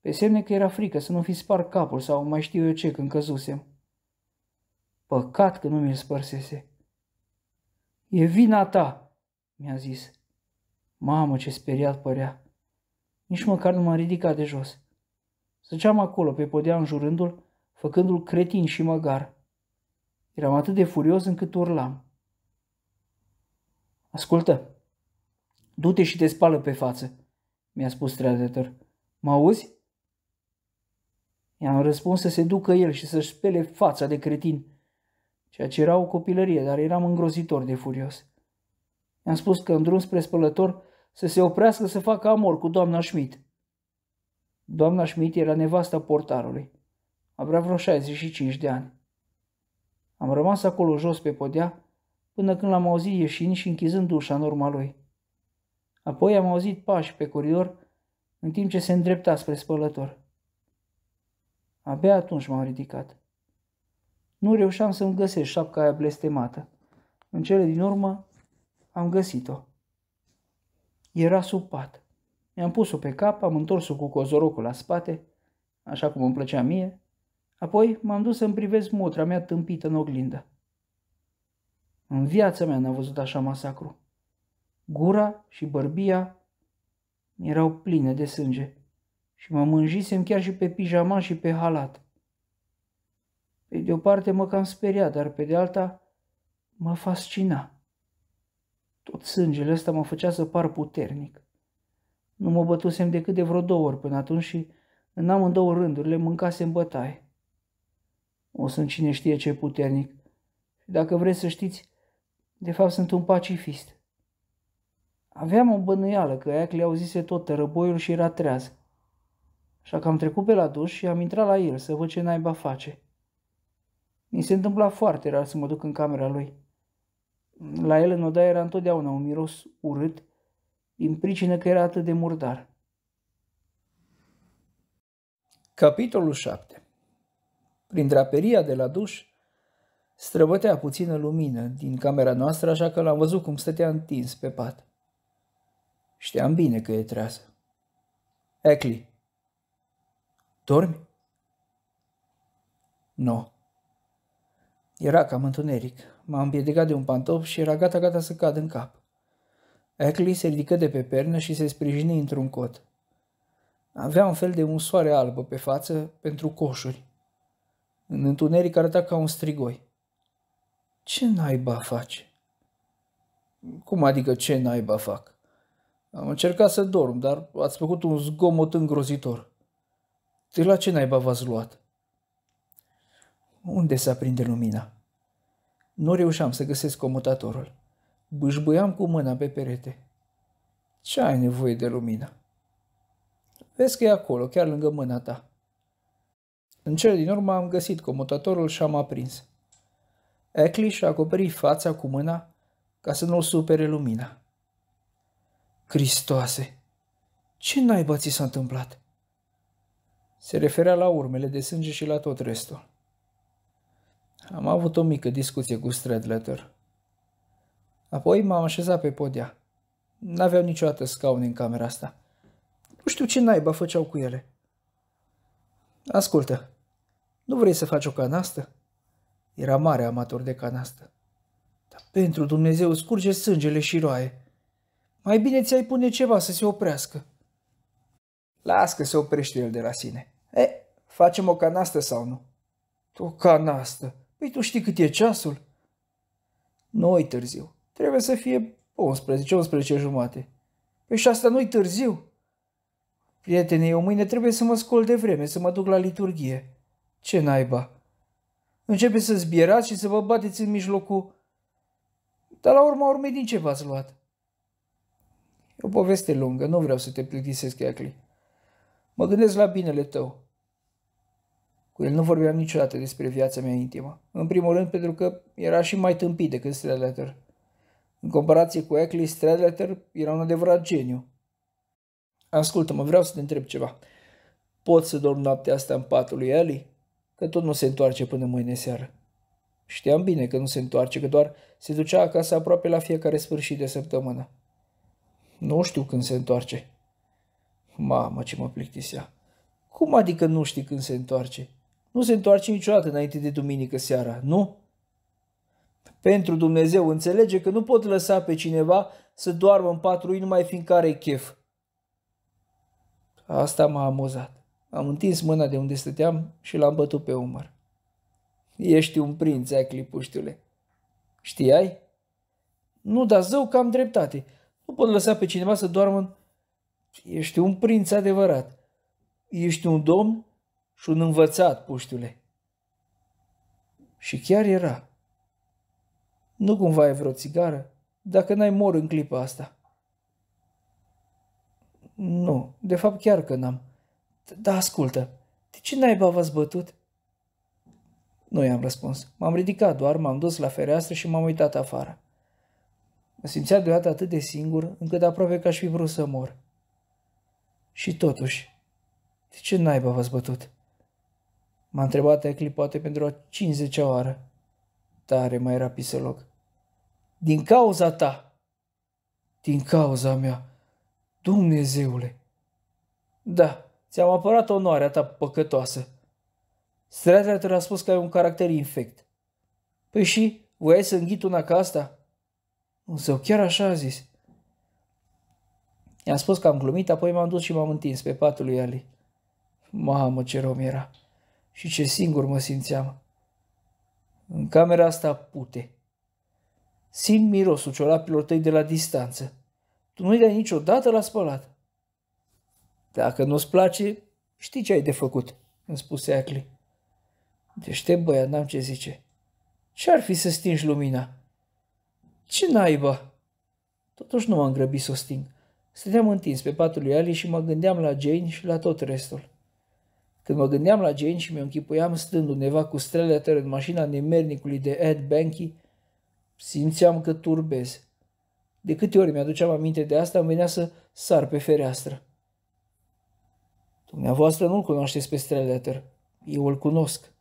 Speaker 1: Pe semne că era frică să nu fi spart capul sau mai știu eu ce când căzusem. Păcat că nu mi-l spărsese. E vina ta, mi-a zis. Mamă, ce speriat părea. Nici măcar nu m-a ridicat de jos. Zăceam acolo, pe podea înjurându-l, făcându-l cretin și măgar. Eram atât de furios încât urlam. Ascultă, du-te și te spală pe față, mi-a spus Treadeter. Mă auzi? I-am răspuns să se ducă el și să-și spele fața de cretin, ceea ce era o copilărie, dar eram îngrozitor de furios. I-am spus că în drum spre spălător să se oprească să facă amor cu doamna Schmidt. Doamna Schmidt era nevasta portarului. Avea vreo 65 de ani. Am rămas acolo jos pe podea până când l-am auzit ieșind și închizând ușa în urma lui. Apoi am auzit pași pe coridor în timp ce se îndrepta spre spălător. Abia atunci m-am ridicat. Nu reușeam să-mi găsesc șapca aia blestemată. În cele din urmă am găsit-o. Era sub pat. Mi-am pus-o pe cap, am întors-o cu cozorocul la spate, așa cum îmi plăcea mie, apoi m-am dus să-mi privesc motra mea tâmpită în oglindă. În viața mea n-am văzut așa masacru. Gura și bărbia erau pline de sânge și mă mânjisem chiar și pe pijama și pe halat. Pe de o parte mă cam speria, dar pe de alta mă fascina. Tot sângele ăsta mă făcea să par puternic. Nu mă bătusem decât de vreo două ori până atunci și în amândouă rândurile mâncasem bătaie. O sunt cine știe ce puternic. Și dacă vreți să știți, de fapt sunt un pacifist. Aveam o bănuială că Ackley auzise tot tărăboiul și era treaz. Așa că am trecut pe la duș și am intrat la el să văd ce naiba face. Mi se întâmpla foarte rar să mă duc în camera lui. La el în odaie era întotdeauna un miros urât, din pricină că era atât de murdar. Capitolul 7 Prin draperia de la duș străbătea puțină lumină din camera noastră, așa că l-am văzut cum stătea întins pe pat. Știam bine că e treasă. Ecli, dormi? Nu. No. Era cam întuneric. M-am împiedicat de un pantof și era gata-gata să cad în cap. Ecli se ridică de pe pernă și se sprijini într-un cot. Avea un fel de un soare albă pe față pentru coșuri. În întuneric arăta ca un strigoi. Ce naiba faci? Cum adică ce naiba fac? Am încercat să dorm, dar ați făcut un zgomot îngrozitor. De la ce naiba v-ați luat? Unde se aprinde lumina? Nu reușeam să găsesc comutatorul. Bâșbâiam cu mâna pe perete. Ce ai nevoie de lumină? Vezi că e acolo, chiar lângă mâna ta. În cele din urmă am găsit comutatorul și am aprins. Ecli și-a acoperit fața cu mâna ca să nu-l supere lumina. Cristoase! Ce naiba ți s-a întâmplat? Se referea la urmele de sânge și la tot restul. Am avut o mică discuție cu Stradletter. Apoi m-am așezat pe podea. N-aveau niciodată scaune în camera asta. Nu știu ce naiba făceau cu ele. Ascultă, nu vrei să faci o canastă? Era mare amator de canastă. Dar pentru Dumnezeu scurge sângele și roaie. Mai bine ți-ai pune ceva să se oprească. Las că se oprește el de la sine. E, facem o canastă sau nu? O canastă? Păi tu știi cât e ceasul? Nu târziu. Trebuie să fie 11, 11 jumate. Păi și asta nu-i târziu. Prietene, eu mâine trebuie să mă scol de vreme, să mă duc la liturghie. Ce naiba? Începe să zbierați și să vă bateți în mijlocul... Dar la urma urmei din ce v-ați luat? E o poveste lungă, nu vreau să te plictisesc, Iacli. Mă gândesc la binele tău. Cu el nu vorbeam niciodată despre viața mea intimă. În primul rând pentru că era și mai tâmpit decât Stradlater. În comparație cu Eckley, Stradlater era un adevărat geniu. Ascultă-mă, vreau să te întreb ceva. Pot să dorm noaptea asta în patul lui Ellie? Că tot nu se întoarce până mâine seară. Știam bine că nu se întoarce, că doar se ducea acasă aproape la fiecare sfârșit de săptămână. Nu știu când se întoarce. Mamă, ce mă plictisea. Cum adică nu știi când se întoarce? Nu se întoarce niciodată înainte de duminică seara, nu? Pentru Dumnezeu, înțelege că nu pot lăsa pe cineva să doarmă în patru lui numai fiindcă are chef. Asta m-a amuzat. Am întins mâna de unde stăteam și l-am bătut pe umăr. Ești un prinț, ai clipuștiule. Știai? Nu, dar zău că am dreptate. Nu pot lăsa pe cineva să doarmă în... Ești un prinț adevărat. Ești un domn și un învățat, puștiule. Și chiar era. Nu cumva e vreo țigară? Dacă n-ai mor în clipa asta. Nu, de fapt chiar că n-am. Da, ascultă, de ce naiba v-ați bătut? Nu i-am răspuns. M-am ridicat doar, m-am dus la fereastră și m-am uitat afară. Mă simțea deodată atât de singur, încât aproape că aș fi vrut să mor. Și totuși, de ce naiba v-ați bătut? M-a întrebat Ecli poate pentru a 50 oară. Tare mai era piselog. Din cauza ta. Din cauza mea. Dumnezeule. Da, ți-am apărat onoarea ta păcătoasă. Stradler a spus că ai un caracter infect. Păi și, voiai să înghit una ca asta? Însă chiar așa a zis. I-am spus că am glumit, apoi m-am dus și m-am întins pe patul lui Ali. Mamă, ce rom era! Și ce singur mă simțeam. În camera asta pute. Simt mirosul ciorapilor tăi de la distanță. Tu nu-i dai niciodată la spălat. Dacă nu-ți place, știi ce ai de făcut, îmi spuse Ackley. Deștept băiat, n-am ce zice. Ce-ar fi să stingi lumina? Ce naiba? Totuși nu m-am grăbit să o sting. Stăteam întins pe patul lui Ali și mă gândeam la Jane și la tot restul. Când mă gândeam la Jane și mi-o închipuiam stând undeva cu strele în mașina nemernicului de Ed Banky, simțeam că turbez. De câte ori mi-aduceam aminte de asta, îmi venea să sar pe fereastră. Dumneavoastră nu-l cunoașteți pe Streleter. Eu îl cunosc.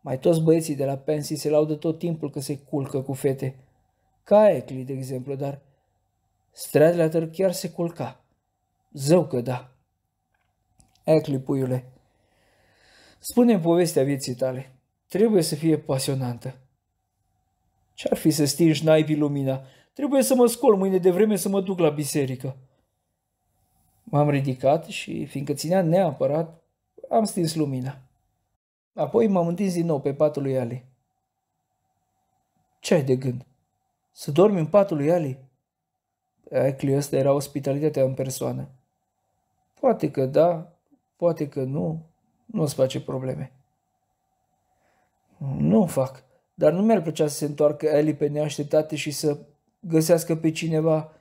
Speaker 1: Mai toți băieții de la pensii se laudă tot timpul că se culcă cu fete. Ca Ecli, de exemplu, dar Stradlater chiar se culca. Zău că da. Ecli, puiule, spune povestea vieții tale. Trebuie să fie pasionantă. Ce-ar fi să stingi naibii lumina? Trebuie să mă scol mâine de vreme să mă duc la biserică. M-am ridicat și, fiindcă ținea neapărat, am stins lumina. Apoi m-am întins din nou pe patul lui Ali. Ce ai de gând? Să dormi în patul lui Ali? Ecli ăsta era ospitalitatea în persoană. Poate că da, poate că nu, nu-ți face probleme. Nu fac, dar nu mi-ar plăcea să se întoarcă Eli pe neașteptate și să găsească pe cineva.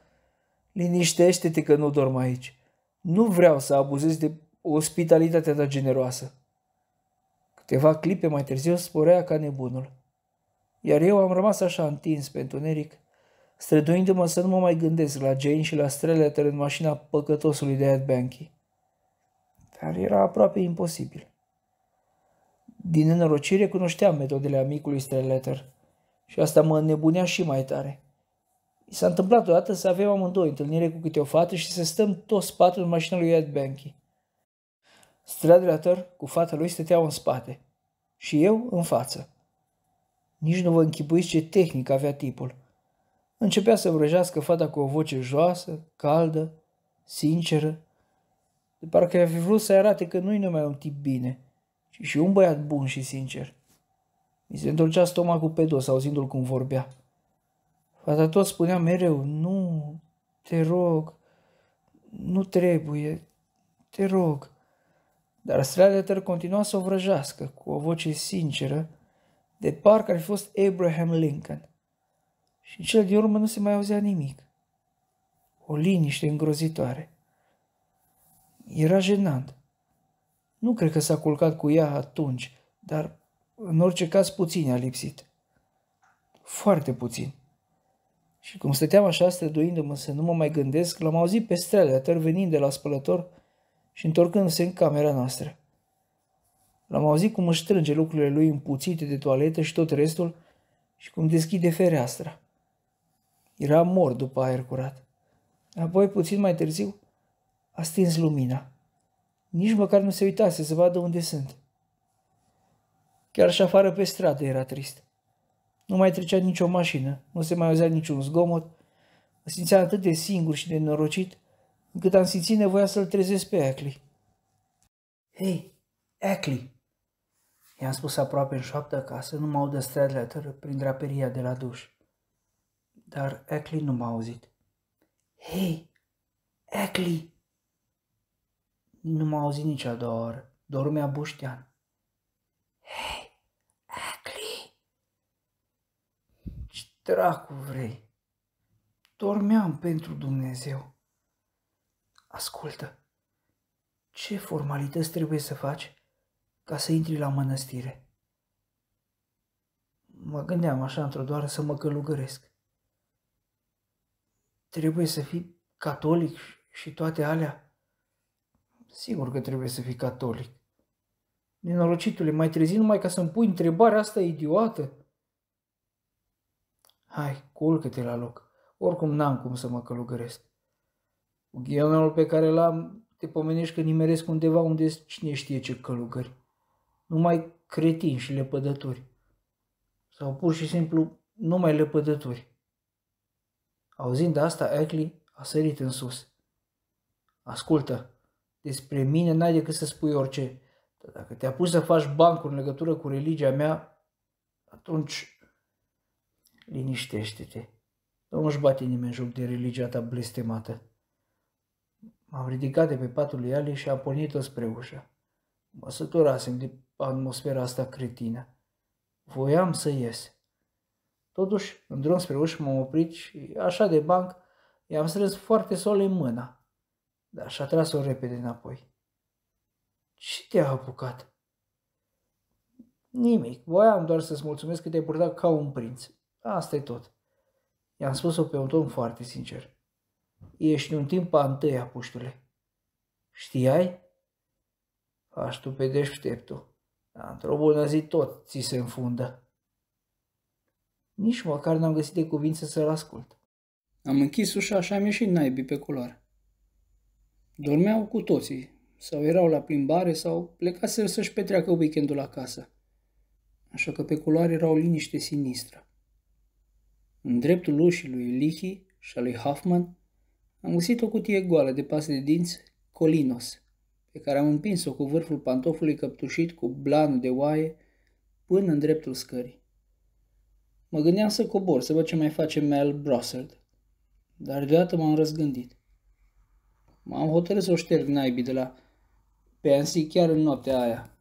Speaker 1: Liniștește-te că nu dorm aici. Nu vreau să abuzez de ospitalitatea ta generoasă. Câteva clipe mai târziu sporea ca nebunul. Iar eu am rămas așa întins pe întuneric, străduindu-mă să nu mă mai gândesc la Jane și la streleter în mașina păcătosului de Ed Banky. Dar era aproape imposibil. Din nenorocire cunoșteam metodele amicului Streleter și asta mă nebunea și mai tare. I s-a întâmplat odată să avem amândoi întâlnire cu câte o fată și să stăm toți patru în mașina lui Ed Banky. Stradlater cu fata lui stăteau în spate și eu în față. Nici nu vă închipuiți ce tehnic avea tipul. Începea să vrăjească fata cu o voce joasă, caldă, sinceră, de parcă i-a fi vrut să arate că nu-i numai un tip bine, ci și un băiat bun și sincer. Mi se întorcea stomacul pe dos auzindu-l cum vorbea. Fata tot spunea mereu, nu, te rog, nu trebuie, te rog. Dar Stradeter continua să o vrăjească cu o voce sinceră, de parcă ar fi fost Abraham Lincoln. Și în cel din urmă nu se mai auzea nimic. O liniște îngrozitoare. Era jenant. Nu cred că s-a culcat cu ea atunci, dar în orice caz puțin a lipsit. Foarte puțin. Și cum stăteam așa străduindu-mă să nu mă mai gândesc, l-am auzit pe strele venind de la spălător și întorcându-se în camera noastră. L-am auzit cum își strânge lucrurile lui împuțite de toaletă și tot restul și cum deschide fereastra. Era mort după aer curat. Apoi, puțin mai târziu, a stins lumina. Nici măcar nu se uitase să vadă unde sunt. Chiar și afară pe stradă era trist. Nu mai trecea nicio mașină, nu se mai auzea niciun zgomot. Mă simțeam atât de singur și de norocit, încât am simțit nevoia să-l trezesc pe Ackley. Hei, Ackley! I-am spus aproape în șoaptă ca să nu mă audă Stradlater prin draperia de la duș. Dar Ecli nu m-a auzit. Hei, Ecli! Nu m-a auzit nici a doua oră. Dormea buștean. Hei, Ecli! Ce dracu vrei? Dormeam pentru Dumnezeu. Ascultă, ce formalități trebuie să faci ca să intri la mănăstire? Mă gândeam așa într-o doară să mă călugăresc. Trebuie să fii catolic și toate alea? Sigur că trebuie să fii catolic. Nenorocitule, mai trezi numai ca să-mi pui întrebarea asta idiotă? Hai, culcă-te la loc. Oricum n-am cum să mă călugăresc. Cu ghionul pe care l-am, te pomenești că nimeresc undeva unde cine știe ce călugări. Numai cretinși și lepădători. Sau pur și simplu numai lepădători. Auzind asta, Ecli a sărit în sus. Ascultă, despre mine n-ai decât să spui orice. Dar dacă te-a pus să faci bancuri în legătură cu religia mea, atunci liniștește-te. Nu își bate nimeni joc de religia ta blestemată. M-am ridicat de pe patul lui Ali și am pornit-o spre ușă. Mă săturasem de atmosfera asta cretină. Voiam să ies. Totuși, în drum spre ușă m-am oprit și, așa de banc, i-am strâns foarte solemn mâna, dar și-a tras-o repede înapoi. Ce te-a apucat? Nimic, voiam doar să-ți mulțumesc că te-ai purtat ca un prinț. Asta e tot. I-am spus-o pe un ton foarte sincer. Ești un timp a întâia, puștule. Știai? Aș tu pe deșteptul. Dar într-o bună zi tot ți se înfundă. Nici măcar n-am găsit de cuvință să-l ascult. Am închis ușa și am ieșit naibii pe culoare. Dormeau cu toții, sau erau la plimbare, sau plecaseră să-și petreacă weekendul acasă. Așa că pe culoare era o liniște sinistră. În dreptul ușii lui Lichi și a lui Hoffman am găsit o cutie goală de paste de dinți Colinos, pe care am împins-o cu vârful pantofului căptușit cu blanul de oaie până în dreptul scării. Mă gândeam să cobor, să văd ce mai face Mel Brossard, dar deodată m-am răzgândit. M-am hotărât să o șterg naibii de la Pansy chiar în noaptea aia.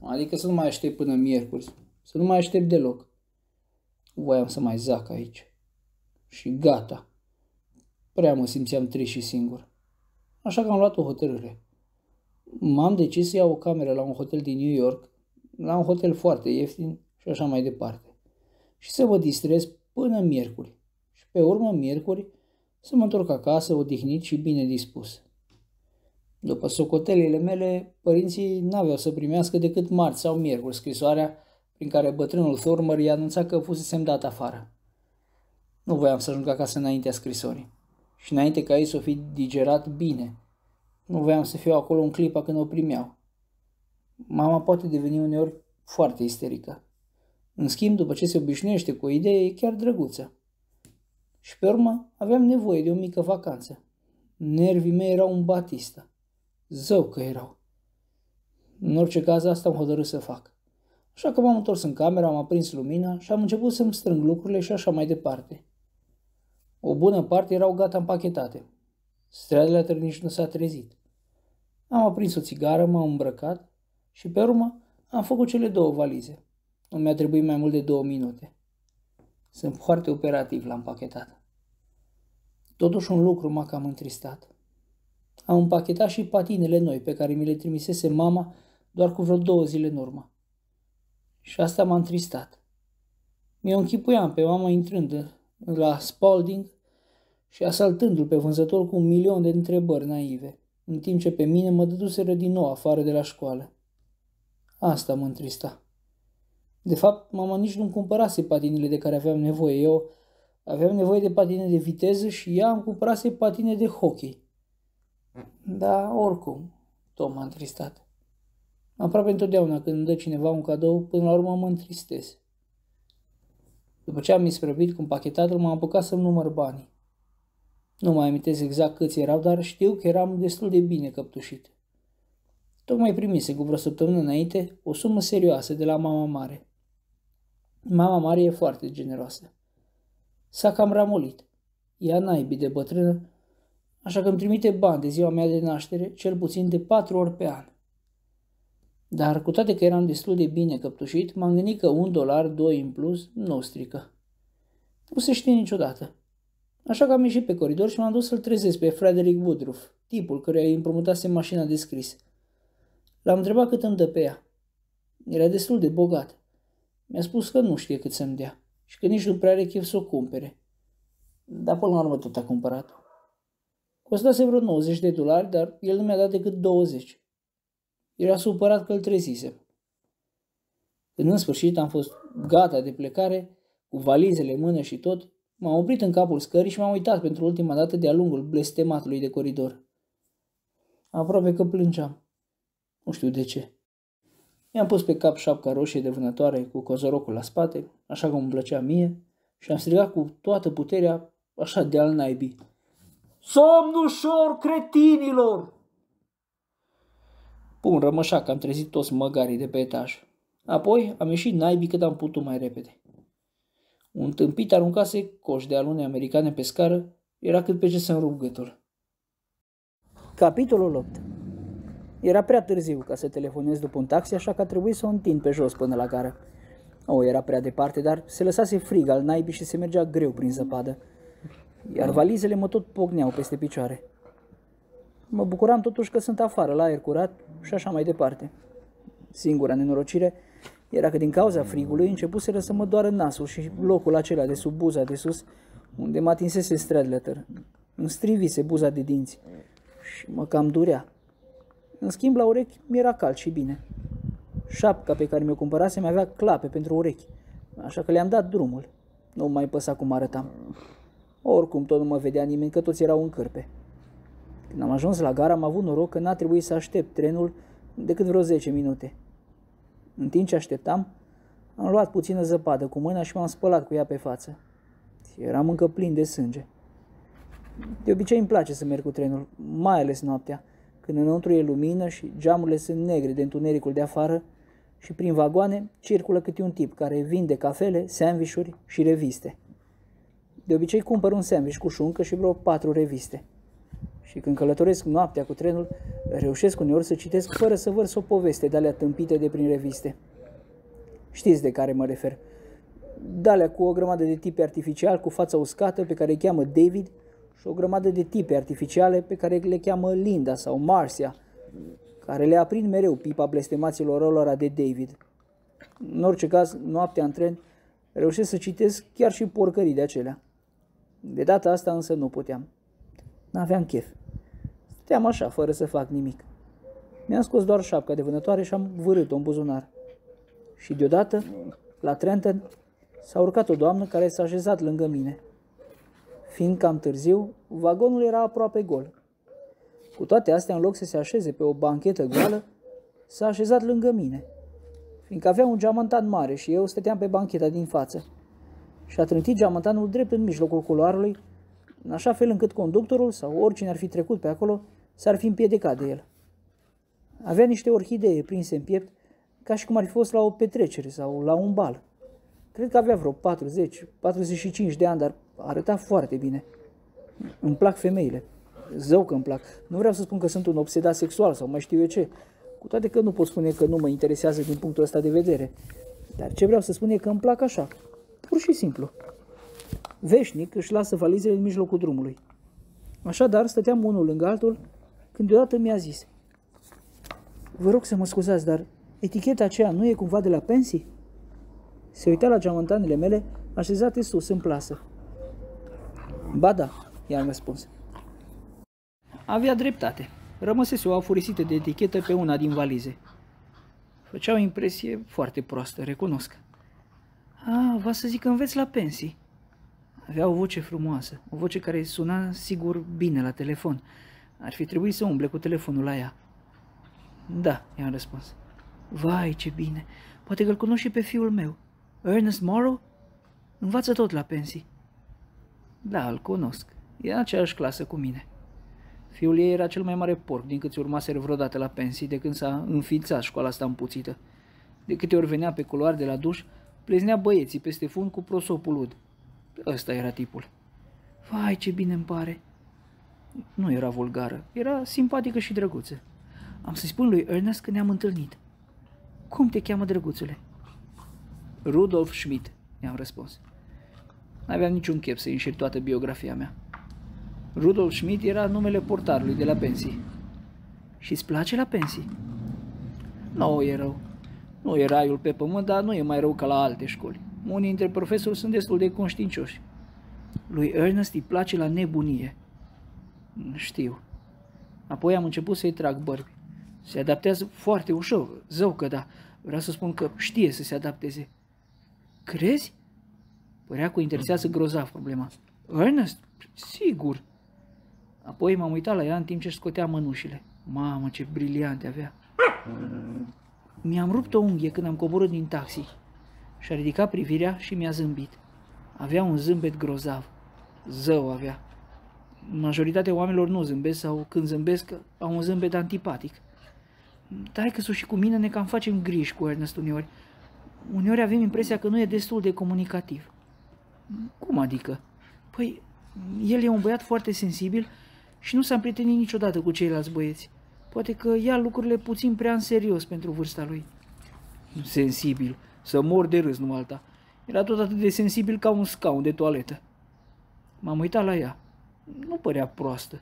Speaker 1: Adică să nu mai aștept până miercuri, să nu mai aștept deloc. Voiam să mai zac aici. Și gata. Prea mă simțeam trist și singur. Așa că am luat o hotărâre. M-am decis să iau o cameră la un hotel din New York, la un hotel foarte ieftin și așa mai departe. Și să mă distrez până miercuri. Și pe urmă, miercuri, să mă întorc acasă, odihnit și bine dispus. După socotelile mele, părinții n-aveau să primească decât marți sau miercuri scrisoarea prin care bătrânul Thormer i-a anunțat că fusesem dat afară. Nu voiam să ajung acasă înaintea scrisorii și înainte ca ei să o fi digerat bine. Nu voiam să fiu acolo în clipa când o primeau. Mama poate deveni uneori foarte isterică. În schimb, după ce se obișnuiește cu o idee, e chiar drăguță. Și pe urmă aveam nevoie de o mică vacanță. Nervii mei erau un batista. Zău că erau. În orice caz, asta am hotărât să fac. Așa că m-am întors în cameră, am aprins lumina și am început să-mi strâng lucrurile și așa mai departe. O bună parte erau gata împachetate. Stradele nici nu s-a trezit. Am aprins o țigară, m-am îmbrăcat și pe urmă am făcut cele două valize. Nu mi-a trebuit mai mult de două minute. Sunt foarte operativ la împachetat. Totuși un lucru m-a cam întristat. Am împachetat și patinele noi pe care mi le trimisese mama doar cu vreo două zile în urmă. Și asta m-a întristat. Mi-o închipuiam pe mama intrând la Spalding și asaltându-l pe vânzător cu un milion de întrebări naive, în timp ce pe mine mă dăduseră din nou afară de la școală. Asta mă întrista. De fapt, mama nici nu-mi cumpărase patinele de care aveam nevoie. Eu aveam nevoie de patine de viteză și ea îmi cumpărase patine de hockey. Da, oricum, tot m-a întristat. Aproape întotdeauna când îmi dă cineva un cadou, până la urmă mă întristez. După ce am isprăvit cu pachetatul, m-am apucat să-mi număr banii. Nu mai amintesc exact câți erau, dar știu că eram destul de bine căptușit. Tocmai primise cu vreo săptămână înainte o sumă serioasă de la mama mare. Mama mare e foarte generoasă. S-a cam ramolit. Ea naibii de bătrână, așa că îmi trimite bani de ziua mea de naștere, cel puțin de patru ori pe an. Dar cu toate că eram destul de bine căptușit, m-am gândit că un dolar, doi în plus, nu strică. Nu se știe niciodată. Așa că am ieșit pe coridor și m-am dus să-l trezesc pe Frederick Woodruff, tipul căruia îi împrumutase mașina de scris. L-am întrebat cât îmi dă pe ea. Era destul de bogat. Mi-a spus că nu știe cât să-mi dea și că nici nu prea are chef să o cumpere. Dar până la urmă tot a cumpărat-o. Costase vreo 90 de dolari, dar el nu mi-a dat decât 20. Era supărat că îl trezise. Când în sfârșit am fost gata de plecare, cu valizele în mână și tot, m-am oprit în capul scării și m-am uitat pentru ultima dată de-a lungul blestematului de coridor. Aproape că plângeam. Nu știu de ce. Mi-am pus pe cap șapca roșie de vânătoare cu cozorocul la spate, așa cum îmi plăcea mie, și am strigat cu toată puterea, așa de al naibii. Somn ușor, cretinilor! Pun rămășa că am trezit toți măgarii de pe etaj. Apoi am ieșit naibii cât am putut mai repede. Un tâmpit aruncase coș de alune americane pe scară, era cât pe ce să-mi rup gâtul. Capitolul 8 Era prea târziu ca să telefonez după un taxi, așa că a trebuit să o întind pe jos până la gară. O, era prea departe, dar se lăsase frig al naibii și se mergea greu prin zăpadă. Iar valizele mă tot pogneau peste picioare. Mă bucuram totuși că sunt afară, la aer curat și așa mai departe. Singura nenorocire era că din cauza frigului începuseră să mă doară nasul și locul acela de sub buza de sus, unde mă atinsese Stradletter. Îmi strivise buza de dinți și mă cam durea. În schimb, la urechi mi-era cald și bine. Șapca pe care mi-o cumpărase mi-avea clape pentru urechi, așa că le-am dat drumul. Nu mai păsa cum arătam. Oricum tot nu mă vedea nimeni, că toți erau în cârpe. Când am ajuns la gara, am avut noroc că n-a trebuit să aștept trenul decât vreo 10 minute. În timp ce așteptam, am luat puțină zăpadă cu mâna și m-am spălat cu ea pe față. Eram încă plin de sânge. De obicei îmi place să merg cu trenul, mai ales noaptea, când înăuntru e lumină și geamurile sunt negre de întunericul de afară și prin vagoane circulă câte un tip care vinde cafele, sandvișuri și reviste. De obicei cumpăr un sandwich cu șuncă și vreo patru reviste. Și când călătoresc noaptea cu trenul, reușesc uneori să citesc fără să vărs o poveste de alea tâmpite de prin reviste. Știți de care mă refer. Dalea cu o grămadă de tipe artificial cu fața uscată pe care îi cheamă David și o grămadă de tipe artificiale pe care le cheamă Linda sau Marcia, care le aprind mereu pipa blestemaților lor de David. În orice caz, noaptea în tren, reușesc să citesc chiar și porcării de acelea. De data asta însă nu puteam. N-aveam chef. Stăteam așa, fără să fac nimic. Mi-am scos doar șapca de vânătoare și am vârât-o în buzunar. Și deodată, la Trenton, s-a urcat o doamnă care s-a așezat lângă mine. Fiind cam târziu, vagonul era aproape gol. Cu toate astea, în loc să se așeze pe o banchetă goală, s-a așezat lângă mine, fiindcă avea un geamantan mare și eu stăteam pe bancheta din față. Și a trântit geamantanul drept în mijlocul culoarului, în așa fel încât conductorul sau oricine ar fi trecut pe acolo s-ar fi împiedicat de el. Avea niște orhidee prinse în piept, ca și cum ar fi fost la o petrecere sau la un bal. Cred că avea vreo 40-45 de ani, dar arăta foarte bine. Îmi plac femeile. Zău că îmi plac. Nu vreau să spun că sunt un obsedat sexual sau mai știu eu ce. Cu toate că nu pot spune că nu mă interesează din punctul ăsta de vedere. Dar ce vreau să spun e că îmi plac așa. Pur și simplu. Veșnic își lasă valizele în mijlocul drumului. Așadar, stăteam unul lângă altul, când deodată mi-a zis Vă rog să mă scuzați, dar eticheta aceea nu e cumva de la pensii? Se uita la geamantanele mele așezate sus în plasă. Ba da, i-am răspuns. Avea dreptate. Rămăsese o afurisită de etichetă pe una din valize. Făcea o impresie foarte proastă, recunosc. A, va să zic că înveți la pensii. Avea o voce frumoasă, o voce care suna sigur bine la telefon. Ar fi trebuit să umble cu telefonul la ea. Da, i-am răspuns. Vai, ce bine! Poate că-l cunosc și pe fiul meu. Ernest Morrow? Învață tot la pensii. Da, îl cunosc. E în aceeași clasă cu mine. Fiul ei era cel mai mare porc din câți urmaseră vreodată la pensii de când s-a înființat școala asta împuțită. De câte ori venea pe culoar de la duș, pleznea băieții peste fund cu prosopul ud. Ăsta era tipul. Vai, ce bine îmi pare. Nu era vulgară, era simpatică și drăguță. Am să-i spun lui Ernest că ne-am întâlnit. Cum te cheamă, drăguțule? Rudolf Schmidt, i-am răspuns. N-aveam niciun chef să înșir toată biografia mea. Rudolf Schmidt era numele portarului de la pensii. Și îți place la pensii? Nu e rău. Nu e raiul pe pământ, dar nu e mai rău ca la alte școli. Unii dintre profesori sunt destul de conștiincioși. Lui Ernest îi place la nebunie. Știu. Apoi am început să-i trag bărbi. Se adaptează foarte ușor, zău că da. Vreau să spun că știe să se adapteze. Crezi? Părea că interesează grozav problema. Ernest? Sigur. Apoi m-am uitat la ea în timp ce scotea mănușile. Mamă, ce briliante avea. Mi-am rupt o unghie când am coborât din taxi. Și-a ridicat privirea și mi-a zâmbit. Avea un zâmbet grozav. Zău avea. Majoritatea oamenilor nu zâmbesc sau când zâmbesc au un zâmbet antipatic. Dar că și cu mine ne cam facem griji cu Ernest uneori. Uneori avem impresia că nu e destul de comunicativ. Cum adică? Păi, el e un băiat foarte sensibil și nu s-a împrietenit niciodată cu ceilalți băieți. Poate că ia lucrurile puțin prea în serios pentru vârsta lui. Sensibil. Să mor de râs, nu alta. Era tot atât de sensibil ca un scaun de toaletă. M-am uitat la ea. Nu părea proastă.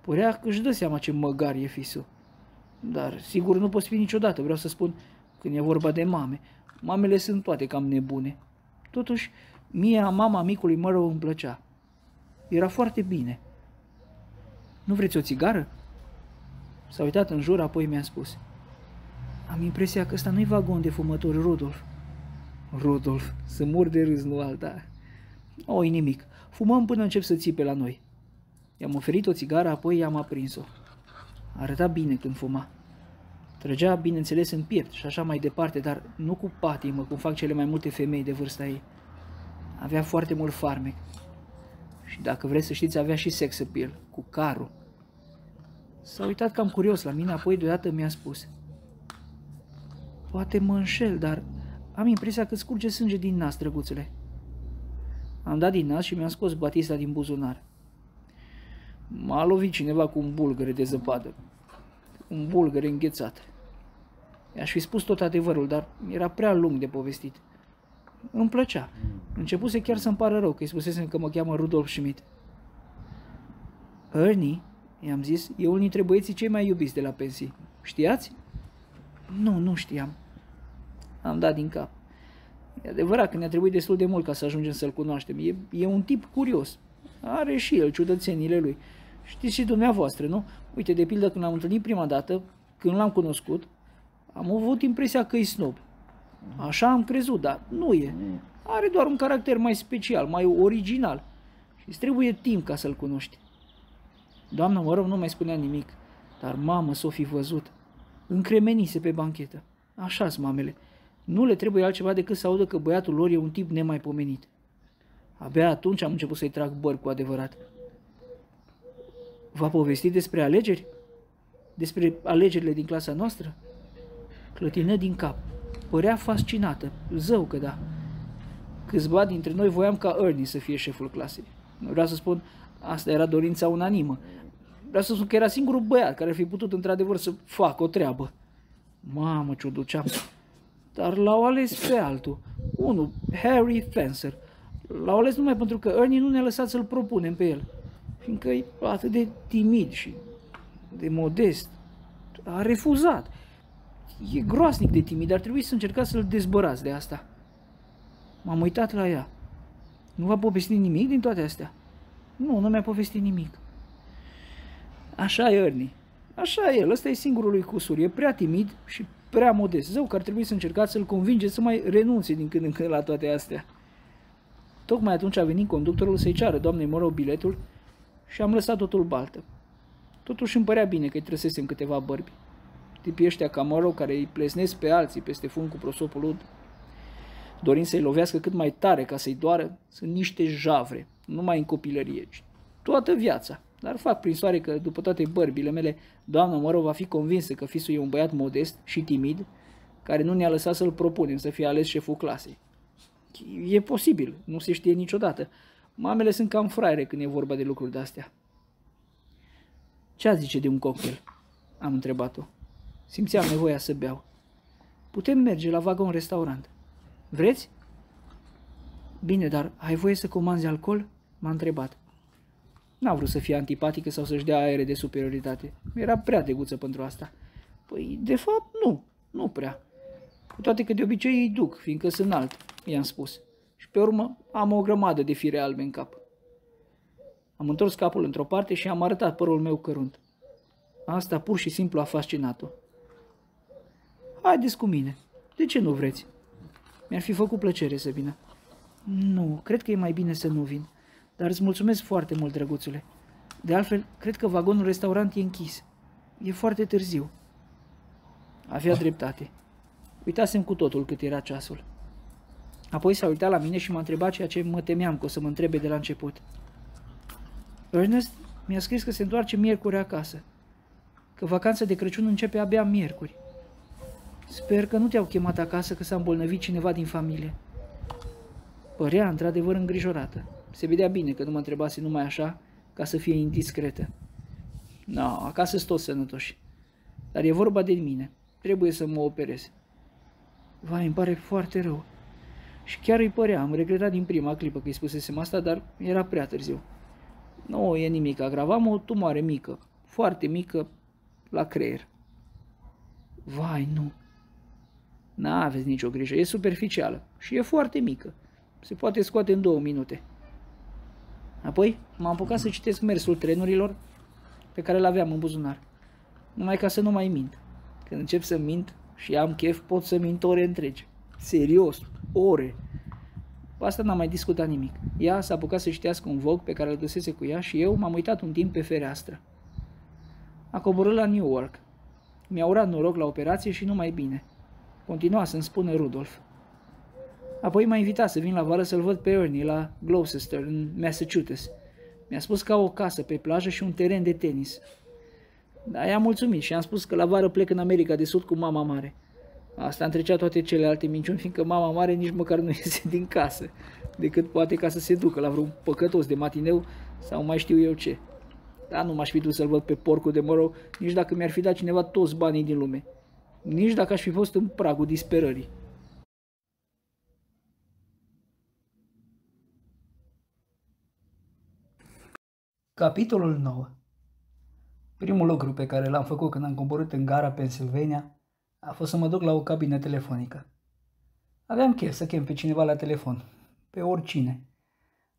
Speaker 1: Părea că își dă seama ce măgar e fisul. Dar sigur nu poți fi niciodată, vreau să spun, când e vorba de mame. Mamele sunt toate cam nebune. Totuși, mie, mama micului mărău îmi plăcea. Era foarte bine. Nu vreți o țigară? S-a uitat în jur, apoi mi-a spus. Am impresia că ăsta nu-i vagon de fumători, Rudolf. Rudolf, să mor de râs, nu alta. O, nimic. Fumăm până încep să țipe la noi. I-am oferit o țigară, apoi i-am aprins-o. Arăta bine când fuma. Trăgea, bineînțeles, în piept și așa mai departe, dar nu cu patimă, cum fac cele mai multe femei de vârsta ei. Avea foarte mult farmec. Și dacă vreți să știți, avea și sex appeal, cu carul. S-a uitat cam curios la mine, apoi deodată mi-a spus. Poate mă înșel, dar am impresia că scurge sânge din nas, drăguțele. Am dat din nas și mi-am scos Batista din buzunar. M-a lovit cineva cu un bulgăre de zăpadă. Un bulgăre înghețat. I-aș fi spus tot adevărul, dar era prea lung de povestit. Îmi plăcea. Începuse chiar să-mi pară rău că îi spusesem că mă cheamă Rudolf Schmidt. Ernie, i-am zis, e unul dintre băieții cei mai iubiți de la pensii. Știați? Nu, nu știam. Am dat din cap. E adevărat că ne-a trebuit destul de mult ca să ajungem să-l cunoaștem. E, e un tip curios. Are și el ciudățenile lui. Știți și dumneavoastră, nu? Uite, de pildă, când l-am întâlnit prima dată, când l-am cunoscut, am avut impresia că e snob. Așa am crezut, dar nu e. Are doar un caracter mai special, mai original. Și îți trebuie timp ca să-l cunoști. Doamna, mă rog, nu mai spunea nimic, dar mamă s-o fi văzut. Încremenise pe banchetă. Așa-s mamele. Nu le trebuie altceva decât să audă că băiatul lor e un tip nemaipomenit. Abia atunci am început să-i trag băr cu adevărat. V-a povestit despre alegeri? Despre alegerile din clasa noastră? Clătină din cap. Părea fascinată. Zău că da. Câțiva dintre noi voiam ca Ernie să fie șeful clasei. Vreau să spun, asta era dorința unanimă. Vreau să spun că era singurul băiat care ar fi putut într-adevăr să facă o treabă. Mamă, ce-o duceam. Dar l-au ales pe altul. Unul, Harry Fencer. L-au ales numai pentru că Ernie nu ne-a lăsat să-l propunem pe el. Fiindcă e atât de timid și de modest. A refuzat. E groasnic de timid, ar trebui să încercați să-l dezbărați de asta. M-am uitat la ea. Nu v-a povestit nimic din toate astea? Nu, nu mi-a povestit nimic. Așa e Ernie. Așa e el, ăsta e singurul lui cusur. E prea timid și prea modest. Zău că ar trebui să încercați să-l convingeți să mai renunțe din când în când la toate astea. Tocmai atunci a venit conductorul să-i ceară doamnei Moro biletul și am lăsat totul baltă. Totuși îmi părea bine că-i trăsesem câteva bărbi. Tipii ăștia ca Moro care îi plesnesc pe alții peste fund cu prosopul ud, dorind să-i lovească cât mai tare ca să-i doară, sunt niște javre, numai în copilărie, ci toată viața. Dar fac prin soare că, după toate bărbile mele, doamna Moro va fi convinsă că fisul e un băiat modest și timid, care nu ne-a lăsat să-l propunem să fie ales șeful clasei. E posibil, nu se știe niciodată. Mamele sunt cam fraiere când e vorba de lucruri de-astea. Ce a zice de un cocktail? Am întrebat-o. Simțeam nevoia să beau. Putem merge la vagon restaurant. Vreți? Bine, dar ai voie să comanzi alcool? M-a întrebat. N-a vrut să fie antipatică sau să-și dea aere de superioritate. Era prea deguță pentru asta. Păi, de fapt, nu. Nu prea. Cu toate că de obicei îi duc, fiindcă sunt alt, i-am spus. Și pe urmă am o grămadă de fire albe în cap. Am întors capul într-o parte și am arătat părul meu cărunt. Asta pur și simplu a fascinat-o. Haideți cu mine. De ce nu vreți? Mi-ar fi făcut plăcere să vină. Nu, cred că e mai bine să nu vin. Dar îți mulțumesc foarte mult, drăguțule. De altfel, cred că vagonul restaurant e închis. E foarte târziu. Avea dreptate. Uitasem cu totul cât era ceasul. Apoi s-a uitat la mine și m-a întrebat ceea ce mă temeam că o să mă întrebe de la început. Ernest mi-a scris că se întoarce miercuri acasă, că vacanța de Crăciun începe abia miercuri. Sper că nu te-au chemat acasă că s-a îmbolnăvit cineva din familie. Părea într-adevăr îngrijorată. Se vedea bine că nu mă întrebase numai așa ca să fie indiscretă. Nu, no, acasă sunt toți sănătoși. Dar e vorba de mine. Trebuie să mă operez. Vai, îmi pare foarte rău. Și chiar îi părea, am regretat din prima clipă că îi spusesem asta, dar era prea târziu. Nu e nimic agrav, o tumoare mică, foarte mică, la creier. Vai, nu. N-aveți nicio grijă, e superficială și e foarte mică. Se poate scoate în două minute. Apoi m-am apucat să citesc mersul trenurilor pe care le aveam în buzunar. Numai ca să nu mai mint. Când încep să mint și am chef, pot să mint ore întregi. Serios, ore. Cu asta n-am mai discutat nimic. Ea s-a apucat să citească un vlog pe care îl dusese cu ea și eu m-am uitat un timp pe fereastră. A coborât la Newark. Mi-a urat noroc la operație și nu mai bine. Continua să-mi spună Rudolf. Apoi m-a invitat să vin la vară să-l văd pe Ernie la Gloucester, în Massachusetts. Mi-a spus că au o casă pe plajă și un teren de tenis. Dar i-am mulțumit și am spus că la vară plec în America de Sud cu mama mare. Asta întrecea toate celelalte minciuni, fiindcă mama mare nici măcar nu iese din casă, decât poate ca să se ducă la vreun păcătos de matineu sau mai știu eu ce. Dar nu m-aș fi dus să-l văd pe porcul de moro, nici dacă mi-ar fi dat cineva toți banii din lume. Nici dacă aș fi fost în pragul disperării. Capitolul 9 Primul lucru pe care l-am făcut când am coborât în gara Pennsylvania a fost să mă duc la o cabină telefonică. Aveam chef să chem pe cineva la telefon, pe oricine.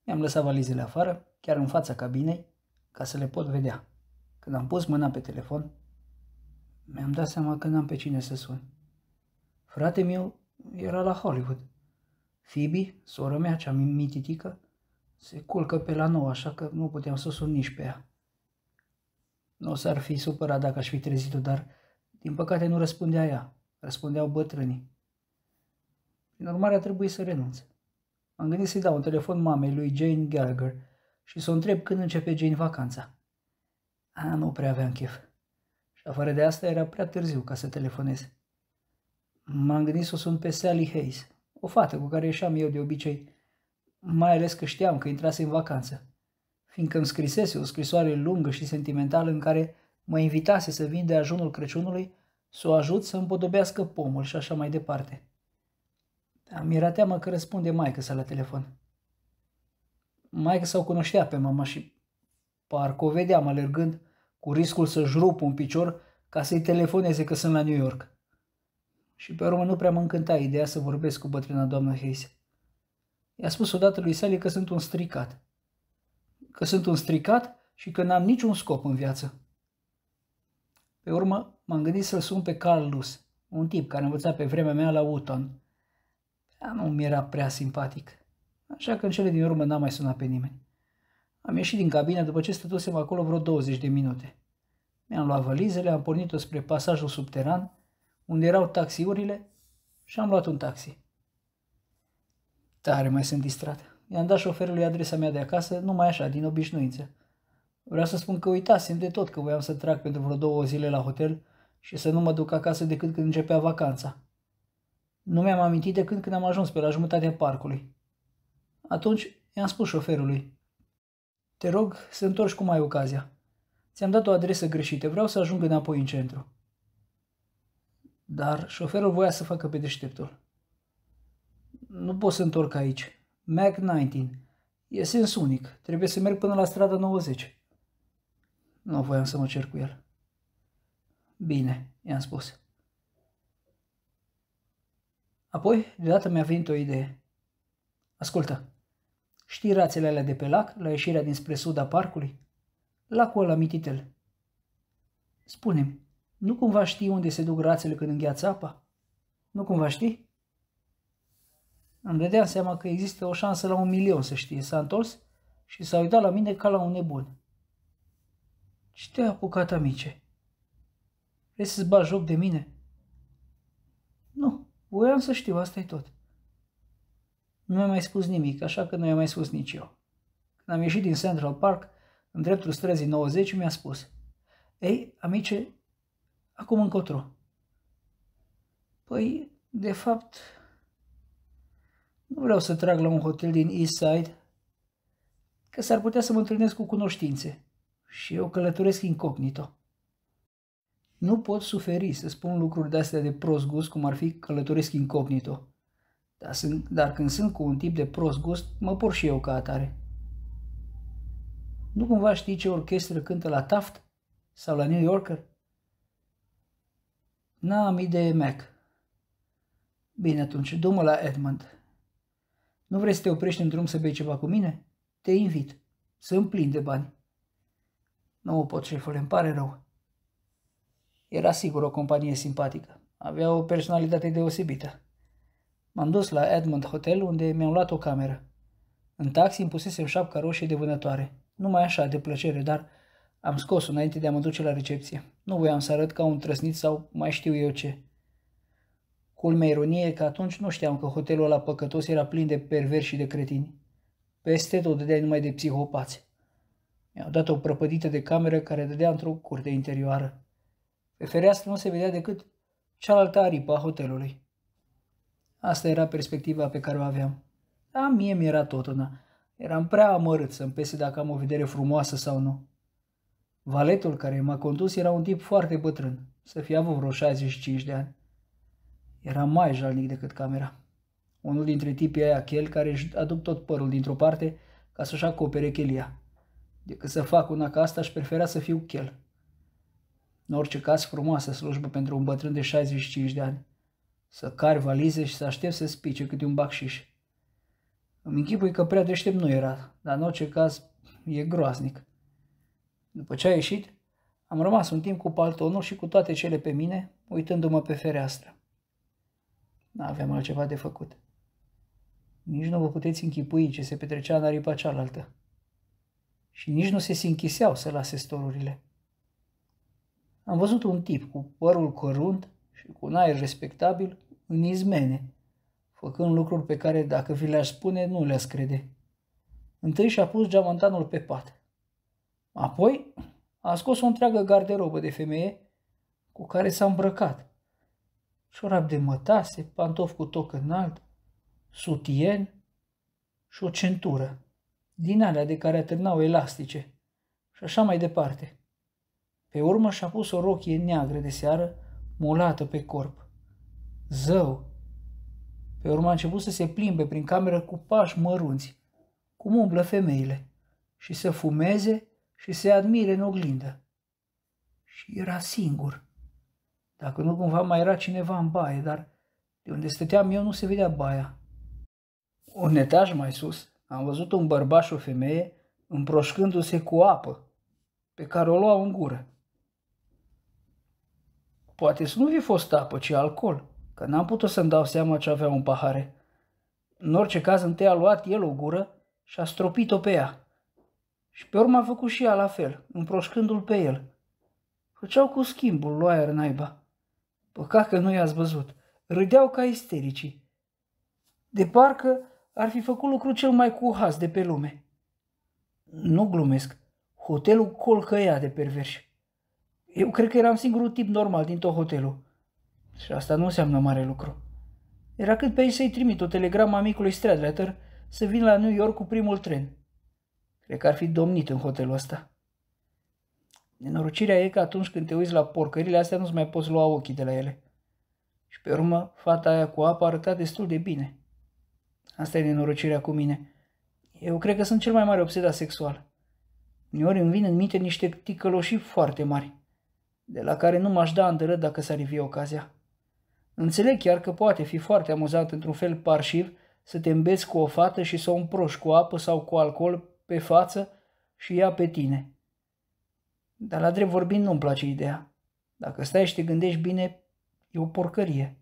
Speaker 1: Mi-am lăsat valizele afară, chiar în fața cabinei, ca să le pot vedea. Când am pus mâna pe telefon, mi-am dat seama că n-am pe cine să sun. Frate meu era la Hollywood. Phoebe, sora mea, cea mititică, se culcă pe la nou, așa că nu puteam să sun nici pe ea. Nu s-ar fi supărat dacă aș fi trezit-o, dar din păcate nu răspundea ea, răspundeau bătrânii. Prin urmare a trebuit să renunț. Am gândit să-i dau un telefon mamei lui Jane Gallagher și să o întreb când începe Jane vacanța. A, nu prea aveam chef. Și afară de asta era prea târziu ca să telefonez. M-am gândit să o sun pe Sally Hayes, o fată cu care ieșeam eu de obicei, mai ales că știam că intrase în vacanță, fiindcă îmi scrisese o scrisoare lungă și sentimentală în care mă invitase să vin de ajunul Crăciunului să o ajut să împodobească pomul și așa mai departe. Mi era teamă că răspunde maică sa la telefon. Maică sau cunoștea pe mama și parcă o vedeam alergând cu riscul să-și rup un picior ca să-i telefoneze că sunt la New York. Și pe urmă nu prea mă încânta ideea să vorbesc cu bătrâna doamnă Hayes. I-a spus odată lui Sally că sunt un stricat. Că sunt un stricat și că n-am niciun scop în viață. Pe urmă, m-am gândit să-l sun pe Carl Luz, un tip care învăța pe vremea mea la Wooton. Dar nu mi era prea simpatic, așa că în cele din urmă n-am mai sunat pe nimeni. Am ieșit din cabină după ce stătusem acolo vreo 20 de minute. Mi-am luat valizele, am pornit-o spre pasajul subteran, unde erau taxiurile, și am luat un taxi. Tare mai sunt distrat. I-am dat șoferului adresa mea de acasă, numai așa, din obișnuință. Vreau să spun că uitasem de tot că voiam să trag pentru vreo două zile la hotel și să nu mă duc acasă decât când începea vacanța. Nu mi-am amintit de când când am ajuns pe la jumătatea parcului. Atunci i-am spus șoferului. Te rog să întorci cum ai ocazia. Ți-am dat o adresă greșită, vreau să ajung înapoi în centru. Dar șoferul voia să facă pe deșteptul. Nu pot să întorc aici. Mac 19. E sens unic. Trebuie să merg până la strada 90. Nu voiam să mă cer cu el. Bine, i-am spus. Apoi, deodată mi-a venit o idee. Ascultă, știi rațele alea de pe lac, la ieșirea dinspre sud a parcului? Lacul ăla mititel. Spune-mi, nu cumva știi unde se duc rațele când îngheață apa? Nu cumva știi? Îmi dădeam seama că există o șansă la un milion să știe. S-a întors și s-a uitat la mine ca la un nebun. Ce te-a apucat, amice? Vrei să-ți bagi joc de mine? Nu, voiam să știu, asta e tot. Nu mi-a mai spus nimic, așa că nu i-a mai spus nici eu. Când am ieșit din Central Park, în dreptul străzii 90, mi-a spus Ei, amice, acum încotro. Păi, de fapt, nu vreau să trag la un hotel din East Side, că s-ar putea să mă întâlnesc cu cunoștințe și eu călătoresc incognito. Nu pot suferi să spun lucruri de-astea de prost gust, cum ar fi călătoresc incognito. Dar, sunt, dar când sunt cu un tip de prost gust, mă por și eu ca atare. Nu cumva știi ce orchestră cântă la Taft? Sau la New Yorker? N-am idee Mac. Bine atunci, du la Edmund. Nu vrei să te oprești în drum să bei ceva cu mine? Te invit. Sunt plin de bani. Nu o pot, șefule, îmi pare rău. Era sigur o companie simpatică. Avea o personalitate deosebită. M-am dus la Edmund Hotel, unde mi-am luat o cameră. În taxi îmi pusesem șapca roșie de vânătoare. Numai așa, de plăcere, dar am scos-o înainte de a mă duce la recepție. Nu voiam să arăt ca un trăsnit sau mai știu eu ce. Culmea ironie că atunci nu știam că hotelul ăla păcătos era plin de perversi și de cretini. Peste tot dădea numai de psihopați. Mi-au dat o prăpădită de cameră care dădea într-o curte interioară. Pe fereastră nu se vedea decât cealaltă aripă a hotelului. Asta era perspectiva pe care o aveam. Da, mie mi-era tot una. Eram prea amărât să-mi pese dacă am o vedere frumoasă sau nu. Valetul care m-a condus era un tip foarte bătrân, să fie avut vreo 65 de ani. Era mai jalnic decât camera. Unul dintre tipii aia chel care își aduc tot părul dintr-o parte ca să-și acopere chelia. Decât să fac una ca asta, aș prefera să fiu chel. În orice caz, frumoasă slujbă pentru un bătrân de 65 de ani. Să cari valize și să aștept să spice câte un bacșiș. Îmi închipui că prea deștept nu era, dar în orice caz e groaznic. După ce a ieșit, am rămas un timp cu paltonul și cu toate cele pe mine, uitându-mă pe fereastră. N-aveam altceva de făcut. Nici nu vă puteți închipui ce se petrecea în aripa cealaltă. Și nici nu se sinchiseau să lase storurile. Am văzut un tip cu părul cărunt și cu un aer respectabil în izmene, făcând lucruri pe care, dacă vi le-aș spune, nu le-ați crede. Întâi și-a pus geamantanul pe pat. Apoi a scos o întreagă garderobă de femeie cu care s-a îmbrăcat șorap de mătase, pantofi cu toc înalt, sutien și o centură, din alea de care atârnau elastice și așa mai departe. Pe urmă și-a pus o rochie neagră de seară, mulată pe corp. Zău! Pe urmă a început să se plimbe prin cameră cu pași mărunți, cum umblă femeile, și să fumeze și să admire în oglindă. Și era singur. Dacă nu cumva mai era cineva în baie, dar de unde stăteam eu nu se vedea baia. Un etaj mai sus am văzut un bărbat și o femeie împroșcându-se cu apă, pe care o luau în gură. Poate să nu fi fost apă, ci alcool, că n-am putut să-mi dau seama ce avea un pahare. În orice caz, întâi a luat el o gură și a stropit-o pe ea. Și pe urmă a făcut și ea la fel, împroșcându-l pe el. Făceau cu schimbul, loaier naiba. Păcat că nu i-ați văzut. Râdeau ca istericii. De parcă ar fi făcut lucru cel mai cuhas de pe lume. Nu glumesc. Hotelul colcăia de perverși. Eu cred că eram singurul tip normal din tot hotelul. Și asta nu înseamnă mare lucru. Era cât pe aici să-i trimit o telegramă amicului Stradletter să vin la New York cu primul tren. Cred că ar fi domnit în hotelul ăsta. Nenorocirea e că atunci când te uiți la porcările astea nu-ți mai poți lua ochii de la ele. Și pe urmă, fata aia cu apă arăta destul de bine. Asta e nenorocirea cu mine. Eu cred că sunt cel mai mare obsedat sexual. Uneori îmi vin în minte niște ticăloșii foarte mari, de la care nu m-aș da îndărât dacă s-ar fi ocazia. Înțeleg chiar că poate fi foarte amuzant într-un fel parșiv să te îmbeți cu o fată și să o împroși cu apă sau cu alcool pe față și ea pe tine. Dar la drept vorbind nu-mi place ideea. Dacă stai și te gândești bine, e o porcărie.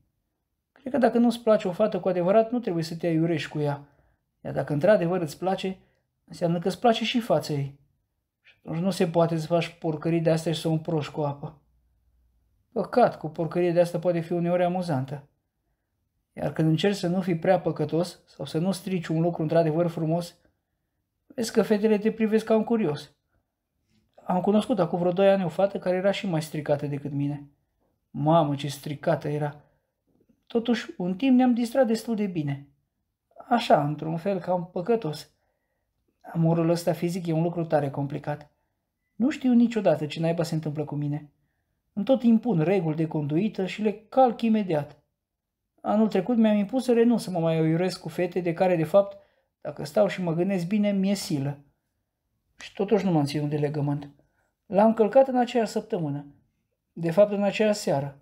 Speaker 1: Cred că dacă nu-ți place o fată cu adevărat, nu trebuie să te aiurești cu ea. Iar dacă într-adevăr îți place, înseamnă că îți place și fața ei. Și atunci nu se poate să faci porcării de astea și să o împroși cu apă. Păcat, cu porcărie de asta poate fi uneori amuzantă. Iar când încerci să nu fii prea păcătos sau să nu strici un lucru într-adevăr frumos, vezi că fetele te privesc ca un curios. Am cunoscut acum vreo doi ani o fată care era și mai stricată decât mine. Mamă, ce stricată era! Totuși, un timp ne-am distrat destul de bine. Așa, într-un fel, cam păcătos. Amorul ăsta fizic e un lucru tare complicat. Nu știu niciodată ce naiba se întâmplă cu mine. Îmi tot impun reguli de conduită și le calc imediat. Anul trecut mi-am impus să renunț să mă mai iuresc cu fete de care, de fapt, dacă stau și mă gândesc bine, mi-e silă. Și totuși nu m-am ținut de legământ. L-am călcat în aceeași săptămână. De fapt, în aceeași seară.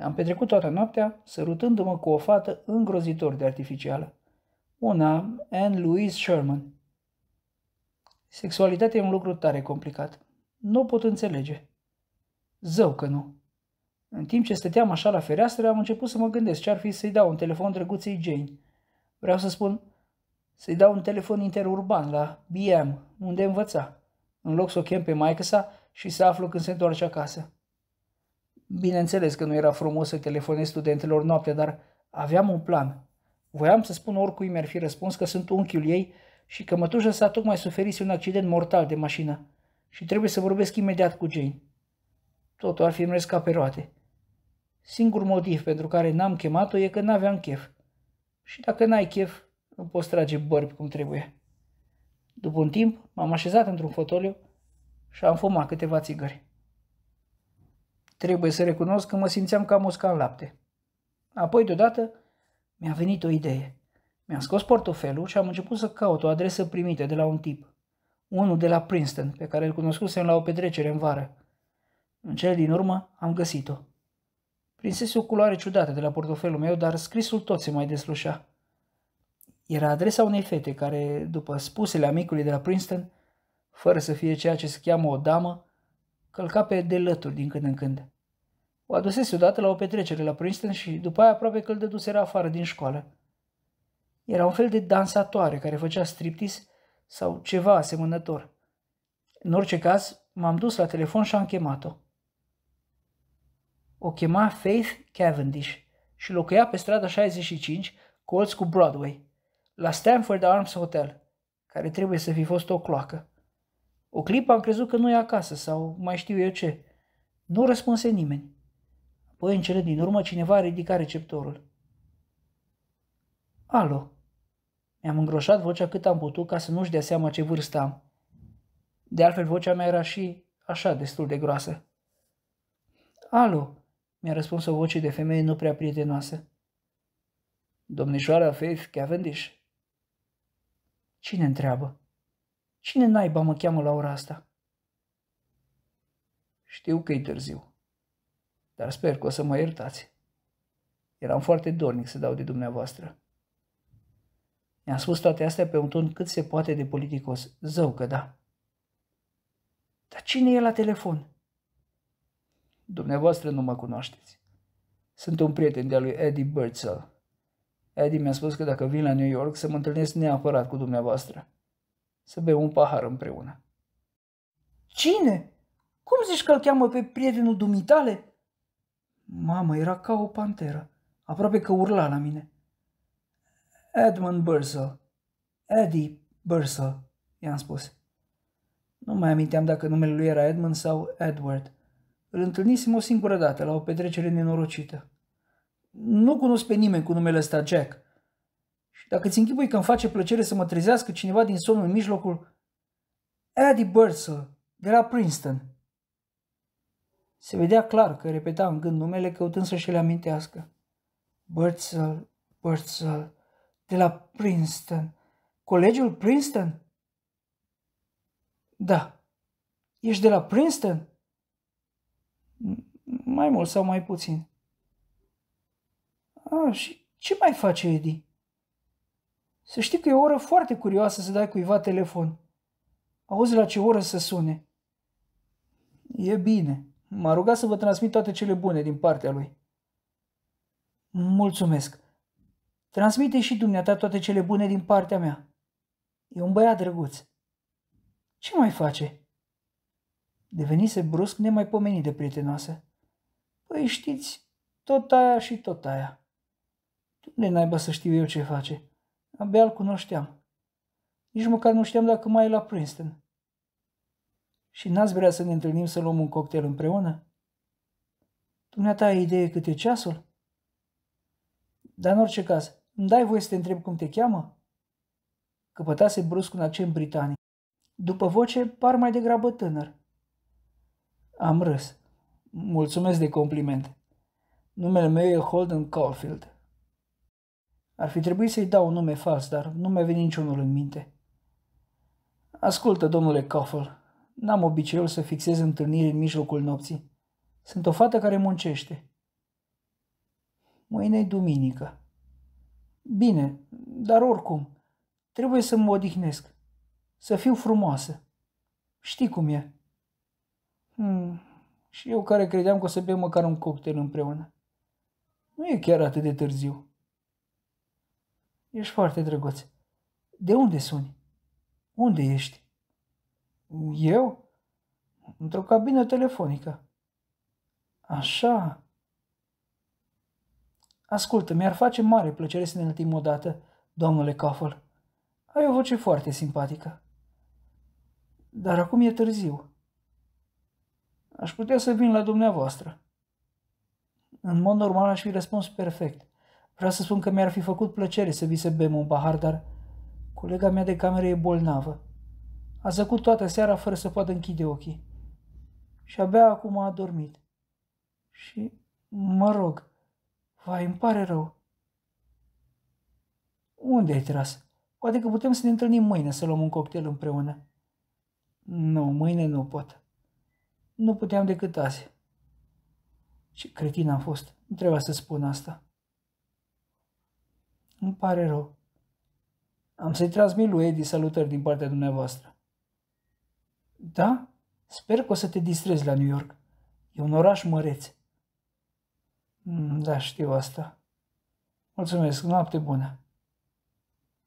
Speaker 1: Am petrecut toată noaptea sărutându-mă cu o fată îngrozitor de artificială. Una, Anne Louise Sherman. Sexualitatea e un lucru tare complicat. Nu o pot înțelege. Zău că nu. În timp ce stăteam așa la fereastră, am început să mă gândesc ce ar fi să-i dau un telefon drăguței Jane. Vreau să spun să-i dau un telefon interurban la BM, unde învăța, în loc să o chem pe maică sa și să aflu când se întoarce acasă. Bineînțeles că nu era frumos să telefonez studentelor noaptea, dar aveam un plan. Voiam să spun oricui mi-ar fi răspuns că sunt unchiul ei și că mătușa sa tocmai suferise un accident mortal de mașină și trebuie să vorbesc imediat cu Jane. Totul ar fi mers ca pe roate. Singur motiv pentru care n-am chemat-o e că n-aveam chef. Și dacă n-ai chef, nu poți trage bărbi cum trebuie. După un timp, m-am așezat într-un fotoliu și am fumat câteva țigări. Trebuie să recunosc că mă simțeam ca musca în lapte. Apoi, deodată, mi-a venit o idee. Mi-am scos portofelul și am început să caut o adresă primită de la un tip. Unul de la Princeton, pe care îl cunoscusem la o petrecere în vară. În cele din urmă am găsit-o. Prinsese o culoare ciudată de la portofelul meu, dar scrisul tot se mai deslușea. Era adresa unei fete care, după spusele amicului de la Princeton, fără să fie ceea ce se cheamă o damă, călca pe delături din când în când. O adusese odată la o petrecere la Princeton și după aia aproape că îl dăduseră afară din școală. Era un fel de dansatoare care făcea striptease sau ceva asemănător. În orice caz, m-am dus la telefon și am chemat-o. O chema Faith Cavendish și locuia pe strada 65, colț cu Broadway, la Stanford Arms Hotel, care trebuie să fi fost o cloacă. O clipă am crezut că nu e acasă sau mai știu eu ce. Nu răspunse nimeni. Apoi, în cele din urmă, cineva a ridicat receptorul. Alo. Mi-am îngroșat vocea cât am putut ca să nu-și dea seama ce vârstă am. De altfel, vocea mea era și așa destul de groasă. Alo, mi-a răspuns o voce de femeie nu prea prietenoasă. Domnișoara Faith Cavendish? Cine întreabă? Cine naiba mă cheamă la ora asta? Știu că e târziu, dar sper că o să mă iertați. Eram foarte dornic să dau de dumneavoastră. I-am spus toate astea pe un ton cât se poate de politicos. Zău că da. Dar cine e la telefon? Dumneavoastră nu mă cunoașteți. Sunt un prieten de-a lui Eddie Birdsell. Eddie mi-a spus că dacă vin la New York să mă întâlnesc neapărat cu dumneavoastră. Să bem un pahar împreună. Cine? Cum zici că îl cheamă pe prietenul dumitale? Mamă, era ca o panteră. Aproape că urla la mine. Edmund Bursell. Eddie Bursell, i-am spus. Nu mai aminteam dacă numele lui era Edmund sau Edward. Îl întâlnisem o singură dată la o petrecere nenorocită. Nu cunosc pe nimeni cu numele ăsta Jack. Și dacă ți închipui că îmi face plăcere să mă trezească cineva din somnul în mijlocul... Eddie Birdsell, de la Princeton. Se vedea clar că repeta în gând numele căutând să-și le amintească. Birdsell, Birdsell, de la Princeton. Colegiul Princeton? Da. Ești de la Princeton? Mai mult sau mai puțin. A, și ce mai face Eddie? Să știi că e o oră foarte curioasă să dai cuiva telefon. Auzi la ce oră să sune. E bine. M-a rugat să vă transmit toate cele bune din partea lui. Mulțumesc. Transmite și dumneata toate cele bune din partea mea. E un băiat drăguț. Ce mai face? Devenise brusc nemaipomenit de prietenoasă. Păi știți, tot aia și tot aia. De naiba să știu eu ce face. Abia îl cunoșteam. Nici măcar nu știam dacă mai e la Princeton. Și n-ați vrea să ne întâlnim să luăm un cocktail împreună? Dumneata ai idee cât e ceasul? Dar în orice caz, îmi dai voie să te întreb cum te cheamă? Căpătase brusc un accent britanic. După voce, par mai degrabă tânăr. Am râs. Mulțumesc de compliment. Numele meu e Holden Caulfield. Ar fi trebuit să-i dau un nume fals, dar nu mi-a venit niciunul în minte. Ascultă, domnule Coffel, n-am obiceiul să fixez întâlniri în mijlocul nopții. Sunt o fată care muncește. Mâine e duminică. Bine, dar oricum, trebuie să mă odihnesc, să fiu frumoasă. Știi cum e. Hmm, și eu care credeam că o să bem măcar un cocktail împreună. Nu e chiar atât de târziu. Ești foarte drăguț. De unde suni? Unde ești? Eu? Într-o cabină telefonică. Așa. Ascultă, mi-ar face mare plăcere să ne întâlnim odată, domnule Coffel. Ai o voce foarte simpatică. Dar acum e târziu. Aș putea să vin la dumneavoastră. În mod normal aș fi răspuns perfect. Vreau să spun că mi-ar fi făcut plăcere să vi să bem un pahar, dar colega mea de cameră e bolnavă. A zăcut toată seara fără să poată închide ochii. Și abia acum a adormit. Și, mă rog, vai, îmi pare rău. Unde ai tras? Poate că putem să ne întâlnim mâine să luăm un cocktail împreună. Nu, mâine nu pot. Nu puteam decât azi. Ce cretin am fost. Nu trebuia să spun asta. Îmi pare rău. Am să-i transmit lui Eddie salutări din partea dumneavoastră. Da? Sper că o să te distrezi la New York. E un oraș măreț. Mm, da, știu asta. Mulțumesc, noapte bună.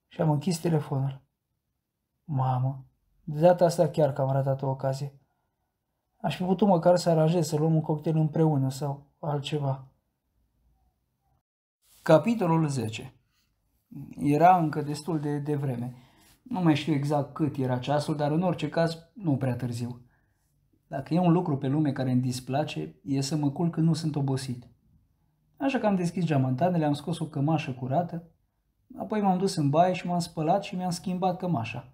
Speaker 1: Și am închis telefonul. Mamă, de data asta chiar că am ratat o ocazie. Aș fi putut măcar să aranjez să luăm un cocktail împreună sau altceva. Capitolul 10 Era încă destul de devreme. Nu mai știu exact cât era ceasul, dar în orice caz nu prea târziu. Dacă e un lucru pe lume care îmi displace, e să mă culc când nu sunt obosit. Așa că am deschis geamantanele, am scos o cămașă curată, apoi m-am dus în baie și m-am spălat și mi-am schimbat cămașa.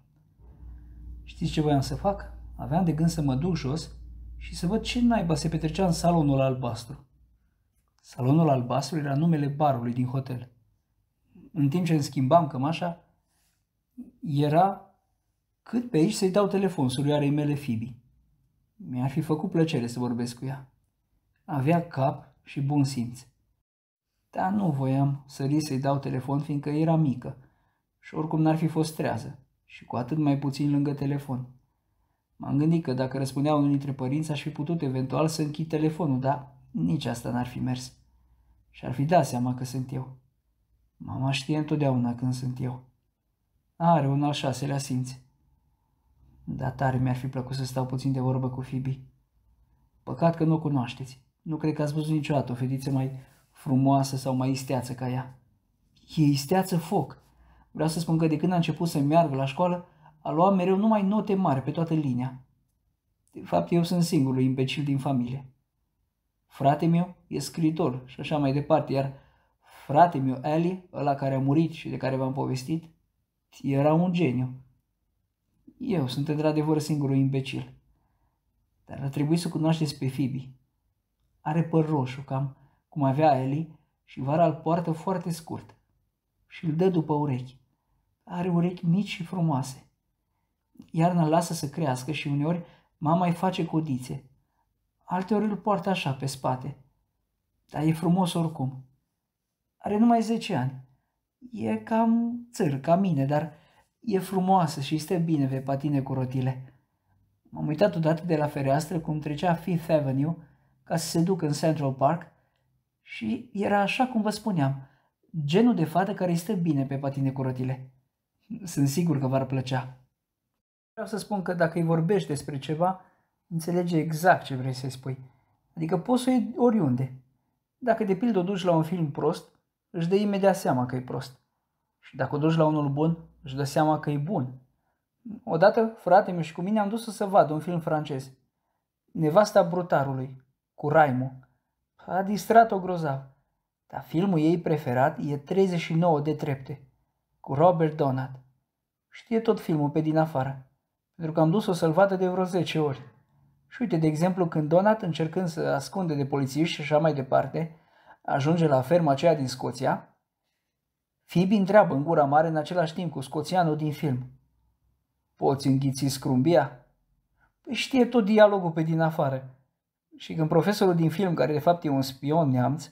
Speaker 1: Știți ce voiam să fac? Aveam de gând să mă duc jos și să văd ce naiba se petrecea în salonul albastru. Salonul albastru era numele barului din hotel. În timp ce îmi schimbam cămașa, era cât pe aici să-i dau telefon surioarei mele Fibi. Mi-ar fi făcut plăcere să vorbesc cu ea. Avea cap și bun simț. Dar nu voiam să să-i dau telefon fiindcă era mică și oricum n-ar fi fost trează și cu atât mai puțin lângă telefon. M-am gândit că dacă răspundea unul dintre părinți aș fi putut eventual să închid telefonul, dar nici asta n-ar fi mers. Și ar fi dat seama că sunt eu. Mama știe întotdeauna când sunt eu. Are un al șaselea simț. Dar tare mi-ar fi plăcut să stau puțin de vorbă cu Fibi. Păcat că nu o cunoașteți. Nu cred că ați văzut niciodată o fetiță mai frumoasă sau mai isteață ca ea. E isteață foc. Vreau să spun că de când a început să meargă la școală, a luat mereu numai note mari pe toată linia. De fapt, eu sunt singurul imbecil din familie. Frate meu e scriitor și așa mai departe, iar frate meu Ali, ăla care a murit și de care v-am povestit, era un geniu. Eu sunt într-adevăr singurul imbecil. Dar ar trebui să cunoașteți pe Phoebe. Are păr roșu, cam cum avea Ellie, și vara îl poartă foarte scurt. Și îl dă după urechi. Are urechi mici și frumoase. Iarna îl lasă să crească și uneori mama îi face codițe. Alteori îl poartă așa, pe spate. Dar e frumos oricum. Are numai 10 ani. E cam țăr, ca mine, dar e frumoasă și stă bine pe patine cu rotile. M-am uitat odată de la fereastră cum trecea Fifth Avenue ca să se ducă în Central Park și era așa cum vă spuneam, genul de fată care îi stă bine pe patine cu rotile. Sunt sigur că v-ar plăcea. Vreau să spun că dacă îi vorbești despre ceva, înțelege exact ce vrei să-i spui. Adică poți să o iei oriunde. Dacă de pildă o duci la un film prost, își dă imediat seama că e prost. Și dacă o duci la unul bun, își dă seama că e bun. Odată, frate meu și cu mine am dus să vad un film francez. Nevasta brutarului, cu Raimu. A distrat-o grozav. Dar filmul ei preferat e 39 de trepte, cu Robert Donat. Știe tot filmul pe din afară, pentru că am dus-o să-l vadă de vreo 10 ori. Și uite, de exemplu, când Donat, încercând să ascunde de polițiști și așa mai departe, ajunge la ferma aceea din Scoția, Phoebe întreabă în gura mare în același timp cu scoțianul din film. Poți înghiți scrumbia? Păi știe tot dialogul pe din afară. Și când profesorul din film, care de fapt e un spion neamț,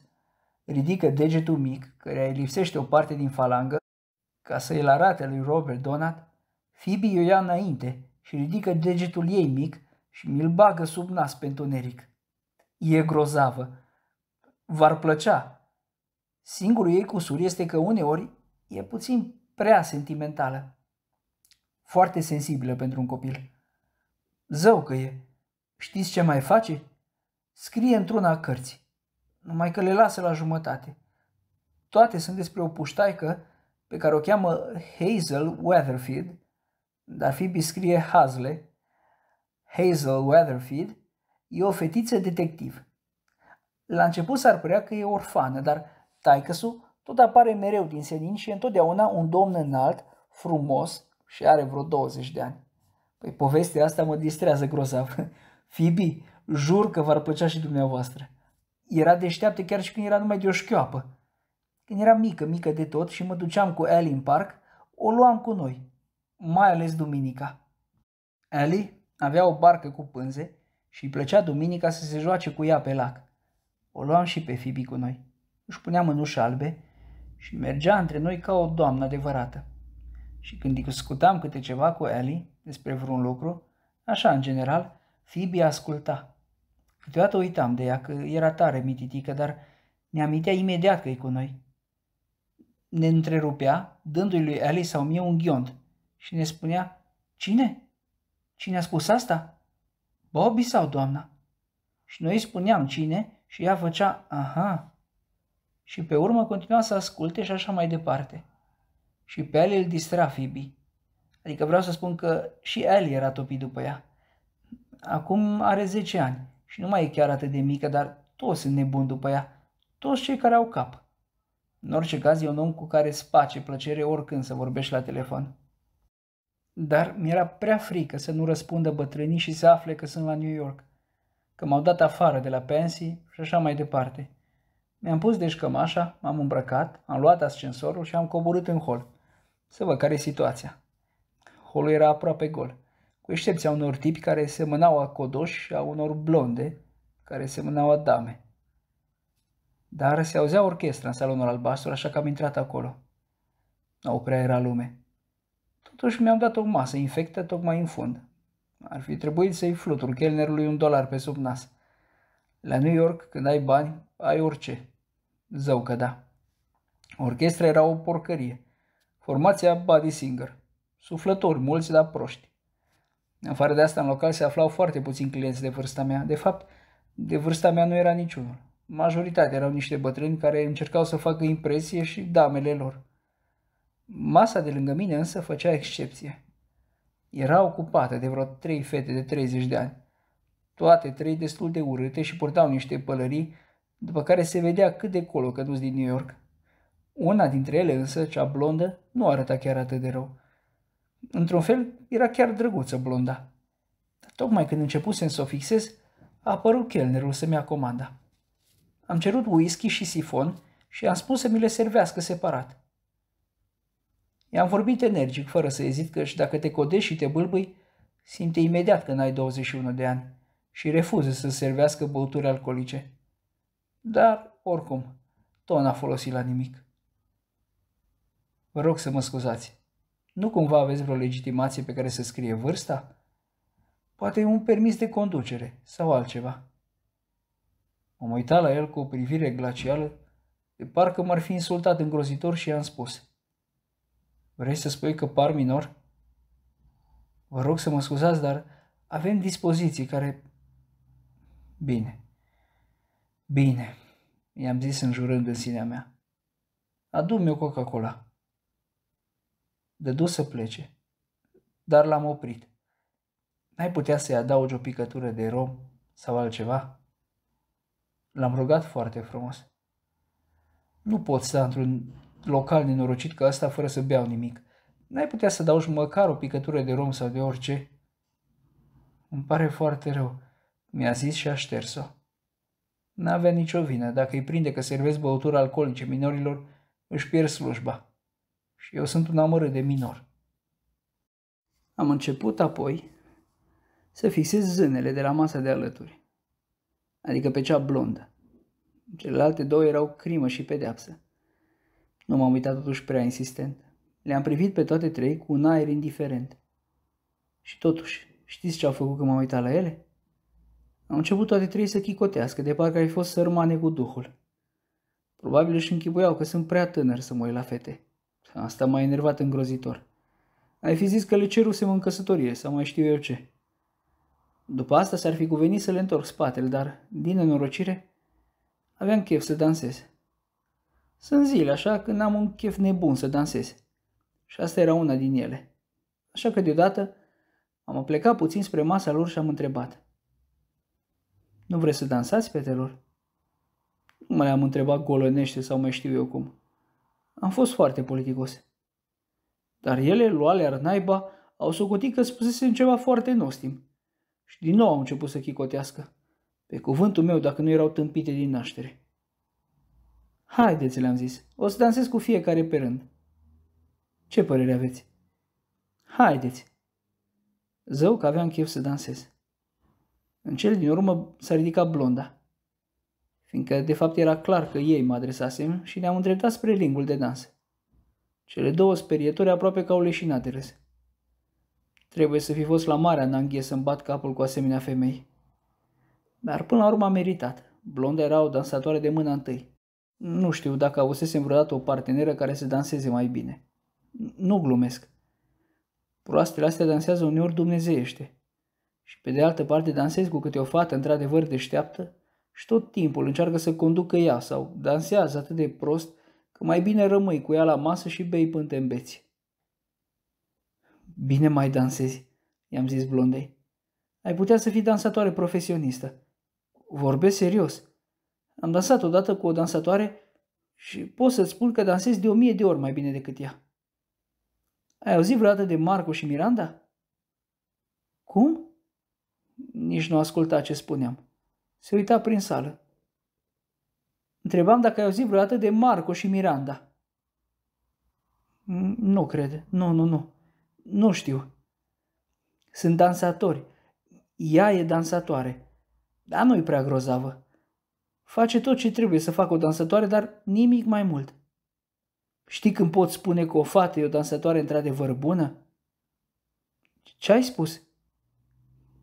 Speaker 1: ridică degetul mic, care îi lipsește o parte din falangă, ca să îl arate lui Robert Donat, Phoebe o ia înainte și ridică degetul ei mic și mi-l bagă sub nas pe întuneric. E grozavă. V-ar plăcea. Singurul ei cusur este că uneori e puțin prea sentimentală. Foarte sensibilă pentru un copil. Zău că e. Știți ce mai face? Scrie într-una cărți. Numai că le lasă la jumătate. Toate sunt despre o puștaică pe care o cheamă Hazel Weatherfield, dar Phoebe scrie Hazle. Hazel Weatherfield e o fetiță detectiv. La început s-ar părea că e orfană, dar taicăsul tot apare mereu din senin și e întotdeauna un domn înalt, frumos și are vreo 20 de ani. Păi povestea asta mă distrează grozav. Phoebe, jur că v-ar plăcea și dumneavoastră. Era deșteaptă chiar și când era numai de o șchioapă. Când era mică, mică de tot și mă duceam cu Ellie în parc, o luam cu noi, mai ales duminica. Ellie avea o barcă cu pânze și îi plăcea duminica să se joace cu ea pe lac. O luam și pe Fibi cu noi. Își punea mânuși albe și mergea între noi ca o doamnă adevărată. Și când discutam câte ceva cu Ellie despre vreun lucru, așa în general, Phoebe asculta. Câteodată uitam de ea că era tare mititică, dar ne amintea imediat că e cu noi. Ne întrerupea, dându-i lui Ellie sau mie un ghiont și ne spunea, Cine? Cine a spus asta? Bobby sau doamna? Și noi îi spuneam cine și ea făcea, aha. Și pe urmă continua să asculte și așa mai departe. Și pe el îl distra Phoebe. Adică vreau să spun că și el era topit după ea. Acum are 10 ani și nu mai e chiar atât de mică, dar toți sunt nebuni după ea. Toți cei care au cap. În orice caz, e un om cu care îți face plăcere oricând să vorbești la telefon. Dar mi-era prea frică să nu răspundă bătrânii și să afle că sunt la New York că m-au dat afară de la pensii și așa mai departe. Mi-am pus deci cămașa, m-am îmbrăcat, am luat ascensorul și am coborât în hol. Să văd care e situația. Holul era aproape gol, cu excepția unor tipi care semănau a codoși și a unor blonde care semănau a dame. Dar se auzea orchestra în salonul albastru, așa că am intrat acolo. Nu prea era lume. Totuși mi-am dat o masă infectă tocmai în fund. Ar fi trebuit să-i flutur chelnerului un dolar pe sub nas. La New York, când ai bani, ai orice. Zău că da. Orchestra era o porcărie. Formația Buddy Singer. Suflători, mulți, dar proști. În afară de asta, în local se aflau foarte puțini clienți de vârsta mea. De fapt, de vârsta mea nu era niciunul. Majoritatea erau niște bătrâni care încercau să facă impresie și damele lor. Masa de lângă mine însă făcea excepție. Era ocupată de vreo trei fete de 30 de ani. Toate trei destul de urâte și purtau niște pălării, după care se vedea cât de colo căduți din New York. Una dintre ele însă, cea blondă, nu arăta chiar atât de rău. Într-un fel, era chiar drăguță blonda. Dar tocmai când începusem să o fixez, a apărut chelnerul să-mi ia comanda. Am cerut whisky și sifon și am spus să mi le servească separat. I-am vorbit energic, fără să ezit, că și dacă te codești și te bâlbâi, simte imediat că n-ai 21 de ani și refuză să servească băuturi alcoolice. Dar, oricum, tot n-a folosit la nimic. Vă rog să mă scuzați. Nu cumva aveți vreo legitimație pe care să scrie vârsta? Poate un permis de conducere sau altceva. M-am uitat la el cu o privire glacială, de parcă m-ar fi insultat îngrozitor și i-am spus. Vrei să spui că par minor? Vă rog să mă scuzați, dar avem dispoziții care... Bine. Bine, i-am zis înjurând în sinea mea. Adu-mi o Coca-Cola. Dădu să plece, dar l-am oprit. N-ai putea să-i adaugi o picătură de rom sau altceva? L-am rugat foarte frumos. Nu pot sta într-un local nenorocit ca ăsta fără să beau nimic. N-ai putea să daugi măcar o picătură de rom sau de orice? Îmi pare foarte rău, mi-a zis și a șters-o. N-avea nicio vină. Dacă îi prinde că servesc băuturi alcoolice minorilor, își pierd slujba. Și eu sunt un amărât de minor. Am început apoi să fixez zânele de la masa de alături, adică pe cea blondă. Celelalte două erau crimă și pedeapsă. Nu m-am uitat totuși prea insistent. Le-am privit pe toate trei cu un aer indiferent. Și totuși, știți ce au făcut când m-am uitat la ele? Au început toate trei să chicotească, de parcă ai fost sărmane cu duhul. Probabil își închipuiau că sunt prea tânăr să mă uit la fete. Asta m-a enervat îngrozitor. Ai fi zis că le cerusem în căsătorie sau mai știu eu ce. După asta s-ar fi cuvenit să le întorc spatele, dar, din nenorocire, aveam chef să dansez. Sunt zile așa când am un chef nebun să dansez. Și asta era una din ele. Așa că deodată am plecat puțin spre masa lor și am întrebat. Nu vreți să dansați, fetelor? Nu mă le-am întrebat golănește sau mai știu eu cum. Am fost foarte politicos. Dar ele, luale naiba, au socotit că spusesem ceva foarte nostim. Și din nou au început să chicotească. Pe cuvântul meu, dacă nu erau tâmpite din naștere. Haideți, le-am zis, o să dansez cu fiecare pe rând. Ce părere aveți? Haideți. Zău că aveam chef să dansez. În cel din urmă s-a ridicat blonda, fiindcă de fapt era clar că ei mă adresasem și ne-am îndreptat spre lingul de dans. Cele două sperietori aproape că au leșinat de râs. Trebuie să fi fost la marea Nanghie să-mi bat capul cu asemenea femei. Dar până la urmă a meritat. Blonda era o dansatoare de mâna întâi. Nu știu dacă avusesem vreodată o parteneră care să danseze mai bine. Nu glumesc. Proastele astea dansează uneori dumnezeiește. Și pe de altă parte dansez cu câte o fată într-adevăr deșteaptă și tot timpul încearcă să conducă ea sau dansează atât de prost că mai bine rămâi cu ea la masă și bei până te îmbeți. Bine mai dansezi, i-am zis blondei. Ai putea să fii dansatoare profesionistă. Vorbesc serios. Am dansat odată cu o dansatoare și pot să-ți spun că dansezi de o mie de ori mai bine decât ea. Ai auzit vreodată de Marco și Miranda? Cum? Nici nu asculta ce spuneam. Se uita prin sală. Întrebam dacă ai auzit vreodată de Marco și Miranda. Nu cred. Nu, nu, nu. Nu știu. Sunt dansatori. Ea e dansatoare. Dar nu-i prea grozavă. Face tot ce trebuie să facă o dansatoare, dar nimic mai mult. Știi când pot spune că o fată e o dansatoare într-adevăr bună? Ce ai spus?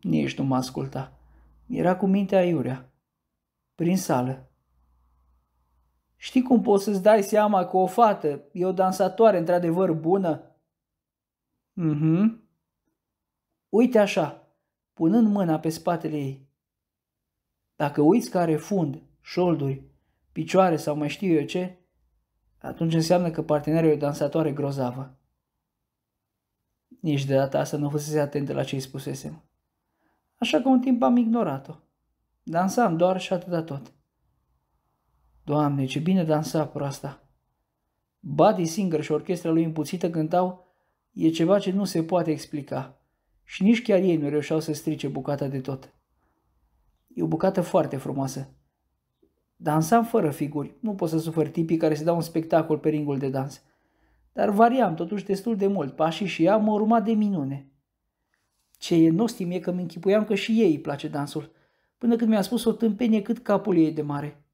Speaker 1: Nici nu mă asculta. Era cu mintea iurea. Prin sală. Știi cum poți să-ți dai seama că o fată e o dansatoare într-adevăr bună? Mhm. Uite așa, punând mâna pe spatele ei. Dacă uiți că are fund, șolduri, picioare sau mai știu eu ce, atunci înseamnă că partenerul e o dansatoare grozavă. Nici de data asta nu fusese atentă la ce îi spusesem. Așa că un timp am ignorat-o. Dansam doar și atâta tot. Doamne, ce bine dansa proasta! Buddy Singer și orchestra lui împuțită cântau E ceva ce nu se poate explica. Și nici chiar ei nu reușeau să strice bucata de tot. E o bucată foarte frumoasă. Dansam fără figuri. Nu pot să sufăr tipii care se dau un spectacol pe ringul de dans. Dar variam totuși destul de mult. Pașii și ea mă urma de minune. Ce e nostim e că mi închipuiam că și ei îi place dansul, până când mi-a spus o tâmpenie cât capul ei de mare.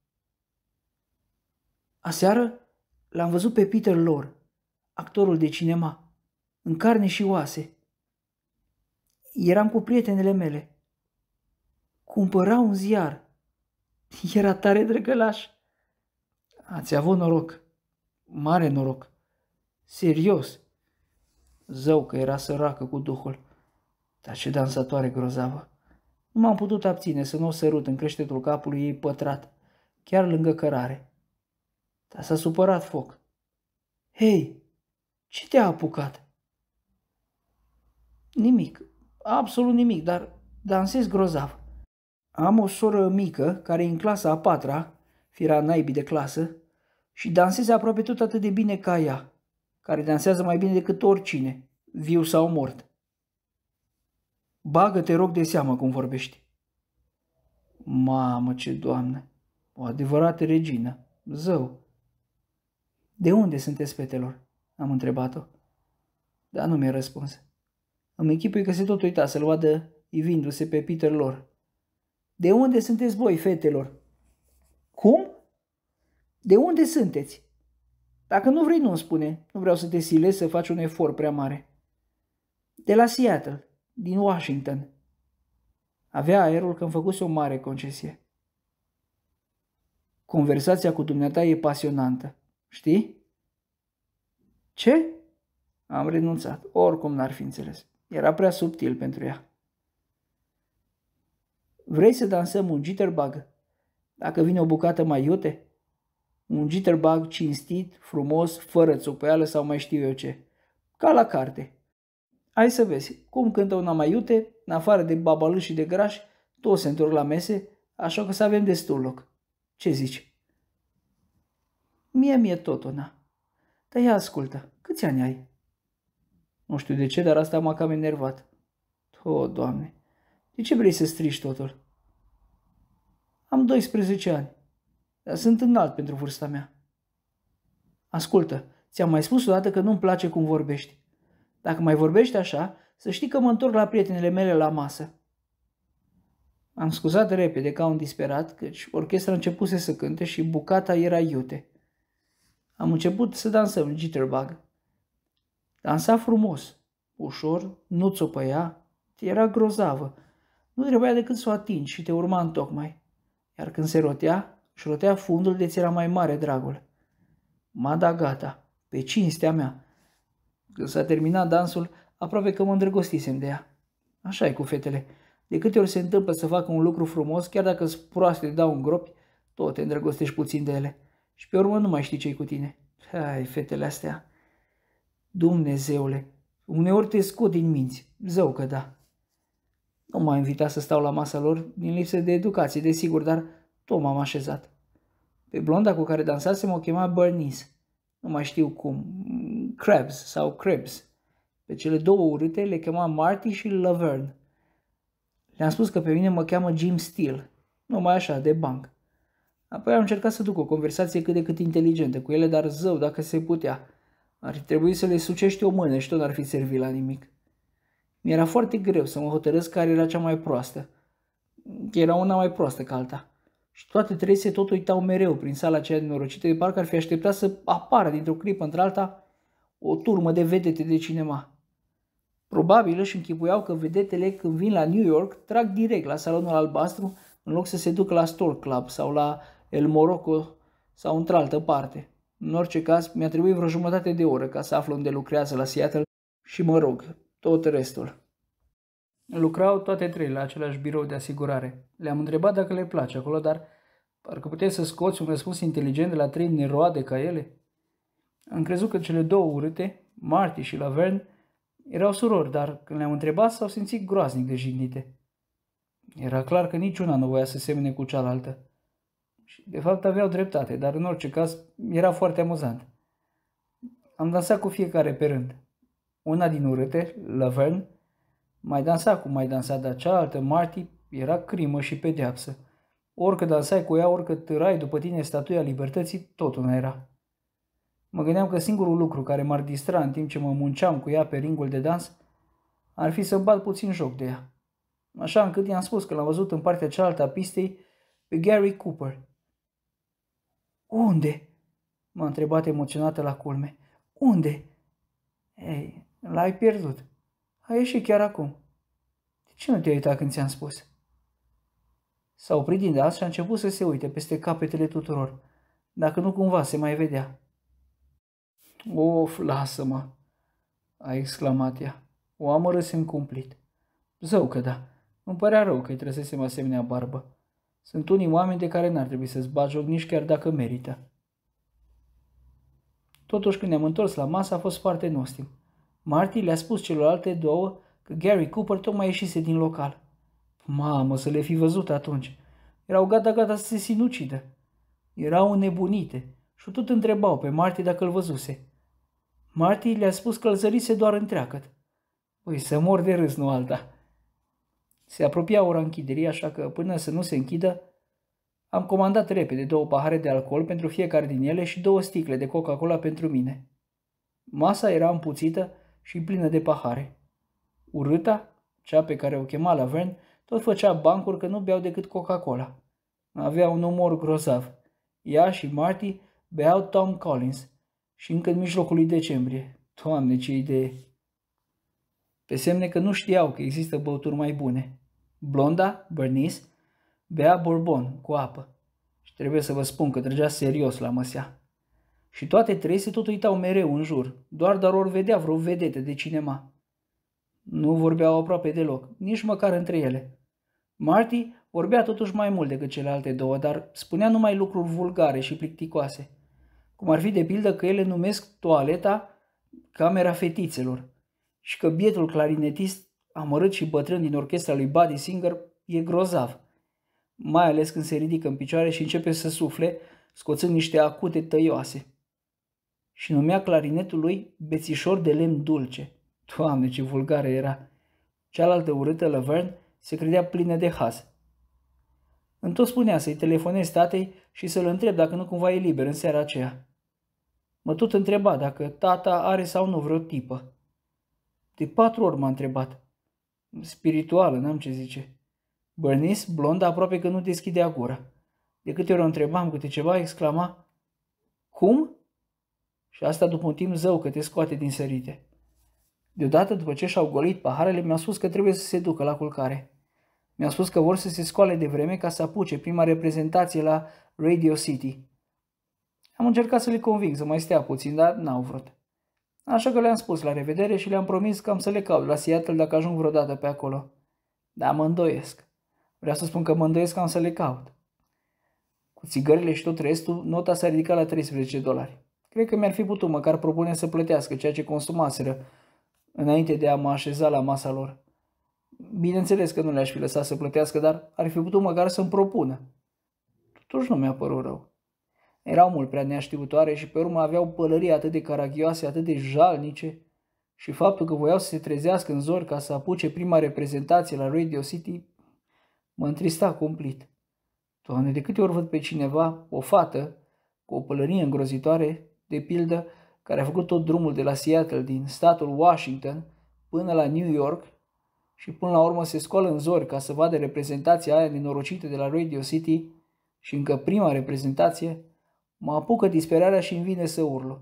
Speaker 1: Aseară l-am văzut pe Peter Lor, actorul de cinema, în carne și oase. Eram cu prietenele mele. Cumpăra un ziar. Era tare drăgălaș. Ați avut noroc. Mare noroc. Serios. Zău că era săracă cu duhul. Dar ce dansatoare grozavă. Nu m-am putut abține să nu o sărut în creștetul capului ei pătrat, chiar lângă cărare. Dar s-a supărat foc. Hei, ce te-a apucat? Nimic, absolut nimic, dar dansez grozav. Am o soră mică care e în clasa a patra, fira naibii de clasă, și danseze aproape tot atât de bine ca ea, care dansează mai bine decât oricine, viu sau mort. Bagă, te rog de seamă cum vorbești. Mamă, ce doamnă! O adevărată regină. Zău! De unde sunteți, fetelor? Am întrebat-o. Dar nu mi-a răspuns. Îmi închipui că se tot uita să-l vadă ivindu-se pe Peter lor. De unde sunteți voi, fetelor? Cum? De unde sunteți? Dacă nu vrei, nu-mi spune. Nu vreau să te silezi să faci un efort prea mare. De la Seattle, din Washington. Avea aerul că îmi făcuse o mare concesie. Conversația cu dumneata e pasionantă, știi? Ce? Am renunțat, oricum n-ar fi înțeles. Era prea subtil pentru ea. Vrei să dansăm un jitterbug? Dacă vine o bucată mai iute? Un jitterbug cinstit, frumos, fără țupeală sau mai știu eu ce. Ca la carte. Hai să vezi, cum cântă una mai iute, în afară de babalâși și de graș, toți se întorc la mese, așa că să avem destul loc. Ce zici? Mie, mie tot una. Dar ia ascultă, câți ani ai? Nu știu de ce, dar asta m-a cam enervat. O, Doamne, de ce vrei să strici totul? Am 12 ani, dar sunt înalt pentru vârsta mea. Ascultă, ți-am mai spus odată că nu-mi place cum vorbești. Dacă mai vorbești așa, să știi că mă întorc la prietenele mele la masă. Am scuzat repede ca un disperat, căci orchestra începuse să cânte și bucata era iute. Am început să dansăm jitterbug. Dansa frumos, ușor, nu țopăia, era grozavă. Nu trebuia decât să o atingi și te urma în tocmai. Iar când se rotea, își rotea fundul de ți era mai mare dragul. M-a dat gata, pe cinstea mea. Când s-a terminat dansul, aproape că mă îndrăgostisem de ea. Așa e cu fetele. De câte ori se întâmplă să facă un lucru frumos, chiar dacă sunt proaste de dau în gropi, tot te îndrăgostești puțin de ele. Și pe urmă nu mai știi ce cu tine. Hai, fetele astea. Dumnezeule, uneori te scot din minți. Zău că da. Nu m-a invitat să stau la masa lor, din lipsă de educație, desigur, dar tot m-am așezat. Pe blonda cu care dansasem o chema Bernice. Nu mai știu cum. Krebs sau Krebs. Pe cele două urâte le chema Marty și Laverne. Le-am spus că pe mine mă cheamă Jim Steele. Numai așa, de banc. Apoi am încercat să duc o conversație cât de cât inteligentă cu ele, dar zău, dacă se putea. Ar fi trebuit să le sucești o mână și tot n-ar fi servit la nimic. Mi-era foarte greu să mă hotărăsc care era cea mai proastă. Era una mai proastă ca alta. Și toate trei se tot uitau mereu prin sala aceea norocită, de parcă ar fi așteptat să apară dintr-o clipă într-alta o turmă de vedete de cinema. Probabil își închipuiau că vedetele când vin la New York trag direct la salonul albastru în loc să se ducă la Stork Club sau la El Morocco sau într-altă parte. În orice caz, mi-a trebuit vreo jumătate de oră ca să aflu unde lucrează la Seattle și mă rog, tot restul. Lucrau toate trei la același birou de asigurare. Le-am întrebat dacă le place acolo, dar parcă puteai să scoți un răspuns inteligent de la trei neroade ca ele. Am crezut că cele două urâte, Marty și Laverne, erau surori, dar când le-am întrebat s-au simțit groaznic de jignite. Era clar că niciuna nu voia să semene cu cealaltă. Și de fapt aveau dreptate, dar în orice caz era foarte amuzant. Am dansat cu fiecare pe rând. Una din urâte, Laverne, mai dansa cum mai dansa, dar cealaltă, Marty, era crimă și pedeapsă. Orică dansai cu ea, orică târai după tine statuia libertății, tot una era. Mă gândeam că singurul lucru care m-ar distra în timp ce mă munceam cu ea pe ringul de dans ar fi să bat puțin joc de ea. Așa încât i-am spus că l-am văzut în partea cealaltă a pistei pe Gary Cooper. Unde? M-a întrebat emoționată la culme. Unde? Ei, l-ai pierdut. A ieșit chiar acum. De ce nu te-ai uitat când ți-am spus? S-a oprit din deas și a început să se uite peste capetele tuturor, dacă nu cumva se mai vedea. Of, lasă-mă, a exclamat ea. O amărâsem cumplit. Zău că da, îmi părea rău că-i trăsesem asemenea barbă. Sunt unii oameni de care n-ar trebui să-ți bagi joc nici chiar dacă merită. Totuși, când ne-am întors la masă, a fost foarte nostim. Marty le-a spus celorlalte două că Gary Cooper tocmai ieșise din local. Mamă, să le fi văzut atunci. Erau gata-gata să se sinucidă. Erau înnebunite și tot întrebau pe Marty dacă îl văzuse. Marty le-a spus că îl zărise doar întreagăt. Păi să mor de râs, nu alta. Se apropia ora închiderii, așa că până să nu se închidă, am comandat repede două pahare de alcool pentru fiecare din ele și două sticle de Coca-Cola pentru mine. Masa era împuțită și plină de pahare. Urâta, cea pe care o chema la Vern, tot făcea bancuri că nu beau decât Coca-Cola. Avea un umor grozav. Ea și Marty beau Tom Collins și încă în mijlocul lui decembrie. Doamne, ce idee! Pe semne că nu știau că există băuturi mai bune. Blonda, Bernice, bea bourbon cu apă. Și trebuie să vă spun că trăgea serios la măsea. Și toate trei se tot uitau mereu în jur, doar dar ori vedea vreo vedete de cinema. Nu vorbeau aproape deloc, nici măcar între ele. Marty vorbea totuși mai mult decât celelalte două, dar spunea numai lucruri vulgare și plicticoase. Cum ar fi de pildă că ele numesc toaleta camera fetițelor și că bietul clarinetist amărât și bătrân din orchestra lui Buddy Singer e grozav. Mai ales când se ridică în picioare și începe să sufle, scoțând niște acute tăioase. Și numea clarinetul lui bețișor de lemn dulce. Doamne, ce vulgare era! Cealaltă urâtă, Laverne, se credea plină de haz. Întot spunea să-i telefonez tatei și să-l întreb dacă nu cumva e liber în seara aceea. Mă tot întreba dacă tata are sau nu vreo tipă. De patru ori m-a întrebat. Spirituală, n-am ce zice. Bernice, blondă, aproape că nu deschidea gura. De câte ori o întrebam câte ceva, exclama, Cum? Și asta după un timp zău că te scoate din sărite. Deodată, după ce și-au golit paharele, mi-a spus că trebuie să se ducă la culcare. Mi-a spus că vor să se scoale de vreme ca să apuce prima reprezentație la Radio City. Am încercat să le conving să mai stea puțin, dar n-au vrut. Așa că le-am spus la revedere și le-am promis că am să le caut la Seattle dacă ajung vreodată pe acolo. Dar mă îndoiesc. Vreau să spun că mă îndoiesc că am să le caut. Cu țigările și tot restul, nota s-a ridicat la 13 dolari. Cred că mi-ar fi putut măcar propune să plătească ceea ce consumaseră înainte de a mă așeza la masa lor. Bineînțeles că nu le-aș fi lăsat să plătească, dar ar fi putut măcar să-mi propună. Totuși nu mi-a părut rău. Erau mult prea neaștiutoare și pe urmă aveau pălării atât de caragioase, atât de jalnice și faptul că voiau să se trezească în zori ca să apuce prima reprezentație la Radio City mă întrista cumplit. Doamne, de câte ori văd pe cineva, o fată, cu o pălărie îngrozitoare, de pildă, care a făcut tot drumul de la Seattle din statul Washington până la New York și până la urmă se scoală în zori ca să vadă reprezentația aia nenorocită de la Radio City și încă prima reprezentație, mă apucă disperarea și îmi vine să urlu.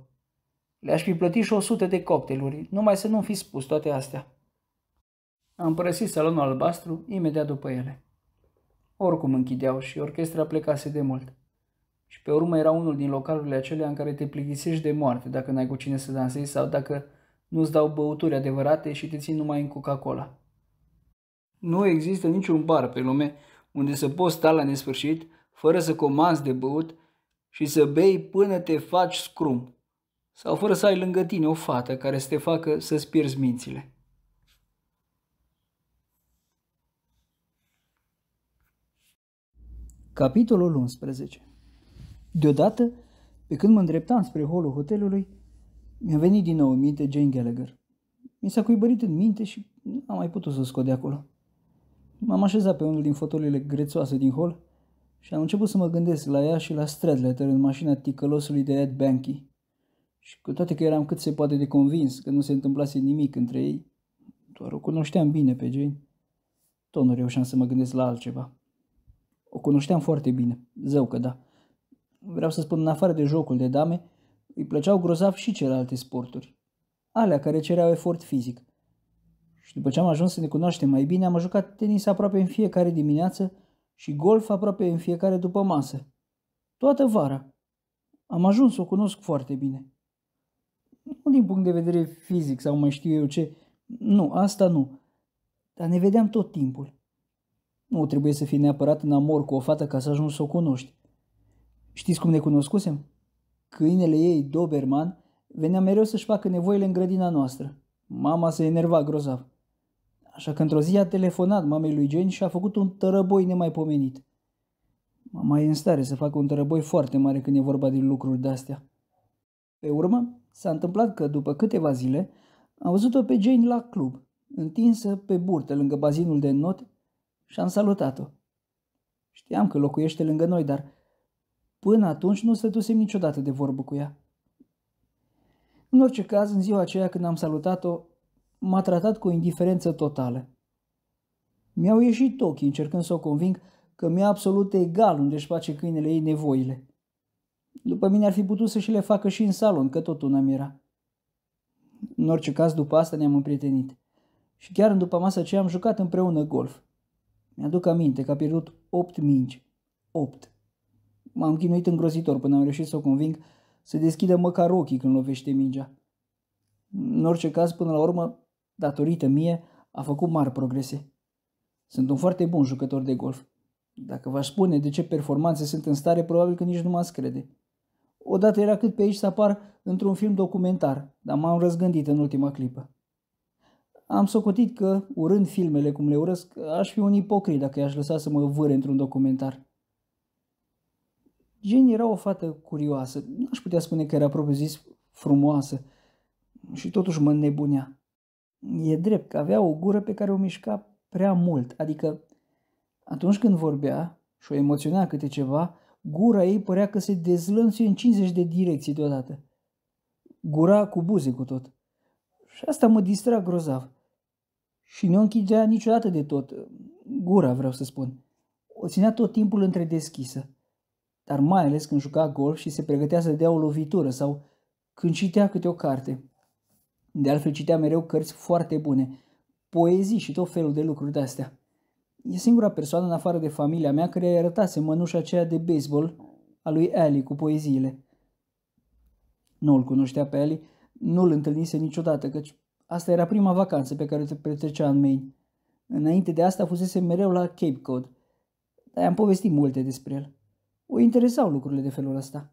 Speaker 1: Le-aș fi plătit și o sută de cocktailuri, numai să nu fi spus toate astea. Am părăsit salonul albastru imediat după ele. Oricum închideau și orchestra plecase de mult. Și pe urmă era unul din localurile acelea în care te plictisești de moarte dacă n-ai cu cine să dansezi sau dacă nu-ți dau băuturi adevărate și te țin numai în Coca-Cola. Nu există niciun bar pe lume unde să poți sta la nesfârșit, fără să comanzi de băut și să bei până te faci scrum, sau fără să ai lângă tine o fată care să te facă să-ți pierzi mințile. Capitolul 11 Deodată, pe când mă îndreptam spre holul hotelului, Mi-a venit din nou în minte Jane Gallagher. Mi s-a cuibărit în minte și am mai putut să o scot de acolo. M-am așezat pe unul din fotoliile grețoase din hol și am început să mă gândesc la ea și la Stradletter în mașina ticălosului de Ed Banky. Și cu toate că eram cât se poate de convins că nu se întâmplase nimic între ei, doar o cunoșteam bine pe Jane, tot nu reușeam să mă gândesc la altceva. O cunoșteam foarte bine, zău că da. Vreau să spun, în afară de jocul de dame, îi plăceau grozav și celelalte sporturi. Alea care cereau efort fizic. Și după ce am ajuns să ne cunoaștem mai bine, am jucat tenis aproape în fiecare dimineață și golf aproape în fiecare după masă. Toată vara. Am ajuns să o cunosc foarte bine. Nu din punct de vedere fizic sau mai știu eu ce. Nu, asta nu. Dar ne vedeam tot timpul. Nu trebuie să fii neapărat în amor cu o fată ca să ajungi să o cunoști. Știți cum ne cunoscusem? Câinele ei, Doberman, venea mereu să-și facă nevoile în grădina noastră. Mama se enerva grozav. Așa că într-o zi a telefonat mamei lui Jane și a făcut un tărăboi nemaipomenit. Mama e în stare să facă un tărăboi foarte mare când e vorba de lucruri de-astea. Pe urmă, s-a întâmplat că, după câteva zile, am văzut-o pe Jane la club, întinsă pe burtă lângă bazinul de not și am salutat-o. Știam că locuiește lângă noi, dar până atunci nu stătusem niciodată de vorbă cu ea. În orice caz, în ziua aceea când am salutat-o, m-a tratat cu o indiferență totală. Mi-au ieșit ochii încercând să o conving că mi-e absolut egal unde își face câinele ei nevoile. După mine ar fi putut să și le facă și în salon, că tot una mi era. În orice caz, după asta ne-am împrietenit. Și chiar în după masă ce am jucat împreună golf. Mi-aduc aminte că a pierdut opt mingi. Opt. M-am chinuit îngrozitor până am reușit să o conving să deschidă măcar ochii când lovește mingea. În orice caz, până la urmă, datorită mie, a făcut mari progrese. Sunt un foarte bun jucător de golf. Dacă v-aș spune de ce performanțe sunt în stare, probabil că nici nu m-ați crede. Odată era cât pe aici să apar într-un film documentar, dar m-am răzgândit în ultima clipă. Am socotit că, urând filmele cum le urăsc, aș fi un ipocrit dacă i-aș lăsa să mă vâre într-un documentar. Jane era o fată curioasă, n-aș putea spune că era propriu zis frumoasă și totuși mă nebunea. E drept că avea o gură pe care o mișca prea mult, adică atunci când vorbea și o emoționa câte ceva, gura ei părea că se dezlănțuie în 50 de direcții deodată. Gura cu buze cu tot. Și asta mă distra grozav. Și nu închidea niciodată de tot. Gura, vreau să spun. O ținea tot timpul între deschisă. Dar mai ales când juca golf și se pregătea să dea o lovitură sau când citea câte o carte. De altfel citea mereu cărți foarte bune, poezii și tot felul de lucruri de-astea. E singura persoană în afară de familia mea care i-a arătase mănușa aceea de baseball a lui Ali cu poeziile. Nu îl cunoștea pe Ali, nu îl întâlnise niciodată, căci asta era prima vacanță pe care o petrecea în Maine. Înainte de asta fusese mereu la Cape Cod, dar i-am povestit multe despre el. O interesau lucrurile de felul ăsta.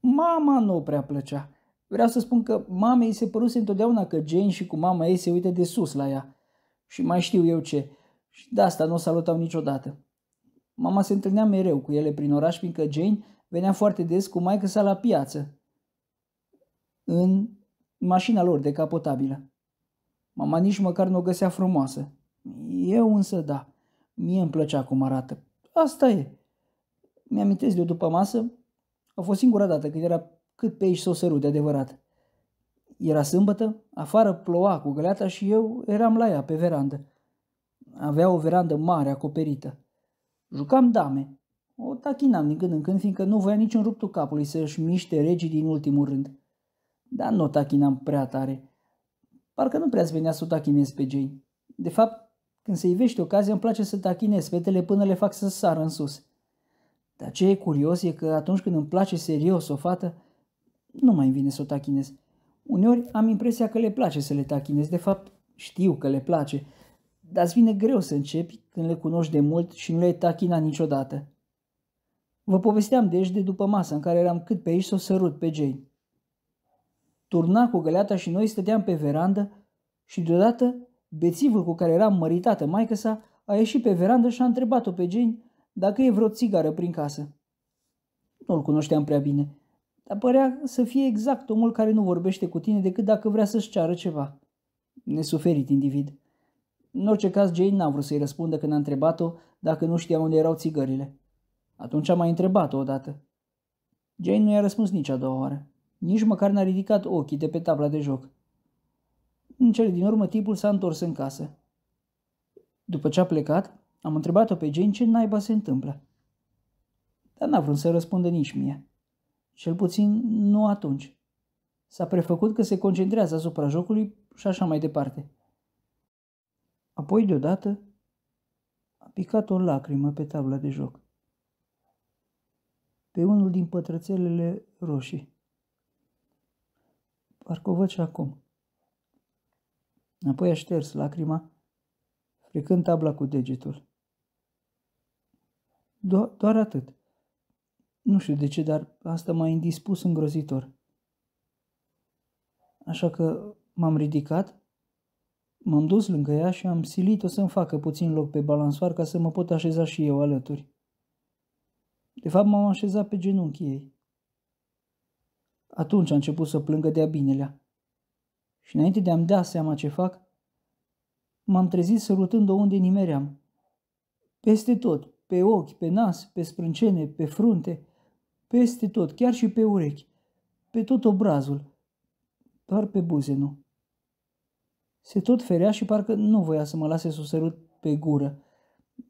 Speaker 1: Mama nu prea plăcea. Vreau să spun că mamei se păruse întotdeauna că Jane și cu mama ei se uită de sus la ea. Și mai știu eu ce. Și de asta nu o salutau niciodată. Mama se întâlnea mereu cu ele prin oraș, fiindcă Jane venea foarte des cu maică sa la piață. În mașina lor decapotabilă. Mama nici măcar nu o găsea frumoasă. Eu însă da. Mie îmi plăcea cum arată. Asta e. Mi-amintesc de o după masă. A fost singura dată când era cât pe aici să o sărut de adevărat. Era sâmbătă, afară ploua cu găleata și eu eram la ea pe verandă. Avea o verandă mare acoperită. Jucam dame. O tachinam din când în când, fiindcă nu voia niciun ruptul capului să-și miște regii din ultimul rând. Dar nu o tachinam prea tare. Parcă nu prea-ți venea să o tachinez pe Jane. De fapt, când se ivește ocazia, îmi place să tachinez fetele până le fac să sară în sus. Dar ce e curios e că atunci când îmi place serios o fată, nu mai vine să o tachinez. Uneori am impresia că le place să le tachinez, de fapt știu că le place, dar îți vine greu să începi când le cunoști de mult și nu le-ai tachina niciodată. Vă povesteam deci de după masă în care eram cât pe aici să o sărut pe Jane. Turna cu găleata și noi stăteam pe verandă și deodată bețivul cu care eram măritată maică sa a ieșit pe verandă și a întrebat-o pe Jane dacă e vreo țigară prin casă. Nu-l cunoșteam prea bine, dar părea să fie exact omul care nu vorbește cu tine decât dacă vrea să-și ceară ceva. Nesuferit individ. În orice caz, Jane n-a vrut să-i răspundă când a întrebat-o dacă nu știa unde erau țigările. Atunci a mai întrebat-o odată. Jane nu i-a răspuns nici a doua oară. Nici măcar n-a ridicat ochii de pe tabla de joc. În cele din urmă, tipul s-a întors în casă. După ce a plecat, am întrebat-o pe Jane ce naiba se întâmplă. Dar n-a vrut să răspundă nici mie. Cel puțin nu atunci. S-a prefăcut că se concentrează asupra jocului și așa mai departe. Apoi, deodată, a picat o lacrimă pe tabla de joc. Pe unul din pătrățelele roșii. Parcă o văd și acum. Apoi a șters lacrima, frecând tabla cu degetul. Do- doar atât. Nu știu de ce, dar asta m-a indispus îngrozitor. Așa că m-am ridicat, m-am dus lângă ea și am silit-o să-mi facă puțin loc pe balansoar ca să mă pot așeza și eu alături. De fapt, m-am așezat pe genunchii ei. Atunci a început să plângă de-a binelea. Și înainte de a-mi da seama ce fac, m-am trezit sărutând-o unde nimeream. Peste tot, pe ochi, pe nas, pe sprâncene, pe frunte, peste tot, chiar și pe urechi, pe tot obrazul, doar pe buze nu. Se tot ferea și parcă nu voia să mă lase să o sărut pe gură.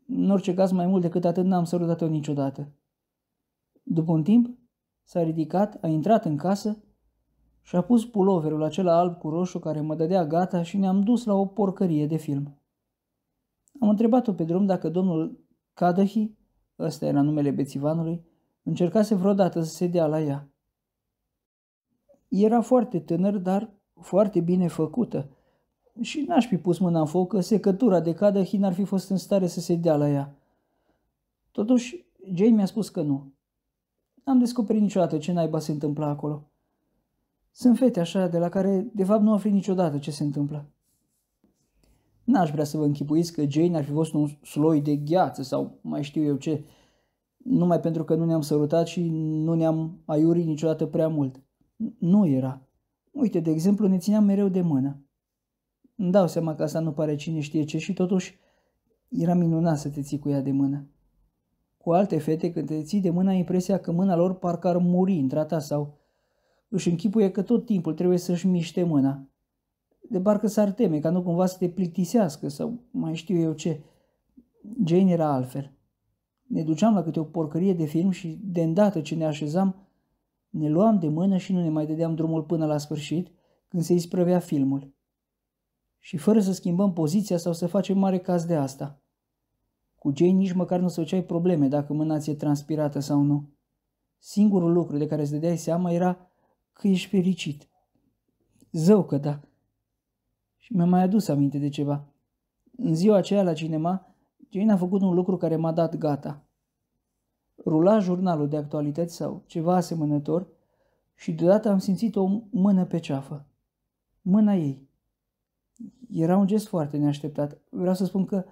Speaker 1: În orice caz, mai mult decât atât, n-am sărutat-o niciodată. După un timp, s-a ridicat, a intrat în casă și a pus puloverul acela alb cu roșu care mă dădea gata și ne-am dus la o porcărie de film. Am întrebat-o pe drum dacă domnul Cadahy, ăsta era numele bețivanului, încercase vreodată să se dea la ea. Era foarte tânăr, dar foarte bine făcută și n-aș fi pus mâna în foc că secătura de Cadahy n-ar fi fost în stare să se dea la ea. Totuși, Jane mi-a spus că nu. N-am descoperit niciodată ce naiba se întâmplă acolo. Sunt fete așa de la care, de fapt, nu afli niciodată ce se întâmplă. N-aș vrea să vă închipuiți că Jane ar fi fost un sloi de gheață sau mai știu eu ce, numai pentru că nu ne-am sărutat și nu ne-am aiurit niciodată prea mult. Nu era. Uite, de exemplu, ne țineam mereu de mână. Îmi dau seama că asta nu pare cine știe ce și totuși era minunat să te ții cu ea de mână. Cu alte fete, când te ții de mână, ai impresia că mâna lor parcă ar muri într ta sau își închipuie că tot timpul trebuie să-și miște mâna. De parcă s-ar teme ca nu cumva să te plictisească sau mai știu eu ce. Jane era altfel. Ne duceam la câte o porcărie de film și de îndată ce ne așezam, ne luam de mână și nu ne mai dădeam drumul până la sfârșit, când se isprăvea filmul. Și fără să schimbăm poziția sau să facem mare caz de asta. Cu Jane nici măcar nu făceai probleme dacă mâna ți-e transpirată sau nu. Singurul lucru de care îți dădeai seama era că ești fericit. Zău că da. Și mi-a mai adus aminte de ceva. În ziua aceea la cinema, Jane a făcut un lucru care m-a dat gata. Rula jurnalul de actualități sau ceva asemănător și deodată am simțit o mână pe ceafă. Mâna ei. Era un gest foarte neașteptat. Vreau să spun că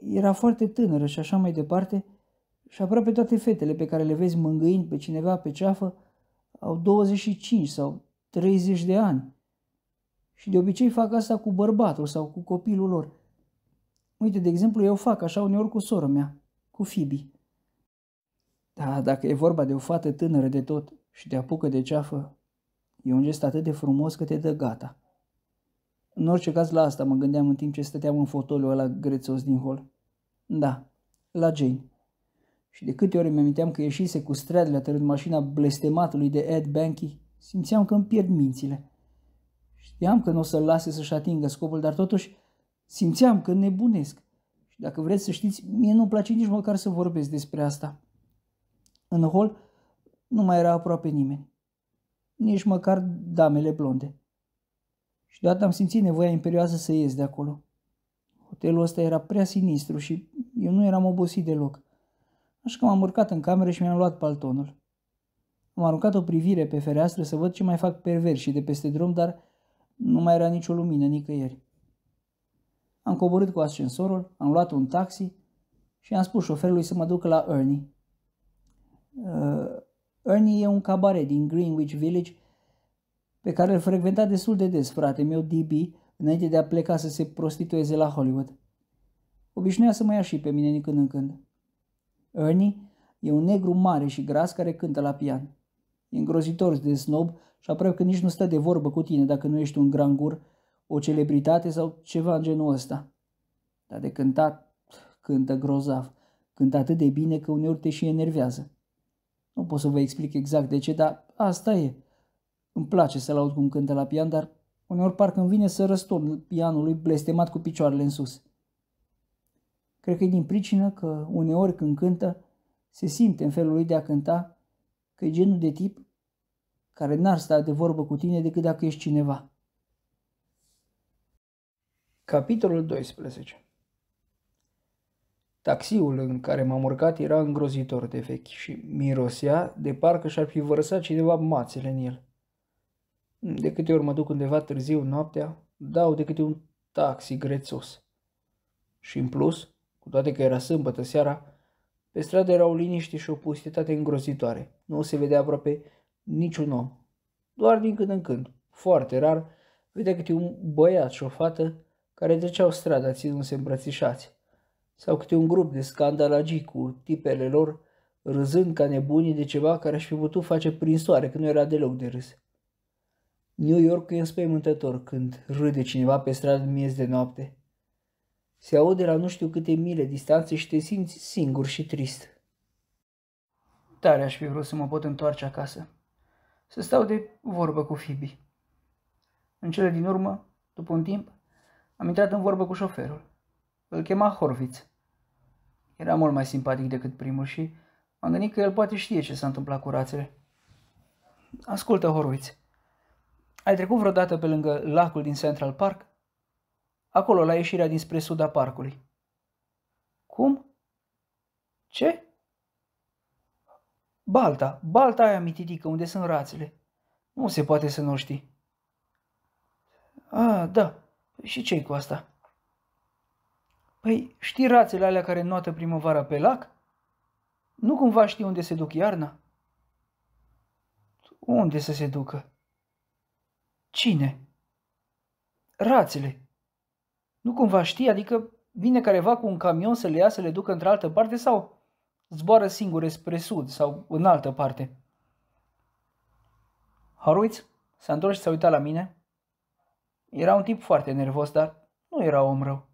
Speaker 1: era foarte tânără și așa mai departe și aproape toate fetele pe care le vezi mângâind pe cineva pe ceafă au 25 sau 30 de ani. Și de obicei fac asta cu bărbatul sau cu copilul lor. Uite, de exemplu, eu fac așa uneori cu sora mea, cu Fibi. Da, dacă e vorba de o fată tânără de tot și te apucă de ceafă, e un gest atât de frumos că te dă gata. În orice caz la asta mă gândeam în timp ce stăteam în fotoliul ăla grețos din hol. Da, la Jane. Și de câte ori mi aminteam că ieșise cu Stradley tărând mașina blestematului de Ed Banky, simțeam că îmi pierd mințile. Știam că nu o să-l lase să-și atingă scopul, dar totuși simțeam că nebunesc. Și dacă vreți să știți, mie nu-mi place nici măcar să vorbesc despre asta. În hol nu mai era aproape nimeni. Nici măcar damele blonde. Și deodată am simțit nevoia imperioasă să ies de acolo. Hotelul ăsta era prea sinistru și eu nu eram obosit deloc. Așa că m-am urcat în cameră și mi-am luat paltonul. Am aruncat o privire pe fereastră să văd ce mai fac perversi de peste drum, dar nu mai era nicio lumină nicăieri. Am coborât cu ascensorul, am luat un taxi și am spus șoferului să mă ducă la Ernie. Uh, Ernie e un cabaret din Greenwich Village pe care îl frecventa destul de des, frate meu, DB, înainte de a pleca să se prostitueze la Hollywood. Obișnuia să mă ia și pe mine din când în când. Ernie e un negru mare și gras care cântă la pian. E îngrozitor de snob și aproape că nici nu stă de vorbă cu tine dacă nu ești un grangur, o celebritate sau ceva în genul ăsta. Dar de cântat, cântă grozav. Cântă atât de bine că uneori te și enervează. Nu pot să vă explic exact de ce, dar asta e. Îmi place să-l aud cum cântă la pian, dar uneori parcă îmi vine să răstorn pianului blestemat cu picioarele în sus. Cred că e din pricină că uneori când cântă, se simte în felul lui de a cânta că e genul de tip care n-ar sta de vorbă cu tine decât dacă ești cineva. Capitolul 12 Taxiul în care m-am urcat era îngrozitor de vechi și mirosea de parcă și-ar fi vărsat cineva mațele în el. De câte ori mă duc undeva târziu noaptea, dau de câte un taxi grețos. Și în plus, cu toate că era sâmbătă seara, pe stradă era o liniște și o pustietate îngrozitoare. Nu se vedea aproape niciun om. Doar din când în când, foarte rar, vedea câte un băiat și o fată care treceau strada ținându-se îmbrățișați. Sau câte un grup de scandalagii cu tipele lor, râzând ca nebunii de ceva care aș fi putut face prin soare, că nu era deloc de râs. New York e înspăimântător când râde cineva pe stradă miez de noapte. Se aude la nu știu câte mile distanțe și te simți singur și trist. Tare aș fi vrut să mă pot întoarce acasă, să stau de vorbă cu Fibi. În cele din urmă, după un timp, am intrat în vorbă cu șoferul. Îl chema Horvitz. Era mult mai simpatic decât primul și m-am gândit că el poate știe ce s-a întâmplat cu rațele. Ascultă, Horvitz, ai trecut vreodată pe lângă lacul din Central Park? Acolo, la ieșirea dinspre sud a parcului. Cum? Ce? Balta, balta aia mititică unde sunt rațele. Nu se poate să nu știi. A, da. Și ce cu asta? Păi, știi rațele alea care noată primăvara pe lac? Nu cumva știi unde se duc iarna? Unde să se ducă? Cine? Rațele. Nu cumva știi, adică vine careva cu un camion să le ia să le ducă într-altă parte sau zboară singure spre sud sau în altă parte? Horowitz s-a întors și s-a uitat la mine. Era un tip foarte nervos, dar nu era om rău.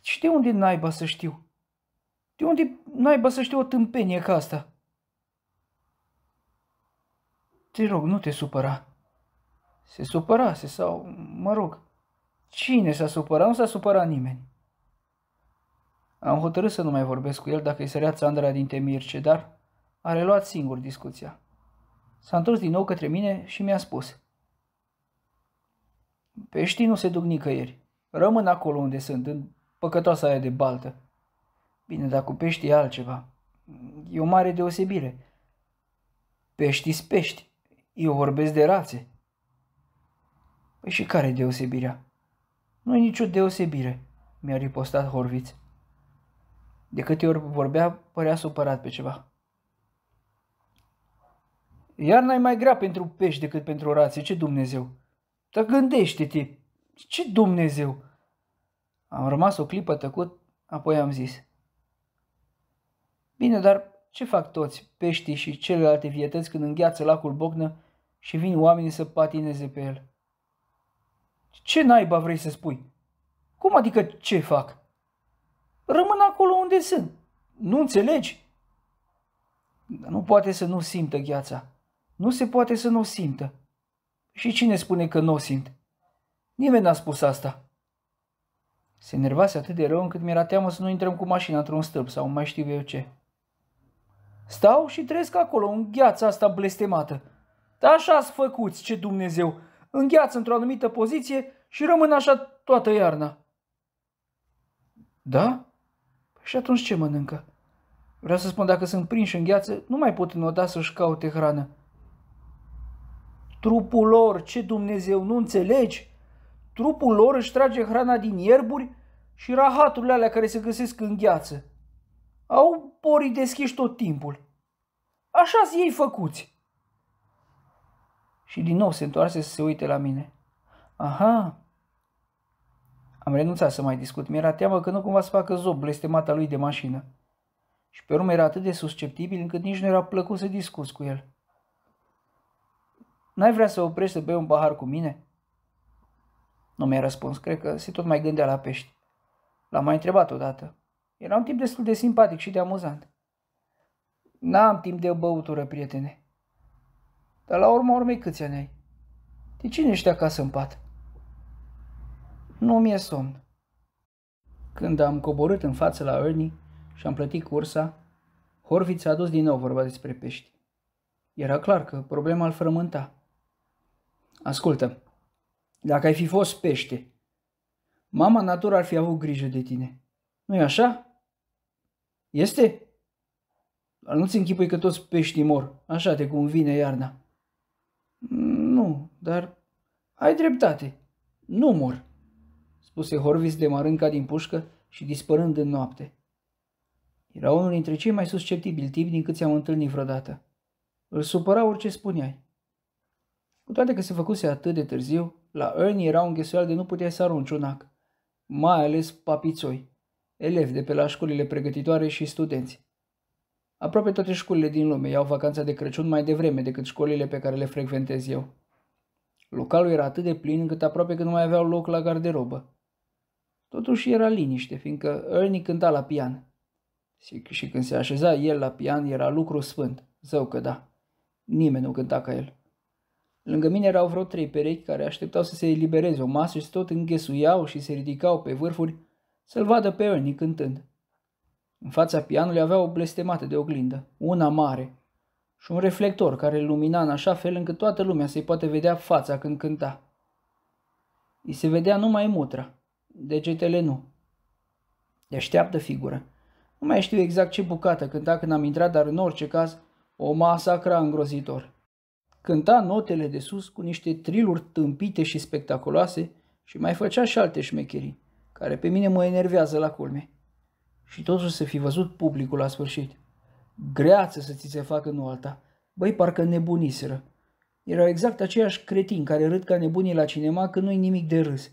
Speaker 1: Și de unde naiba să știu? De unde naiba să știu o tâmpenie ca asta? Te rog, nu te supăra. Se supărase sau, mă rog, cine s-a supărat? Nu s-a supărat nimeni. Am hotărât să nu mai vorbesc cu el dacă îi sărea țandra din temirce, dar a reluat singur discuția. S-a întors din nou către mine și mi-a spus. Peștii nu se duc nicăieri. Rămân acolo unde sunt, în păcătoasa aia de baltă. Bine, dar cu peștii e altceva. E o mare deosebire. Peștii pești. Eu vorbesc de rațe. Păi și care deosebirea? Nu e nicio deosebire, mi-a ripostat Horviț. De câte ori vorbea, părea supărat pe ceva. Iarna e mai grea pentru pești decât pentru rațe, ce Dumnezeu? Dar gândește-te, ce Dumnezeu? Am rămas o clipă tăcut, apoi am zis. Bine, dar ce fac toți, peștii și celelalte vietăți când îngheață lacul Bocnă și vin oamenii să patineze pe el? Ce naiba vrei să spui? Cum adică ce fac? Rămân acolo unde sunt. Nu înțelegi? Dar nu poate să nu simtă gheața. Nu se poate să nu simtă. Și cine spune că nu o simt? Nimeni n-a spus asta. Se enervase atât de rău încât mi-era teamă să nu intrăm cu mașina într-un stâlp sau mai știu eu ce. Stau și trăiesc acolo, în gheața asta blestemată. Dar așa-s făcuți, ce Dumnezeu, îngheață într-o anumită poziție și rămân așa toată iarna. Da? Păi și atunci ce mănâncă? Vreau să spun, dacă sunt prinși în gheață, nu mai pot înoda să-și caute hrană. Trupul lor, ce Dumnezeu, nu înțelegi? Trupul lor își trage hrana din ierburi și rahaturile alea care se găsesc în gheață. Au porii deschiși tot timpul. așa zi ei făcuți. Și din nou se întoarse să se uite la mine. Aha. Am renunțat să mai discut. Mi-era teamă că nu cumva să facă zob blestemata lui de mașină. Și pe urmă era atât de susceptibil încât nici nu era plăcut să discuți cu el. N-ai vrea să oprești să bei un pahar cu mine? Nu mi-a răspuns, cred că se tot mai gândea la pești. L-am mai întrebat odată. Era un tip destul de simpatic și de amuzant. N-am timp de băutură, prietene. Dar la urma urmei câți ani ai? De cine ești acasă în pat? Nu mi-e somn. Când am coborât în față la Ernie și am plătit cursa, Horvitz a adus din nou vorba despre pești. Era clar că problema îl frământa. Ascultă, dacă ai fi fost pește, mama natura ar fi avut grijă de tine. Nu-i așa? Este? Dar nu-ți închipui că toți peștii mor, așa de cum vine iarna. Nu, dar ai dreptate. Nu mor, spuse Horvis demarând ca din pușcă și dispărând în noapte. Era unul dintre cei mai susceptibili tipi din cât ți-am întâlnit vreodată. Îl supăra orice spuneai. Cu toate că se făcuse atât de târziu, la Ernie era un ghesuial de nu puteai să arunci un ac, mai ales papițoi, elevi de pe la școlile pregătitoare și studenți. Aproape toate școlile din lume iau vacanța de Crăciun mai devreme decât școlile pe care le frecventez eu. Localul era atât de plin încât aproape că nu mai aveau loc la garderobă. Totuși era liniște, fiindcă Ernie cânta la pian. Și, și când se așeza el la pian era lucru sfânt, zău că da. Nimeni nu cânta ca el. Lângă mine erau vreo trei perechi care așteptau să se elibereze o masă și tot înghesuiau și se ridicau pe vârfuri să-l vadă pe Ernie cântând. În fața pianului avea o blestemată de oglindă, una mare, și un reflector care îl lumina în așa fel încât toată lumea să-i poate vedea fața când cânta. Îi se vedea numai mutra, degetele nu. Deșteaptă figură. Nu mai știu exact ce bucată cânta când am intrat, dar în orice caz o masacra îngrozitor. Cânta notele de sus cu niște triluri tâmpite și spectaculoase și mai făcea și alte șmecherii, care pe mine mă enervează la culme. Și totuși să fi văzut publicul la sfârșit. Greață să ți se facă nu alta. Băi, parcă nebuniseră. Erau exact aceiași cretini care râd ca nebunii la cinema că nu-i nimic de râs.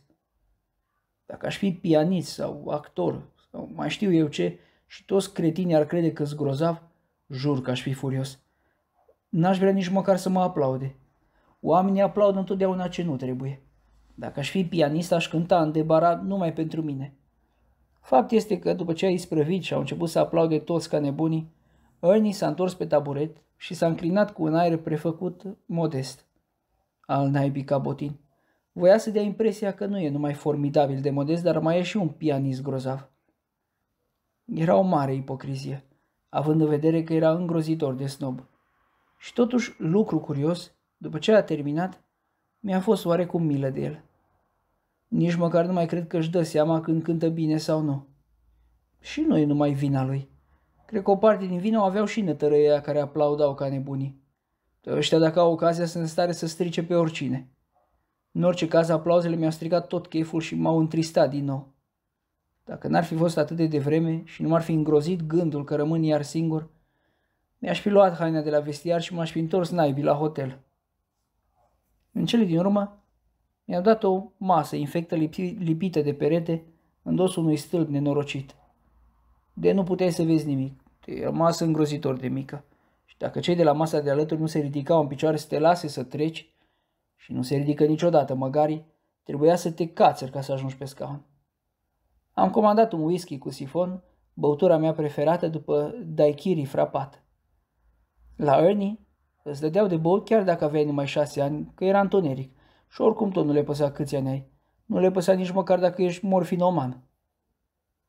Speaker 1: Dacă aș fi pianist sau actor sau mai știu eu ce și toți cretinii ar crede că-s grozav, jur că aș fi furios. N-aș vrea nici măcar să mă aplaude. Oamenii aplaudă întotdeauna ce nu trebuie. Dacă aș fi pianist, aș cânta în debarat numai pentru mine. Fapt este că după ce a isprăvit și au început să aplaude toți ca nebunii, Ernie s-a întors pe taburet și s-a înclinat cu un aer prefăcut modest. Al naibii cabotin. Voia să dea impresia că nu e numai formidabil de modest, dar mai e și un pianist grozav. Era o mare ipocrizie, având în vedere că era îngrozitor de snob. Și totuși, lucru curios, după ce a terminat, mi-a fost oarecum milă de el. Nici măcar nu mai cred că își dă seama când cântă bine sau nu. Și nu e numai vina lui. Cred că o parte din vină o aveau și nătărăia care aplaudau ca nebunii. Ăștia dacă au ocazia sunt în stare să strice pe oricine. În orice caz, aplauzele mi-au stricat tot cheful și m-au întristat din nou. Dacă n-ar fi fost atât de devreme și nu m-ar fi îngrozit gândul că rămân iar singur, mi-aș fi luat haina de la vestiar și m-aș fi întors naibii la hotel. În cele din urmă, mi-au dat o masă infectă lipită de perete în dosul unui stâlp nenorocit. De nu puteai să vezi nimic. E o masă îngrozitor de mică. Și dacă cei de la masa de alături nu se ridicau în picioare să te lase să treci, și nu se ridică niciodată măgarii, trebuia să te cațeri ca să ajungi pe scaun. Am comandat un whisky cu sifon, băutura mea preferată după daiquiri frapat. La Ernie îți dădeau de băut chiar dacă aveai numai șase ani, că era întuneric și oricum tot nu le păsa câți ani ai. Nu le păsa nici măcar dacă ești morfinoman.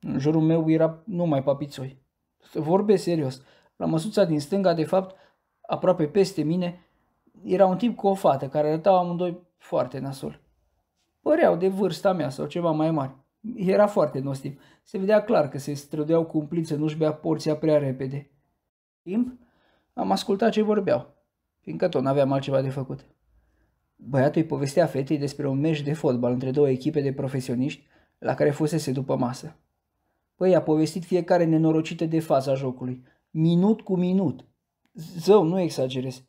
Speaker 1: În jurul meu era numai papițoi. Să vorbesc serios. La măsuța din stânga, de fapt, aproape peste mine, era un tip cu o fată care arătau amândoi foarte nasol. Păreau de vârsta mea sau ceva mai mari. Era foarte nostim. Se vedea clar că se strădeau cumplit să nu-și bea porția prea repede. Timp, am ascultat ce vorbeau, fiindcă tot n-aveam altceva de făcut. Băiatul îi povestea fetei despre un meci de fotbal între două echipe de profesioniști la care fusese după masă. Păi a povestit fiecare nenorocită de faza jocului, minut cu minut. Zău, nu exagerez.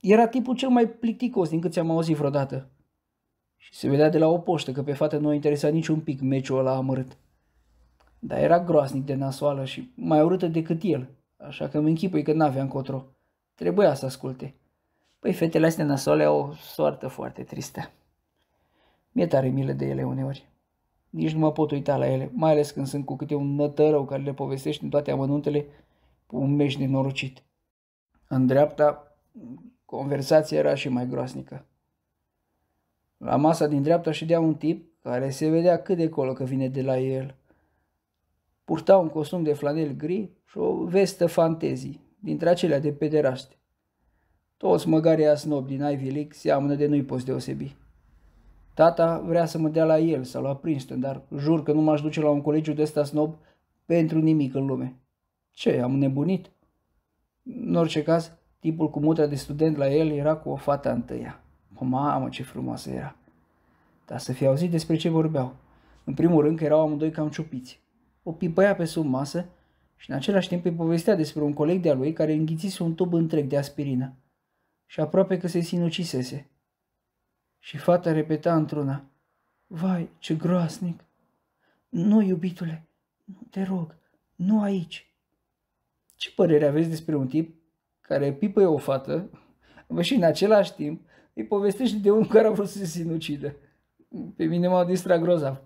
Speaker 1: Era tipul cel mai plicticos din cât ți-am auzit vreodată. Și se vedea de la o poștă că pe fată nu a interesat niciun pic meciul ăla amărât. Dar era groasnic de nasoală și mai urâtă decât el, așa că îmi închipui că n-avea încotro. Trebuia să asculte. Păi fetele astea nasoale au o soartă foarte tristă. Mi-e tare milă de ele uneori. Nici nu mă pot uita la ele, mai ales când sunt cu câte un nătărău care le povestește în toate amănuntele un meș nenorocit. În dreapta, conversația era și mai groasnică. La masa din dreapta ședea un tip care se vedea cât de colo că vine de la el. Purta un costum de flanel gri și o vestă fantezii, dintre acelea de pederaște. Toți măgarii snob din Ivy League seamănă de nu-i poți deosebi. Tata vrea să mă dea la el sau la Princeton, dar jur că nu m-aș duce la un colegiu de ăsta snob pentru nimic în lume. Ce, am nebunit? În orice caz, tipul cu mutra de student la el era cu o fată întâia. O mamă, ce frumoasă era! Dar să fi auzit despre ce vorbeau. În primul rând că erau amândoi cam ciupiți. O pipăia pe sub masă și în același timp îi povestea despre un coleg de-a lui care înghițise un tub întreg de aspirină și aproape că se sinucisese. Și fata repeta într-una, Vai, ce groasnic! Nu, iubitule, nu te rog, nu aici. Ce părere aveți despre un tip care pipă o fată și în același timp îi povestește de un care a vrut să se sinucidă? Pe mine m-a distrat grozav.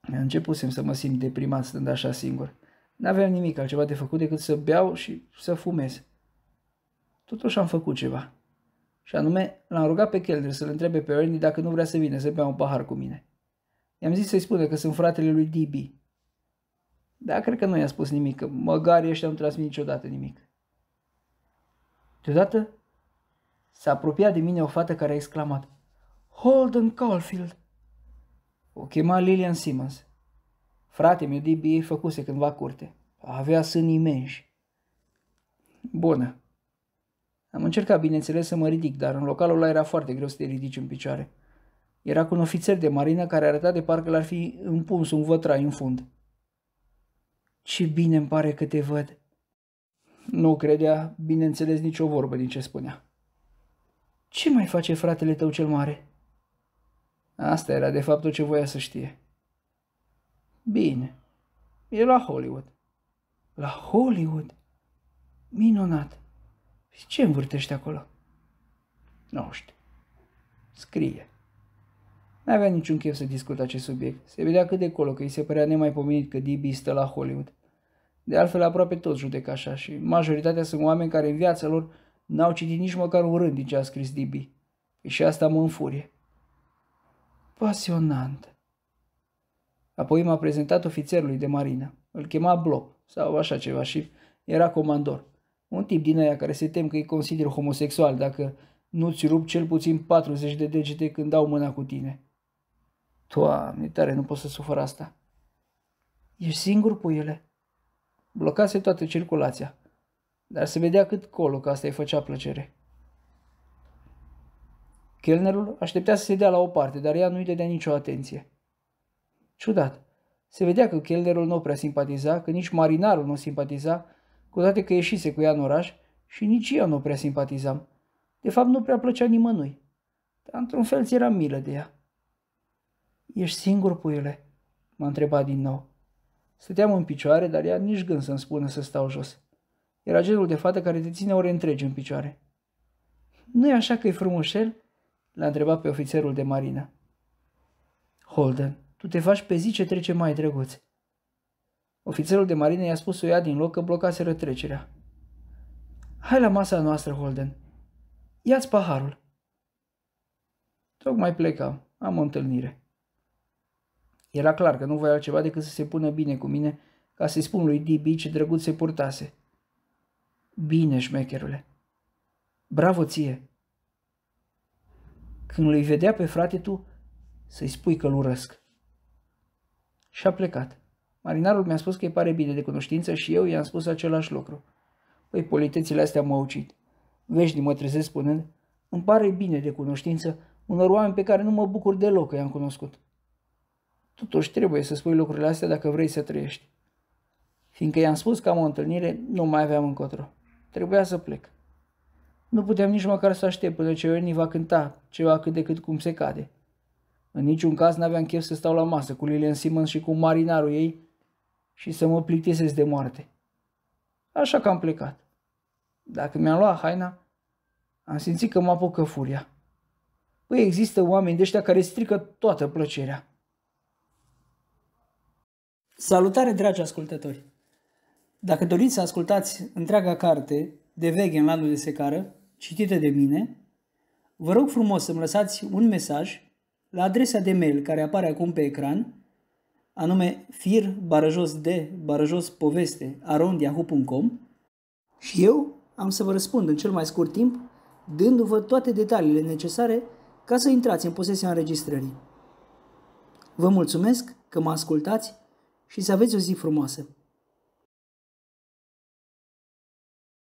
Speaker 1: Începusem să mă simt deprimat stând așa singur. N-aveam nimic altceva de făcut decât să beau și să fumez. Totuși am făcut ceva. Și anume, l-am rugat pe Kelder să-l întrebe pe Ernie dacă nu vrea să vină să bea un pahar cu mine. I-am zis să-i spună că sunt fratele lui DB. Dar cred că nu i-a spus nimic, că măgarii ăștia nu transmit niciodată nimic. Deodată s-a apropiat de mine o fată care a exclamat Holden Caulfield! O chema Lilian Simmons. Frate meu DB făcuse cândva curte. Avea sâni imensi. Bună, am încercat, bineînțeles, să mă ridic, dar în localul ăla era foarte greu să te ridici în picioare. Era cu un ofițer de marină care arăta de parcă l-ar fi împuns un vătrai în fund. Ce bine îmi pare că te văd. Nu credea, bineînțeles, nicio vorbă din ce spunea. Ce mai face fratele tău cel mare? Asta era de fapt tot ce voia să știe. Bine, e la Hollywood. La Hollywood? Minunat. Și ce învârtește acolo? Nu știu. Scrie. Nu avea niciun chef să discut acest subiect. Se vedea cât de colo că îi se părea nemaipomenit că DB stă la Hollywood. De altfel, aproape toți judecă așa și majoritatea sunt oameni care în viața lor n-au citit nici măcar un rând din ce a scris DB. Și asta mă înfurie. Pasionant. Apoi m-a prezentat ofițerului de marină. Îl chema Blop sau așa ceva și era comandor. Un tip din aia care se tem că îi consider homosexual dacă nu-ți rup cel puțin 40 de degete când dau mâna cu tine. Doamne, tare, nu pot să sufăr asta. Ești singur, puiule? Blocase toată circulația, dar se vedea cât colo că asta îi făcea plăcere. Chelnerul aștepta să se dea la o parte, dar ea nu-i dădea nicio atenție. Ciudat. Se vedea că chelnerul nu prea simpatiza, că nici marinarul nu simpatiza cu toate că ieșise cu ea în oraș și nici eu nu prea simpatizam. De fapt, nu prea plăcea nimănui. Dar într-un fel ți era milă de ea. Ești singur, puiule? M-a întrebat din nou. Stăteam în picioare, dar ea nici gând să-mi spună să stau jos. Era genul de fată care te ține ore întregi în picioare. nu e așa că e frumușel? L-a întrebat pe ofițerul de marină. Holden, tu te faci pe zi ce trece mai drăguț. Ofițerul de marină i-a spus să o ia din loc că blocase rătrecerea. Hai la masa noastră, Holden. Ia-ți paharul. Tocmai plecam. Am o întâlnire. Era clar că nu voia altceva decât să se pună bine cu mine ca să-i spun lui DB ce drăguț se purtase. Bine, șmecherule. Bravo ție. Când îi vedea pe frate tu, să-i spui că-l urăsc. Și a plecat. Marinarul mi-a spus că îi pare bine de cunoștință și eu i-am spus același lucru. Păi, politețile astea m-au ucit. Veșnic mă trezesc spunând, îmi pare bine de cunoștință unor oameni pe care nu mă bucur deloc că i-am cunoscut. Totuși trebuie să spui lucrurile astea dacă vrei să trăiești. Fiindcă i-am spus că am o întâlnire, nu mai aveam încotro. Trebuia să plec. Nu puteam nici măcar să aștept până ce Ernie va cânta ceva cât de cât cum se cade. În niciun caz n-aveam chef să stau la masă cu Lilian Simmons și cu marinarul ei și să mă plictisesc de moarte. Așa că am plecat. Dacă mi-am luat haina, am simțit că mă apucă furia. Păi există oameni de ăștia care strică toată plăcerea.
Speaker 2: Salutare, dragi ascultători! Dacă doriți să ascultați întreaga carte de veche în landul de secară, citită de mine, vă rog frumos să-mi lăsați un mesaj la adresa de mail care apare acum pe ecran, anume fir barajos de barajos poveste arondiahu.com și eu am să vă răspund în cel mai scurt timp, dându-vă toate detaliile necesare ca să intrați în posesia înregistrării. Vă mulțumesc că mă ascultați și să aveți o zi frumoasă!